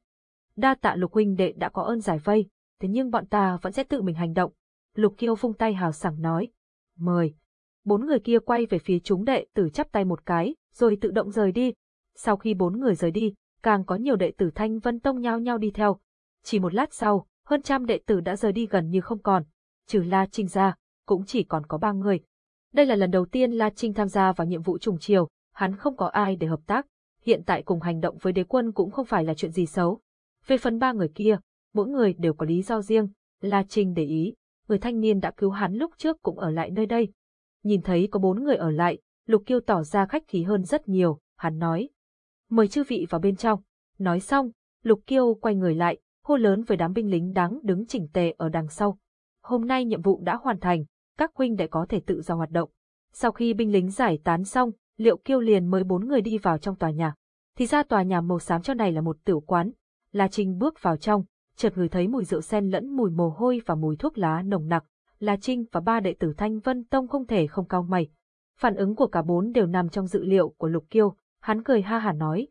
Đa tạ Lục huynh đệ đã có ơn giải vây, thế nhưng bọn ta vẫn sẽ tự mình hành động. Lục Kiêu vung tay hào sảng nói. Mời. Bốn người kia quay về phía chúng đệ tử chắp tay một cái, rồi tự động rời đi. Sau khi bốn người rời đi, càng có nhiều đệ tử Thanh Vân Tông nhao nhau đi theo. Chỉ một lát sau, hơn trăm đệ tử đã rời đi gần như không còn. Trừ La Trinh ra, cũng chỉ còn có ba người. Đây là lần đầu tiên La Trinh tham gia vào nhiệm vụ trùng chiều, hắn không có ai để hợp tác, hiện tại cùng hành động với đế quân cũng không phải là chuyện gì xấu. Về phần ba người kia, mỗi người đều có lý do riêng, La Trinh để ý, người thanh niên đã cứu hắn lúc trước cũng ở lại nơi đây. Nhìn thấy có bốn người ở lại, Lục Kiêu tỏ ra khách khí hơn rất nhiều, hắn nói. Mời chư vị vào bên trong. Nói xong, Lục Kiêu quay người lại, hô lớn với đám binh lính đáng đứng chỉnh tề ở đằng sau. Hôm nay nhiệm vụ đã hoàn thành, các huynh đệ có thể tự do hoạt động. Sau khi binh lính giải tán xong, Liệu Kiêu liền mới bốn người đi vào trong tòa nhà. Thì ra tòa nhà màu xám cho này là một tiểu quán. La Trinh bước vào trong, chợt ngửi thấy mùi rượu sen lẫn mùi mồ hôi và mùi thuốc lá nồng nặc. La Trinh và ba đệ tử Thanh Vân Tông không thể không cao mày. Phản ứng của cả bốn đều nằm trong dự liệu của Lục Kiêu, hắn cười ha hả nói.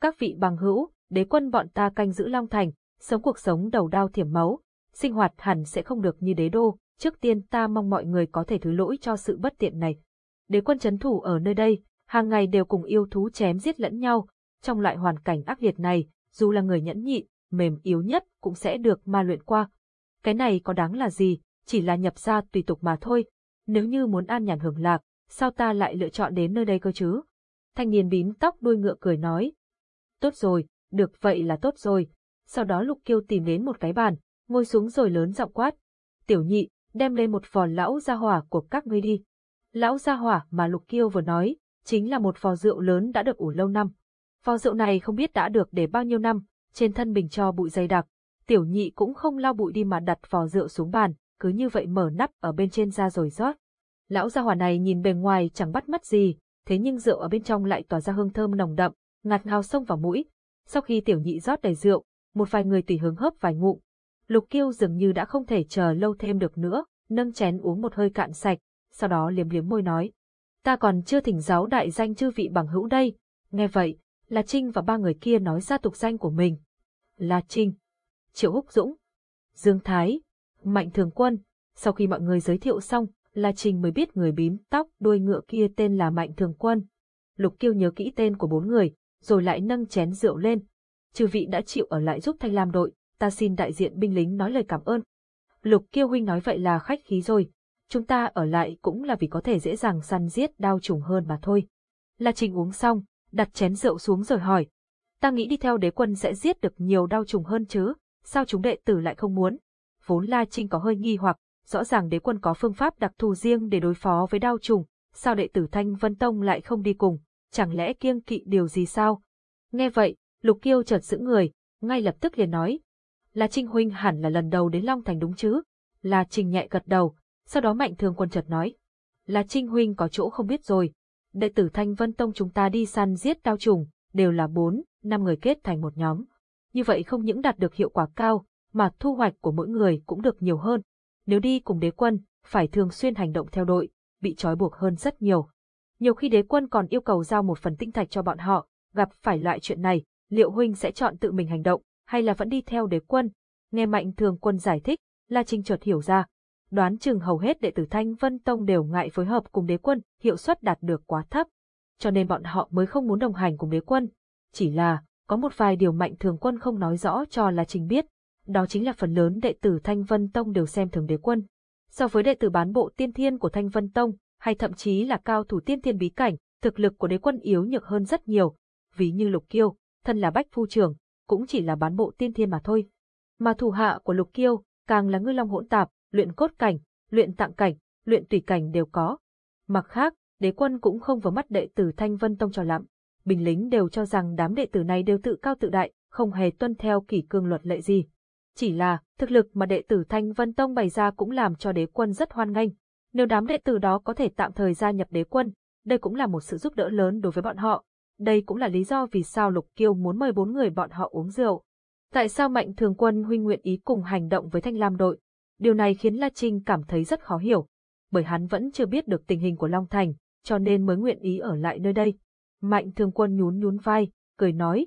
Các vị bằng hữu, đế quân bọn ta canh giữ Long Thành, sống cuộc sống đầu đao thiểm máu, sinh hoạt hẳn sẽ không được như đế đô, trước tiên ta mong mọi người có thể thứ lỗi cho sự bất tiện này. Đế quân chấn thủ ở nơi đây, hàng ngày đều cùng yêu thú chém giết lẫn nhau, trong loại hoàn cảnh ác liệt này, dù là người nhẫn nhịn, mềm yếu nhất cũng sẽ được ma luyện qua. Cái này có đáng là gì, chỉ là nhập ra tùy tục mà thôi, nếu như muốn an nhàn hưởng lạc, sao ta lại lựa chọn đến nơi đây cơ chứ? Thanh niên bím tóc đuôi ngựa cười nói. Tốt rồi, được vậy là tốt rồi. Sau đó Lục Kiêu tìm đến một cái bàn, ngồi xuống rồi lớn giọng quát. Tiểu nhị, đem lên một vò lão gia hỏa của các ngươi đi. Lão gia hỏa mà Lục Kiêu vừa nói, chính là một vò rượu lớn đã được ủ lâu năm. Vò rượu này không biết đã được để bao nhiêu năm, trên thân bình cho bụi dày đặc. Tiểu nhị cũng không lau bụi đi mà đặt vò rượu xuống bàn, cứ như vậy mở nắp ở bên trên ra rồi rót. Lão gia hỏa này nhìn bề ngoài chẳng bắt mắt gì, thế nhưng rượu ở bên trong lại tỏa ra hương thơm nồng đậm, ngạt ngào xông vào mũi. Sau khi tiểu nhị rót đầy rượu, một vài người tùy hướng hớp vài ngụm, Lục Kiêu dường như đã không thể chờ lâu thêm được nữa, nâng chén uống một hơi cạn sạch, sau đó liếm liếm môi nói. Ta còn chưa thỉnh giáo đại danh chư vị bằng hữu đây. Nghe vậy, La Trinh và ba người kia nói ra tục danh của mình. La Trinh, Triệu Húc Dũng, Dương Thái, Mạnh Thường Quân. Sau khi mọi người giới thiệu xong, La Trinh mới biết người bím tóc đuôi ngựa kia tên là Mạnh Thường Quân. Lục Kiêu nhớ kỹ tên của bốn người, rồi lại nâng chén rượu lên. Chư vị đã chịu ở lại giúp Thanh Lam đội, ta xin đại diện binh lính nói lời cảm ơn. Lục Kiêu huynh nói vậy là khách khí rồi, chúng ta ở lại cũng là vì có thể dễ dàng săn giết đao trùng hơn mà thôi. La Trinh uống xong, đặt chén rượu xuống rồi hỏi. Ta nghĩ đi theo đế quân sẽ giết được nhiều đao trùng hơn chứ, sao chúng đệ tử lại không muốn? Vốn La Trinh có hơi nghi hoặc, rõ ràng đế quân có phương pháp đặc thù riêng để đối phó với đao trùng, sao đệ tử Thanh Vân Tông lại không đi cùng, chẳng lẽ kiêng kỵ điều gì sao? Nghe vậy, Lục Kiêu chợt giữ người, ngay lập tức liền nói. La Trinh huynh hẳn là lần đầu đến Long Thành đúng chứ? La Trinh nhẹ gật đầu, sau đó Mạnh Thường Quân chợt nói. là Trinh huynh có chỗ không biết rồi, đệ tử Thanh Vân Tông chúng ta đi săn giết đao trùng, đều là bốn, năm người kết thành một nhóm. Như vậy không những đạt được hiệu quả cao, mà thu hoạch của mỗi người cũng được nhiều hơn. Nếu đi cùng đế quân, phải thường xuyên hành động theo đội, bị trói buộc hơn rất nhiều. Nhiều khi đế quân còn yêu cầu giao một phần tinh thạch cho bọn họ, gặp phải loại chuyện này, liệu huynh sẽ chọn tự mình hành động, hay là vẫn đi theo đế quân? Nghe mạnh thường quân giải thích, La Trinh chợt hiểu ra, đoán chừng hầu hết đệ tử Thanh Vân Tông đều ngại phối hợp cùng đế quân, hiệu suất đạt được quá thấp, cho nên bọn họ mới không muốn đồng hành cùng đế quân. Chỉ là, có một vài điều mạnh thường quân không nói rõ cho là trình biết, đó chính là phần lớn đệ tử Thanh Vân Tông đều xem thường đế quân. So với đệ tử bán bộ tiên thiên của Thanh Vân Tông, hay thậm chí là cao thủ tiên thiên bí cảnh, thực lực của đế quân yếu nhược hơn rất nhiều, ví như Lục Kiêu, thân là bách phu trưởng, cũng chỉ là bán bộ tiên thiên mà thôi. Mà thủ hạ của Lục Kiêu, càng là ngư long hỗn tạp, luyện cốt cảnh, luyện tạng cảnh, luyện tùy cảnh đều có. Mặt khác, đế quân cũng không vào mắt đệ tử Thanh Vân Tông cho lắm. Bình lính đều cho rằng đám đệ tử này đều tự cao tự đại, không hề tuân theo kỷ cương luật lệ gì. Chỉ là, thực lực mà đệ tử Thanh Vân Tông bày ra cũng làm cho đế quân rất hoan nghênh. Nếu đám đệ tử đó có thể tạm thời gia nhập đế quân, đây cũng là một sự giúp đỡ lớn đối với bọn họ. Đây cũng là lý do vì sao Lục Kiêu muốn mời bốn người bọn họ uống rượu. Tại sao Mạnh Thường Quân huynh nguyện ý cùng hành động với Thanh Lam đội? Điều này khiến La Trinh cảm thấy rất khó hiểu, bởi hắn vẫn chưa biết được tình hình của Long Thành, cho nên mới nguyện ý ở lại nơi đây. Mạnh Thường Quân nhún nhún vai, cười nói,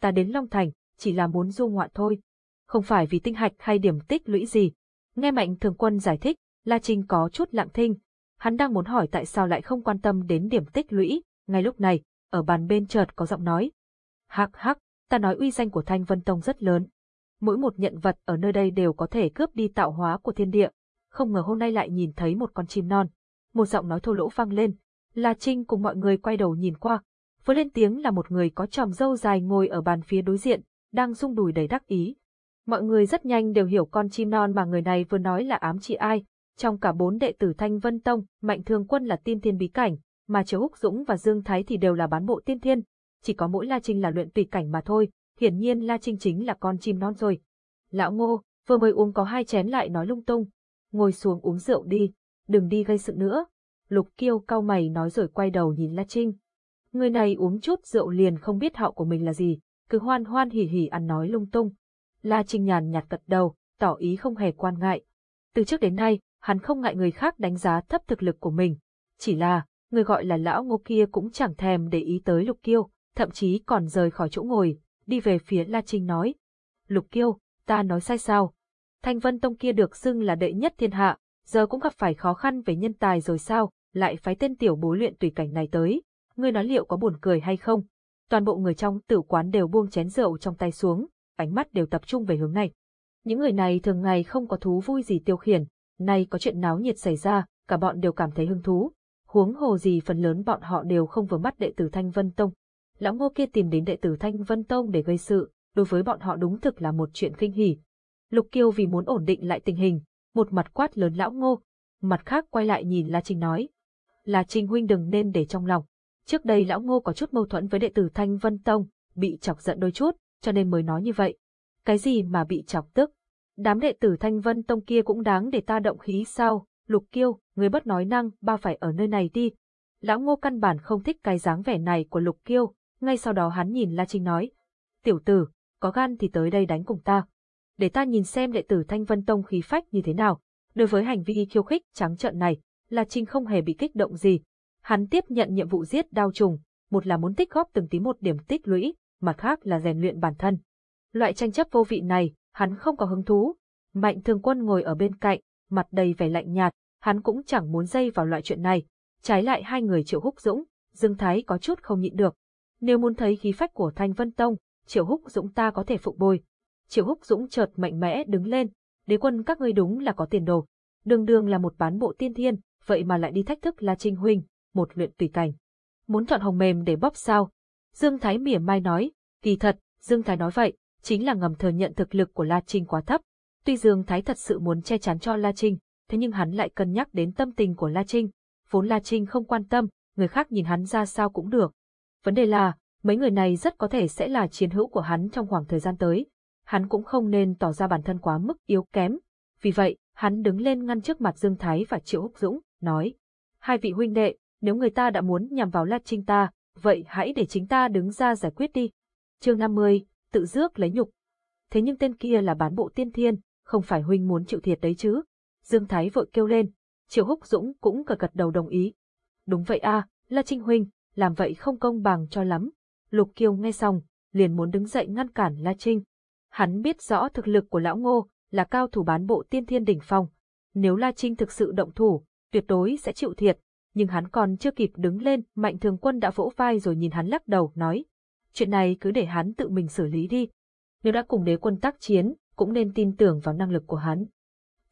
ta đến Long Thành, chỉ là muốn du ngoạn thôi, không phải vì tinh hạch hay điểm tích lũy gì. Nghe Mạnh Thường Quân giải thích, La Trinh có chút lặng thinh, hắn đang muốn hỏi tại sao lại không quan tâm đến điểm tích lũy, ngay lúc này, ở bàn bên chợt có giọng nói. Hắc hắc, ta nói uy danh của Thanh Vân Tông rất lớn, mỗi một nhận vật ở nơi đây đều có thể cướp đi tạo hóa của thiên địa. Không ngờ hôm nay lại nhìn thấy một con chim non. Một giọng nói thô lỗ vang lên. La Trinh cùng mọi người quay đầu nhìn qua. Vừa lên tiếng là một người có tròm râu dài ngồi ở bàn phía đối diện, đang rung đùi đầy đắc ý. Mọi người rất nhanh đều hiểu con chim non mà người này vừa nói là ám chỉ ai. Trong cả bốn đệ tử Thanh Vân Tông, Mạnh Thường Quân là tiên thiên bí cảnh, mà Triều Húc Dũng và Dương Thái thì đều là bán bộ tiên thiên. Chỉ có mỗi La Trinh là luyện tùy cảnh mà thôi, hiển nhiên La Trinh chính là con chim non rồi. Lão Ngô, vừa mới uống có hai chén lại nói lung tung. Ngồi xuống uống rượu đi, đừng đi gây sự nữa. Lục Kiêu cau mày nói rồi quay đầu nhìn La Trinh. Người này uống chút rượu liền không biết họ của mình là gì, cứ hoan hoan hỉ hỉ ăn nói lung tung. La Trinh nhàn nhạt gật đầu, tỏ ý không hề quan ngại. Từ trước đến nay, hắn không ngại người khác đánh giá thấp thực lực của mình. Chỉ là, người gọi là lão ngô kia cũng chẳng thèm để ý tới Lục Kiêu, thậm chí còn rời khỏi chỗ ngồi, đi về phía La Trinh nói. Lục Kiêu, ta nói sai sao? Thanh Vân Tông kia được xưng là đệ nhất thiên hạ, giờ cũng gặp phải khó khăn về nhân tài rồi sao, lại phái tên tiểu bối luyện tùy cảnh này tới. Ngươi nói liệu có buồn cười hay không? Toàn bộ người trong tử quán đều buông chén rượu trong tay xuống, ánh mắt đều tập trung về hướng này. Những người này thường ngày không có thú vui gì tiêu khiển, nay có chuyện náo nhiệt xảy ra, cả bọn đều cảm thấy hứng thú. Huống hồ gì phần lớn bọn họ đều không vừa mắt đệ tử Thanh Vân Tông, lão ngô kia tìm đến đệ tử Thanh Vân Tông để gây sự, đối với bọn họ đúng thực là một chuyện kinh hỉ. Lục Kiêu vì muốn ổn định lại tình hình, một mặt quát lớn lão ngô, mặt khác quay lại nhìn La Trinh nói. La Trinh huynh đừng nên để trong lòng. Trước đây lão ngô có chút mâu thuẫn với đệ tử Thanh Vân Tông, bị chọc giận đôi chút, cho nên mới nói như vậy. Cái gì mà bị chọc tức? Đám đệ tử Thanh Vân Tông kia cũng đáng để ta động khí sao? Lục Kiêu, người bất nói năng, ba phải ở nơi này đi. Lão ngô căn bản không thích cái dáng vẻ này của Lục Kiêu, ngay sau đó hắn nhìn La Trinh nói. Tiểu tử, có gan thì tới đây đánh cùng ta. Để ta nhìn xem đệ tử Thanh Vân Tông khí phách như thế nào. Đối với hành vi khiêu khích trắng trợn này, La Trinh không hề bị kích động gì. Hắn tiếp nhận nhiệm vụ giết đao trùng, một là muốn tích góp từng tí một điểm tích lũy, mặt khác là rèn luyện bản thân. Loại tranh chấp vô vị này, hắn không có hứng thú. Mạnh thường quân ngồi ở bên cạnh, mặt đầy vẻ lạnh nhạt, hắn cũng chẳng muốn dây vào loại chuyện này. Trái lại hai người Triệu Húc Dũng, Dương Thái có chút không nhịn được. Nếu muốn thấy khí phách của Thanh Vân Tông, Triệu Húc Dũng ta có thể phục bồi. Triệu Húc Dũng chợt mạnh mẽ đứng lên, đế quân các ngươi đúng là có tiền đồ. Đường đường là một bán bộ tiên thiên, vậy mà lại đi thách thức La Trinh Huynh, một luyện tùy cảnh. Muốn chọn hồng mềm để bóp sao? Dương Thái mỉa mai nói, kỳ thật, Dương Thái nói vậy, chính là ngầm thừa nhận thực lực của La Trinh quá thấp. Tuy Dương Thái thật sự muốn che chắn cho La Trinh, thế nhưng hắn lại cân nhắc đến tâm tình của La Trinh. Vốn La Trinh không quan tâm, người khác nhìn hắn ra sao cũng được. Vấn đề là, mấy người này rất có thể sẽ là chiến hữu của hắn trong khoảng thời gian tới. Hắn cũng không nên tỏ ra bản thân quá mức yếu kém. Vì vậy, hắn đứng lên ngăn trước mặt Dương Thái và Triệu Húc Dũng, nói. Hai vị huynh đệ, nếu người ta đã muốn nhằm vào La Trinh ta, vậy hãy để chính ta đứng ra giải quyết đi. chương 50, tự dước lấy nhục. Thế nhưng tên kia là bán bộ tiên thiên, không phải huynh muốn chịu thiệt đấy chứ. Dương Thái vội kêu lên, Triệu Húc Dũng cũng cờ gật đầu đồng ý. Đúng vậy a, La Trinh huynh, làm vậy không công bằng cho lắm. Lục Kiêu nghe xong, liền muốn đứng dậy ngăn cản La Trinh. Hắn biết rõ thực lực của lão ngô, là cao thủ bán bộ tiên thiên đỉnh phong. Nếu La Trinh thực sự động thủ, tuyệt đối sẽ chịu thiệt, nhưng hắn còn chưa kịp đứng lên, mạnh thường quân đã vỗ vai rồi nhìn hắn lắc đầu, nói. Chuyện này cứ để hắn tự mình xử lý đi. Nếu đã cùng đế quân tác chiến, cũng nên tin tưởng vào năng lực của hắn.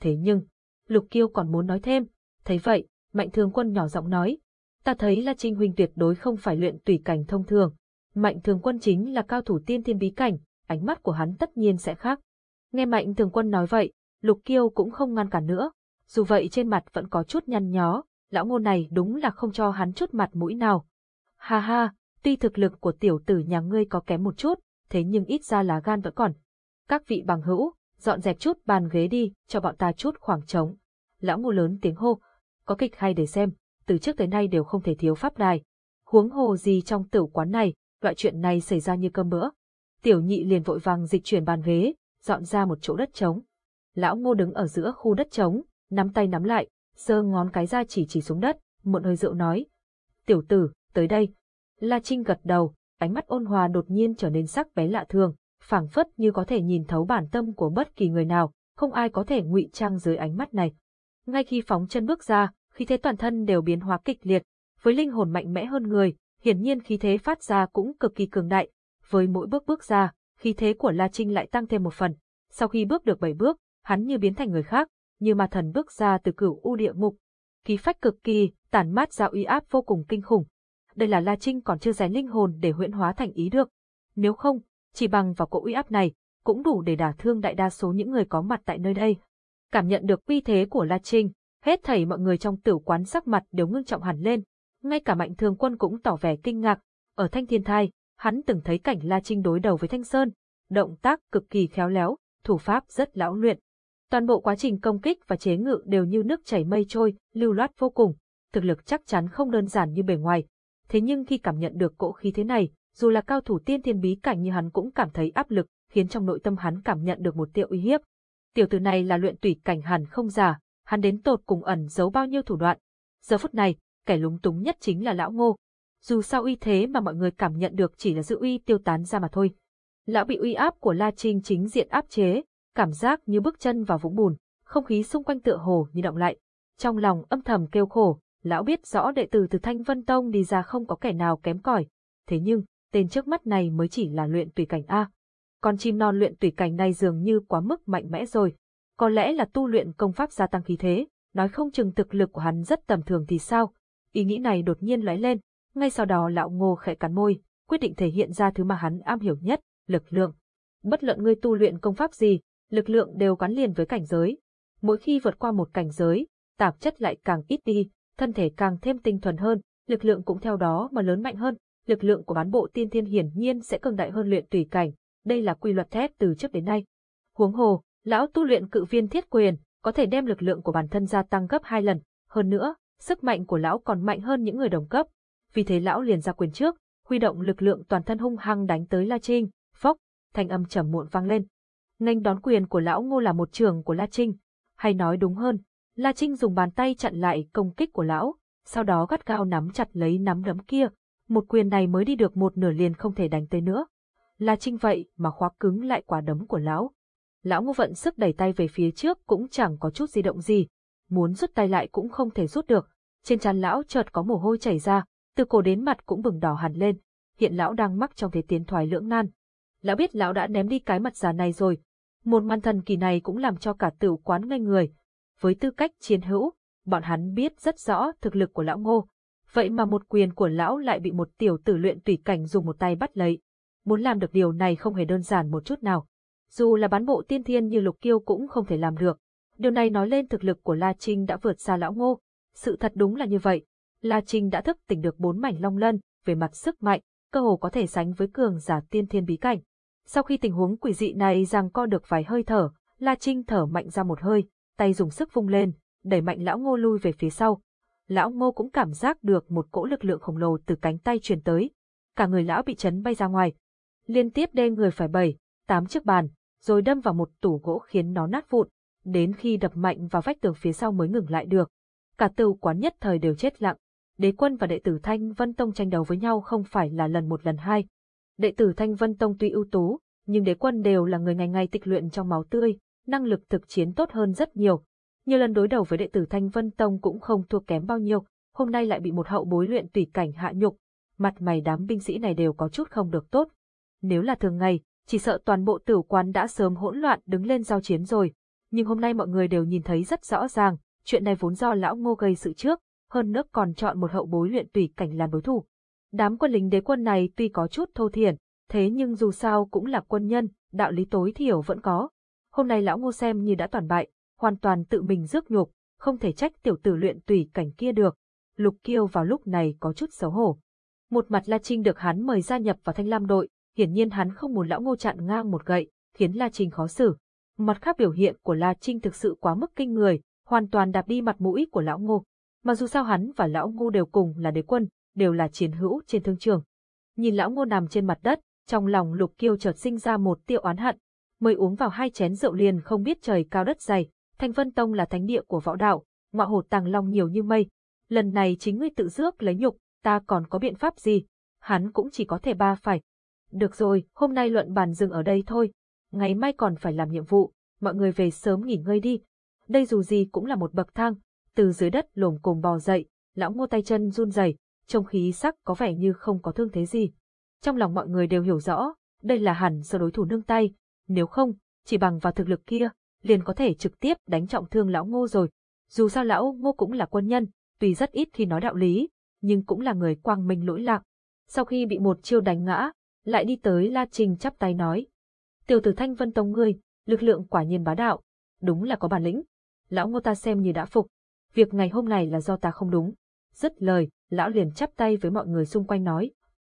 Thế nhưng, Lục Kiêu còn muốn nói thêm, thấy vậy, mạnh thường quân nhỏ giọng nói. Ta thấy là Trinh Huynh tuyệt đối không phải luyện tùy cảnh thông thường. Mạnh thường quân chính là cao thủ tiên thiên bí cảnh, ánh mắt của hắn tất nhiên sẽ khác. Nghe mạnh thường quân nói vậy, Lục Kiêu cũng không ngăn cản nữa. Dù vậy trên mặt vẫn có chút nhăn nhó, lão ngô này đúng là không cho hắn chút mặt mũi nào. Ha ha, tuy thực lực của tiểu tử nhà ngươi có kém một chút, thế nhưng ít ra là gan vẫn còn. Các vị bằng hữu, dọn dẹp chút bàn ghế đi, cho bọn ta chút khoảng trống. Lão ngô lớn tiếng hô, có kịch hay để xem, từ trước tới nay đều không thể thiếu pháp đài. Huống hồ gì trong tử quán này, loại chuyện này xảy ra như cơm bữa. Tiểu nhị liền vội vàng dịch chuyển bàn ghế, dọn ra một chỗ đất trống. Lão ngô đứng ở giữa khu đất trống, nắm tay nắm lại, giơ ngón cái ra chỉ chỉ xuống đất, muộn hơi rượu nói. Tiểu tử, tới đây. La Trinh gật đầu, ánh mắt ôn hòa đột nhiên trở nên sắc bé lạ thường, phảng phất như có thể nhìn thấu bản tâm của bất kỳ người nào, không ai có thể ngụy trang dưới ánh mắt này. Ngay khi phóng chân bước ra, khí thế toàn thân đều biến hóa kịch liệt, với linh hồn mạnh mẽ hơn người, hiển nhiên khí thế phát ra cũng cực kỳ cường đại. Với mỗi bước bước ra, khí thế của La Trinh lại tăng thêm một phần. Sau khi bước được bảy bước, hắn như biến thành người khác, như ma thần bước ra từ cửu u địa ngục. Khí phách cực kỳ, tản mát ra uy áp vô cùng kinh khủng. Đây là La Trinh còn chưa rèn linh hồn để huyễn hóa thành ý được. Nếu không, chỉ bằng vào cỗ uy áp này, cũng đủ để đả thương đại đa số những người có mặt tại nơi đây. Cảm nhận được uy thế của La Trinh, hết thảy mọi người trong tử quán sắc mặt đều ngưng trọng hẳn lên, ngay cả mạnh thường quân cũng tỏ vẻ kinh ngạc. Ở Thanh Thiên Thai, hắn từng thấy cảnh La Trinh đối đầu với Thanh Sơn, động tác cực kỳ khéo léo, thủ pháp rất lão luyện. Toàn bộ quá trình công kích và chế ngự đều như nước chảy mây trôi, lưu loát vô cùng, thực lực chắc chắn không đơn giản như bề ngoài. Thế nhưng khi cảm nhận được cỗ khí thế này, dù là cao thủ tiên thiên bí cảnh như hắn cũng cảm thấy áp lực, khiến trong nội tâm hắn cảm nhận được một tiệu uy hiếp. Tiểu tử này là luyện tùy cảnh hẳn không giả, hắn đến tột cùng ẩn giấu bao nhiêu thủ đoạn. Giờ phút này, kẻ lúng túng nhất chính là lão ngô. Dù sao uy thế mà mọi người cảm nhận được chỉ là dự uy tiêu tán ra mà thôi. Lão bị uy áp của La Trinh chính diện áp chế, cảm giác như bước chân vào vũng bùn, không khí xung quanh tựa hồ như động lại. Trong lòng âm thầm kêu khổ, lão biết rõ đệ tử từ Thanh Vân Tông đi ra không có kẻ nào kém cỏi, thế nhưng, tên trước mắt này mới chỉ là luyện tùy cảnh A. Con chim non luyện tùy cảnh này dường như quá mức mạnh mẽ rồi. Có lẽ là tu luyện công pháp gia tăng khí thế, nói không chừng thực lực của hắn rất tầm thường thì sao. Ý nghĩ này đột nhiên lóe lên, ngay sau đó lão ngô khẽ cắn môi, quyết định thể hiện ra thứ mà hắn am hiểu nhất, lực lượng. Bất luận ngươi tu luyện công pháp gì, lực lượng đều gắn liền với cảnh giới. Mỗi khi vượt qua một cảnh giới, tạp chất lại càng ít đi, thân thể càng thêm tinh thuần hơn, lực lượng cũng theo đó mà lớn mạnh hơn. Lực lượng của bán bộ tiên thiên hiển nhiên sẽ cường đại hơn luyện tùy cảnh, đây là quy luật thép từ trước đến nay. Huống hồ, lão tu luyện cự viên thiết quyền, có thể đem lực lượng của bản thân gia tăng gấp hai lần, hơn nữa, sức mạnh của lão còn mạnh hơn những người đồng cấp. Vì thế lão liền ra quyền trước, huy động lực lượng toàn thân hung hăng đánh tới La Trinh, phốc, thanh âm trầm muộn vang lên. Nghênh đón quyền của lão Ngô là một trường của La Trinh, hay nói đúng hơn, La Trinh dùng bàn tay chặn lại công kích của lão, sau đó gắt gao nắm chặt lấy nắm đấm kia, một quyền này mới đi được một nửa liền không thể đánh tới nữa. La Trinh vậy mà khóa cứng lại quả đấm của lão. Lão ngô vận sức đẩy tay về phía trước cũng chẳng có chút di động gì, muốn rút tay lại cũng không thể rút được. Trên trán lão chợt có mồ hôi chảy ra, từ cổ đến mặt cũng bừng đỏ hẳn lên, hiện lão đang mắc trong thế tiến thoái lưỡng nan. Lão biết lão đã ném đi cái mặt già này rồi, một màn thần kỳ này cũng làm cho cả tử quán ngây người. Với tư cách chiến hữu, bọn hắn biết rất rõ thực lực của lão ngô, vậy mà một quyền của lão lại bị một tiểu tử luyện tùy cảnh dùng một tay bắt lấy. Muốn làm được điều này không hề đơn giản một chút nào. Dù là bán bộ tiên thiên như lục kiêu cũng không thể làm được. Điều này nói lên thực lực của La Trinh đã vượt xa lão ngô. Sự thật đúng là như vậy. La Trinh đã thức tỉnh được bốn mảnh long lân, về mặt sức mạnh, cơ hồ có thể sánh với cường giả tiên thiên bí cảnh. Sau khi tình huống quỷ dị này rằng co được vài hơi thở, La Trinh thở mạnh ra một hơi, tay dùng sức vung lên, đẩy mạnh lão ngô lui về phía sau. Lão ngô cũng cảm giác được một cỗ lực lượng khổng lồ từ cánh tay truyền tới. Cả người lão bị chấn bay ra ngoài. Liên tiếp đê người phải bảy, tám chiếc bàn, rồi đâm vào một tủ gỗ khiến nó nát vụn, đến khi đập mạnh vào vách tường phía sau mới ngừng lại được. Cả tù quán nhất thời đều chết lặng. Đế quân và đệ tử Thanh Vân Tông tranh đấu với nhau không phải là lần một lần hai. Đệ tử Thanh Vân Tông tuy ưu tú, nhưng đế quân đều là người ngày ngày tịch luyện trong máu tươi, năng lực thực chiến tốt hơn rất nhiều. Nhiều lần đối đầu với đệ tử Thanh Vân Tông cũng không thua kém bao nhiêu, hôm nay lại bị một hậu bối luyện tùy cảnh hạ nhục, mặt mày đám binh sĩ này đều có chút không được tốt. Nếu là thường ngày, chỉ sợ toàn bộ tử quán đã sớm hỗn loạn đứng lên giao chiến rồi, nhưng hôm nay mọi người đều nhìn thấy rất rõ ràng, chuyện này vốn do lão ngô gây sự trước, hơn nữa còn chọn một hậu bối luyện tùy cảnh làm đối thủ. Đám quân lính đế quân này tuy có chút thô thiển, thế nhưng dù sao cũng là quân nhân, đạo lý tối thiểu vẫn có. Hôm nay lão ngô xem như đã toàn bại, hoàn toàn tự mình rước nhục, không thể trách tiểu tử luyện tùy cảnh kia được. Lục Kiêu vào lúc này có chút xấu hổ. Một mặt La Trinh được hắn mời gia nhập vào thanh lam đội, hiển nhiên hắn không muốn lão ngô chặn ngang một gậy, khiến La Trinh khó xử. Mặt khác biểu hiện của La Trinh thực sự quá mức kinh người, hoàn toàn đạp đi mặt mũi của lão ngô. Mà dù sao hắn và lão ngô đều cùng là đế quân, đều là chiến hữu trên thương trường. Nhìn lão ngô nằm trên mặt đất, trong lòng lục kiêu chợt sinh ra một tiêu oán hận. Mới uống vào hai chén rượu liền không biết trời cao đất dày, Thanh Vân Tông là thánh địa của võ đạo, ngọa hồ tàng long nhiều như mây. Lần này chính ngươi tự dước lấy nhục, ta còn có biện pháp gì? Hắn cũng chỉ có thể ba phải. Được rồi, hôm nay luận bàn dừng ở đây thôi. Ngày mai còn phải làm nhiệm vụ, mọi người về sớm nghỉ ngơi đi. Đây dù gì cũng là một bậc thang, từ dưới đất lồm cồm bò dậy, lão ngô tay chân run rẩy, trông khí sắc có vẻ như không có thương thế gì. Trong lòng mọi người đều hiểu rõ, đây là hẳn do đối thủ nương tay, nếu không, chỉ bằng vào thực lực kia, liền có thể trực tiếp đánh trọng thương lão ngô rồi. Dù sao lão ngô cũng là quân nhân, tuy rất ít khi nói đạo lý, nhưng cũng là người quang minh lỗi lạc. Sau khi bị một chiêu đánh ngã, lại đi tới La Trình chắp tay nói. Tiểu tử Thanh Vân Tông ngươi, lực lượng quả nhiên bá đạo, đúng là có bản lĩnh. Lão ngô ta xem như đã phục, việc ngày hôm này là do ta không đúng. Dứt lời, lão liền chắp tay với mọi người xung quanh nói.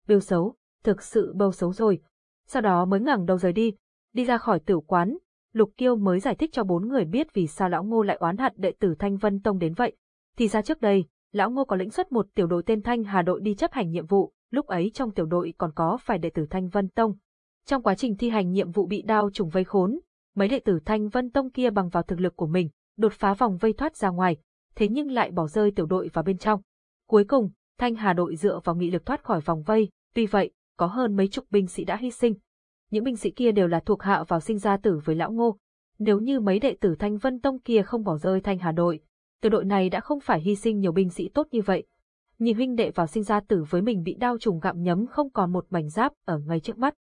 Bêu xấu, thực sự bâu xấu rồi. Sau đó mới ngẩng đầu rời đi, đi ra khỏi tử quán, Lục Kiêu mới giải thích cho bốn người biết vì sao lão Ngô lại oán hận đệ tử Thanh Vân Tông đến vậy. Thì ra trước đây, lão Ngô có lĩnh xuất một tiểu đội tên Thanh Hà đội đi chấp hành nhiệm vụ, lúc ấy trong tiểu đội còn có phải đệ tử Thanh Vân Tông. Trong quá trình thi hành nhiệm vụ bị đao trùng vây khốn, mấy đệ tử Thanh Vân Tông kia bằng vào thực lực của mình, đột phá vòng vây thoát ra ngoài, thế nhưng lại bỏ rơi tiểu đội vào bên trong. Cuối cùng, Thanh Hà đội dựa vào nghị lực thoát khỏi vòng vây, tuy vậy, có hơn mấy chục binh sĩ đã hy sinh. Những binh sĩ kia đều là thuộc hạ vào sinh ra tử với lão ngô. Nếu như mấy đệ tử Thanh Vân Tông kia không bỏ rơi Thanh Hà đội, tiểu đội này đã không phải hy sinh nhiều binh sĩ tốt như vậy. Nhìn huynh đệ vào sinh ra tử với mình bị đau trùng gặm nhấm không còn một mảnh giáp ở ngay trước mắt.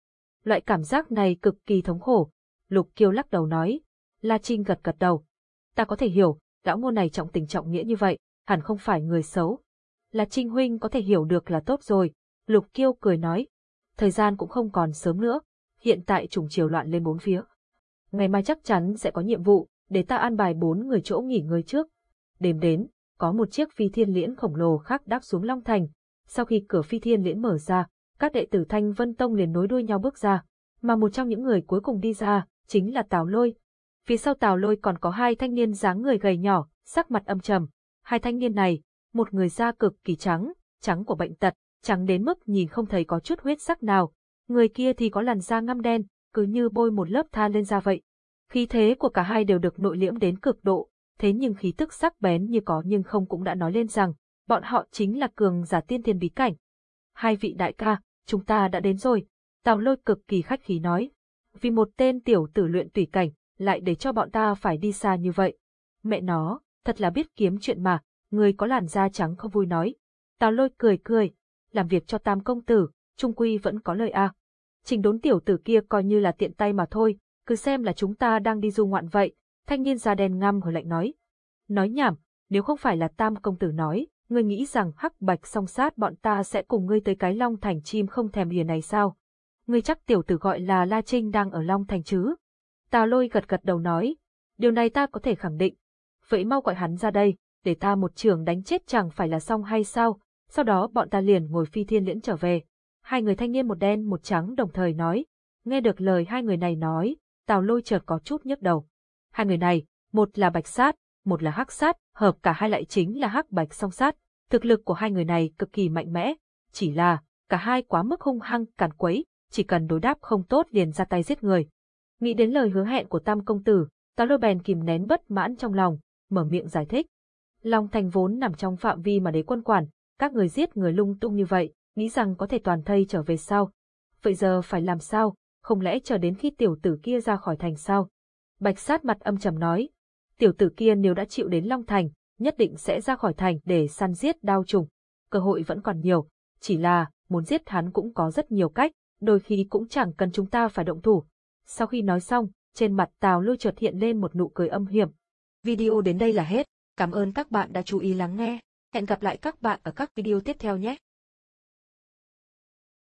Loại cảm giác này cực kỳ thống khổ. Lục Kiêu lắc đầu nói. La Trinh gật gật đầu. Ta có thể hiểu, lão ngô này trọng tình trọng nghĩa như vậy, hẳn không phải người xấu. La Trinh huynh có thể hiểu được là tốt rồi. Lục Kiêu cười nói thời gian cũng không còn sớm nữa, hiện tại trùng chiều loạn lên bốn phía. Ngày mai chắc chắn sẽ có nhiệm vụ, để ta an bài bốn người chỗ nghỉ ngơi trước. Đêm đến, có một chiếc phi thiên liễn khổng lồ khác đáp xuống Long Thành. Sau khi cửa phi thiên liễn mở ra, các đệ tử Thanh Vân Tông liền nối đuôi nhau bước ra, mà một trong những người cuối cùng đi ra, chính là Tào Lôi. Phía sau Tào Lôi còn có hai thanh niên dáng người gầy nhỏ, sắc mặt âm trầm. Hai thanh niên này, một người da cực kỳ trắng, trắng của bệnh tật, trắng đến mức nhìn không thấy có chút huyết sắc nào, người kia thì có làn da ngăm đen, cứ như bôi một lớp than lên da vậy. Khí thế của cả hai đều được nội liễm đến cực độ, thế nhưng khí tức sắc bén như có nhưng không cũng đã nói lên rằng, bọn họ chính là cường giả tiên thiên bí cảnh. Hai vị đại ca, chúng ta đã đến rồi. Tào lôi cực kỳ khách khí nói. Vì một tên tiểu tử luyện tùy cảnh, lại để cho bọn ta phải đi xa như vậy. Mẹ nó, thật là biết kiếm chuyện mà, người có làn da trắng không vui nói. Tào lôi cười cười, làm việc cho tam công tử, trung quy vẫn có lời a. À. Trình đốn tiểu tử kia coi như là tiện tay mà thôi, cứ xem là chúng ta đang đi du ngoạn vậy, thanh niên da đen ngăm hồi lạnh nói. Nói nhảm, nếu không phải là tam công tử nói, ngươi nghĩ rằng hắc bạch song sát bọn ta sẽ cùng ngươi tới cái Long Thành chim không thèm hìa này sao? Ngươi chắc tiểu tử gọi là La Trinh đang ở Long Thành chứ? Tào lôi gật gật đầu nói, điều này ta có thể khẳng định. Vậy mau gọi hắn ra đây, để ta một trường đánh chết chẳng phải là xong hay sao? Sau đó bọn ta liền ngồi phi thiên liễn trở về. Hai người thanh niên một đen một trắng đồng thời nói. Nghe được lời hai người này nói, Tào lôi chợt có chút nhức đầu. Hai người này, một là bạch sát, một là hắc sát, hợp cả hai lại chính là hắc bạch song sát. Thực lực của hai người này cực kỳ mạnh mẽ, chỉ là cả hai quá mức hung hăng càn quấy, chỉ cần đối đáp không tốt liền ra tay giết người. Nghĩ đến lời hứa hẹn của Tam công tử, Tào Lôi bèn kìm nén bất mãn trong lòng, mở miệng giải thích. Long Thành vốn nằm trong phạm vi mà đế quân quản, các người giết người lung tung như vậy, nghĩ rằng có thể toàn thây trở về sao? Vậy giờ phải làm sao? Không lẽ chờ đến khi tiểu tử kia ra khỏi thành sao? Bạch sát mặt âm trầm nói, tiểu tử kia nếu đã chịu đến Long Thành, nhất định sẽ ra khỏi thành để săn giết đao trùng. Cơ hội vẫn còn nhiều, chỉ là, muốn giết hắn cũng có rất nhiều cách, đôi khi cũng chẳng cần chúng ta phải động thủ. Sau khi nói xong, trên mặt Tào Lôi chợt hiện lên một nụ cười âm hiểm. Video đến đây là hết, cảm ơn các bạn đã chú ý lắng nghe. Hẹn gặp lại các bạn ở các video tiếp theo nhé.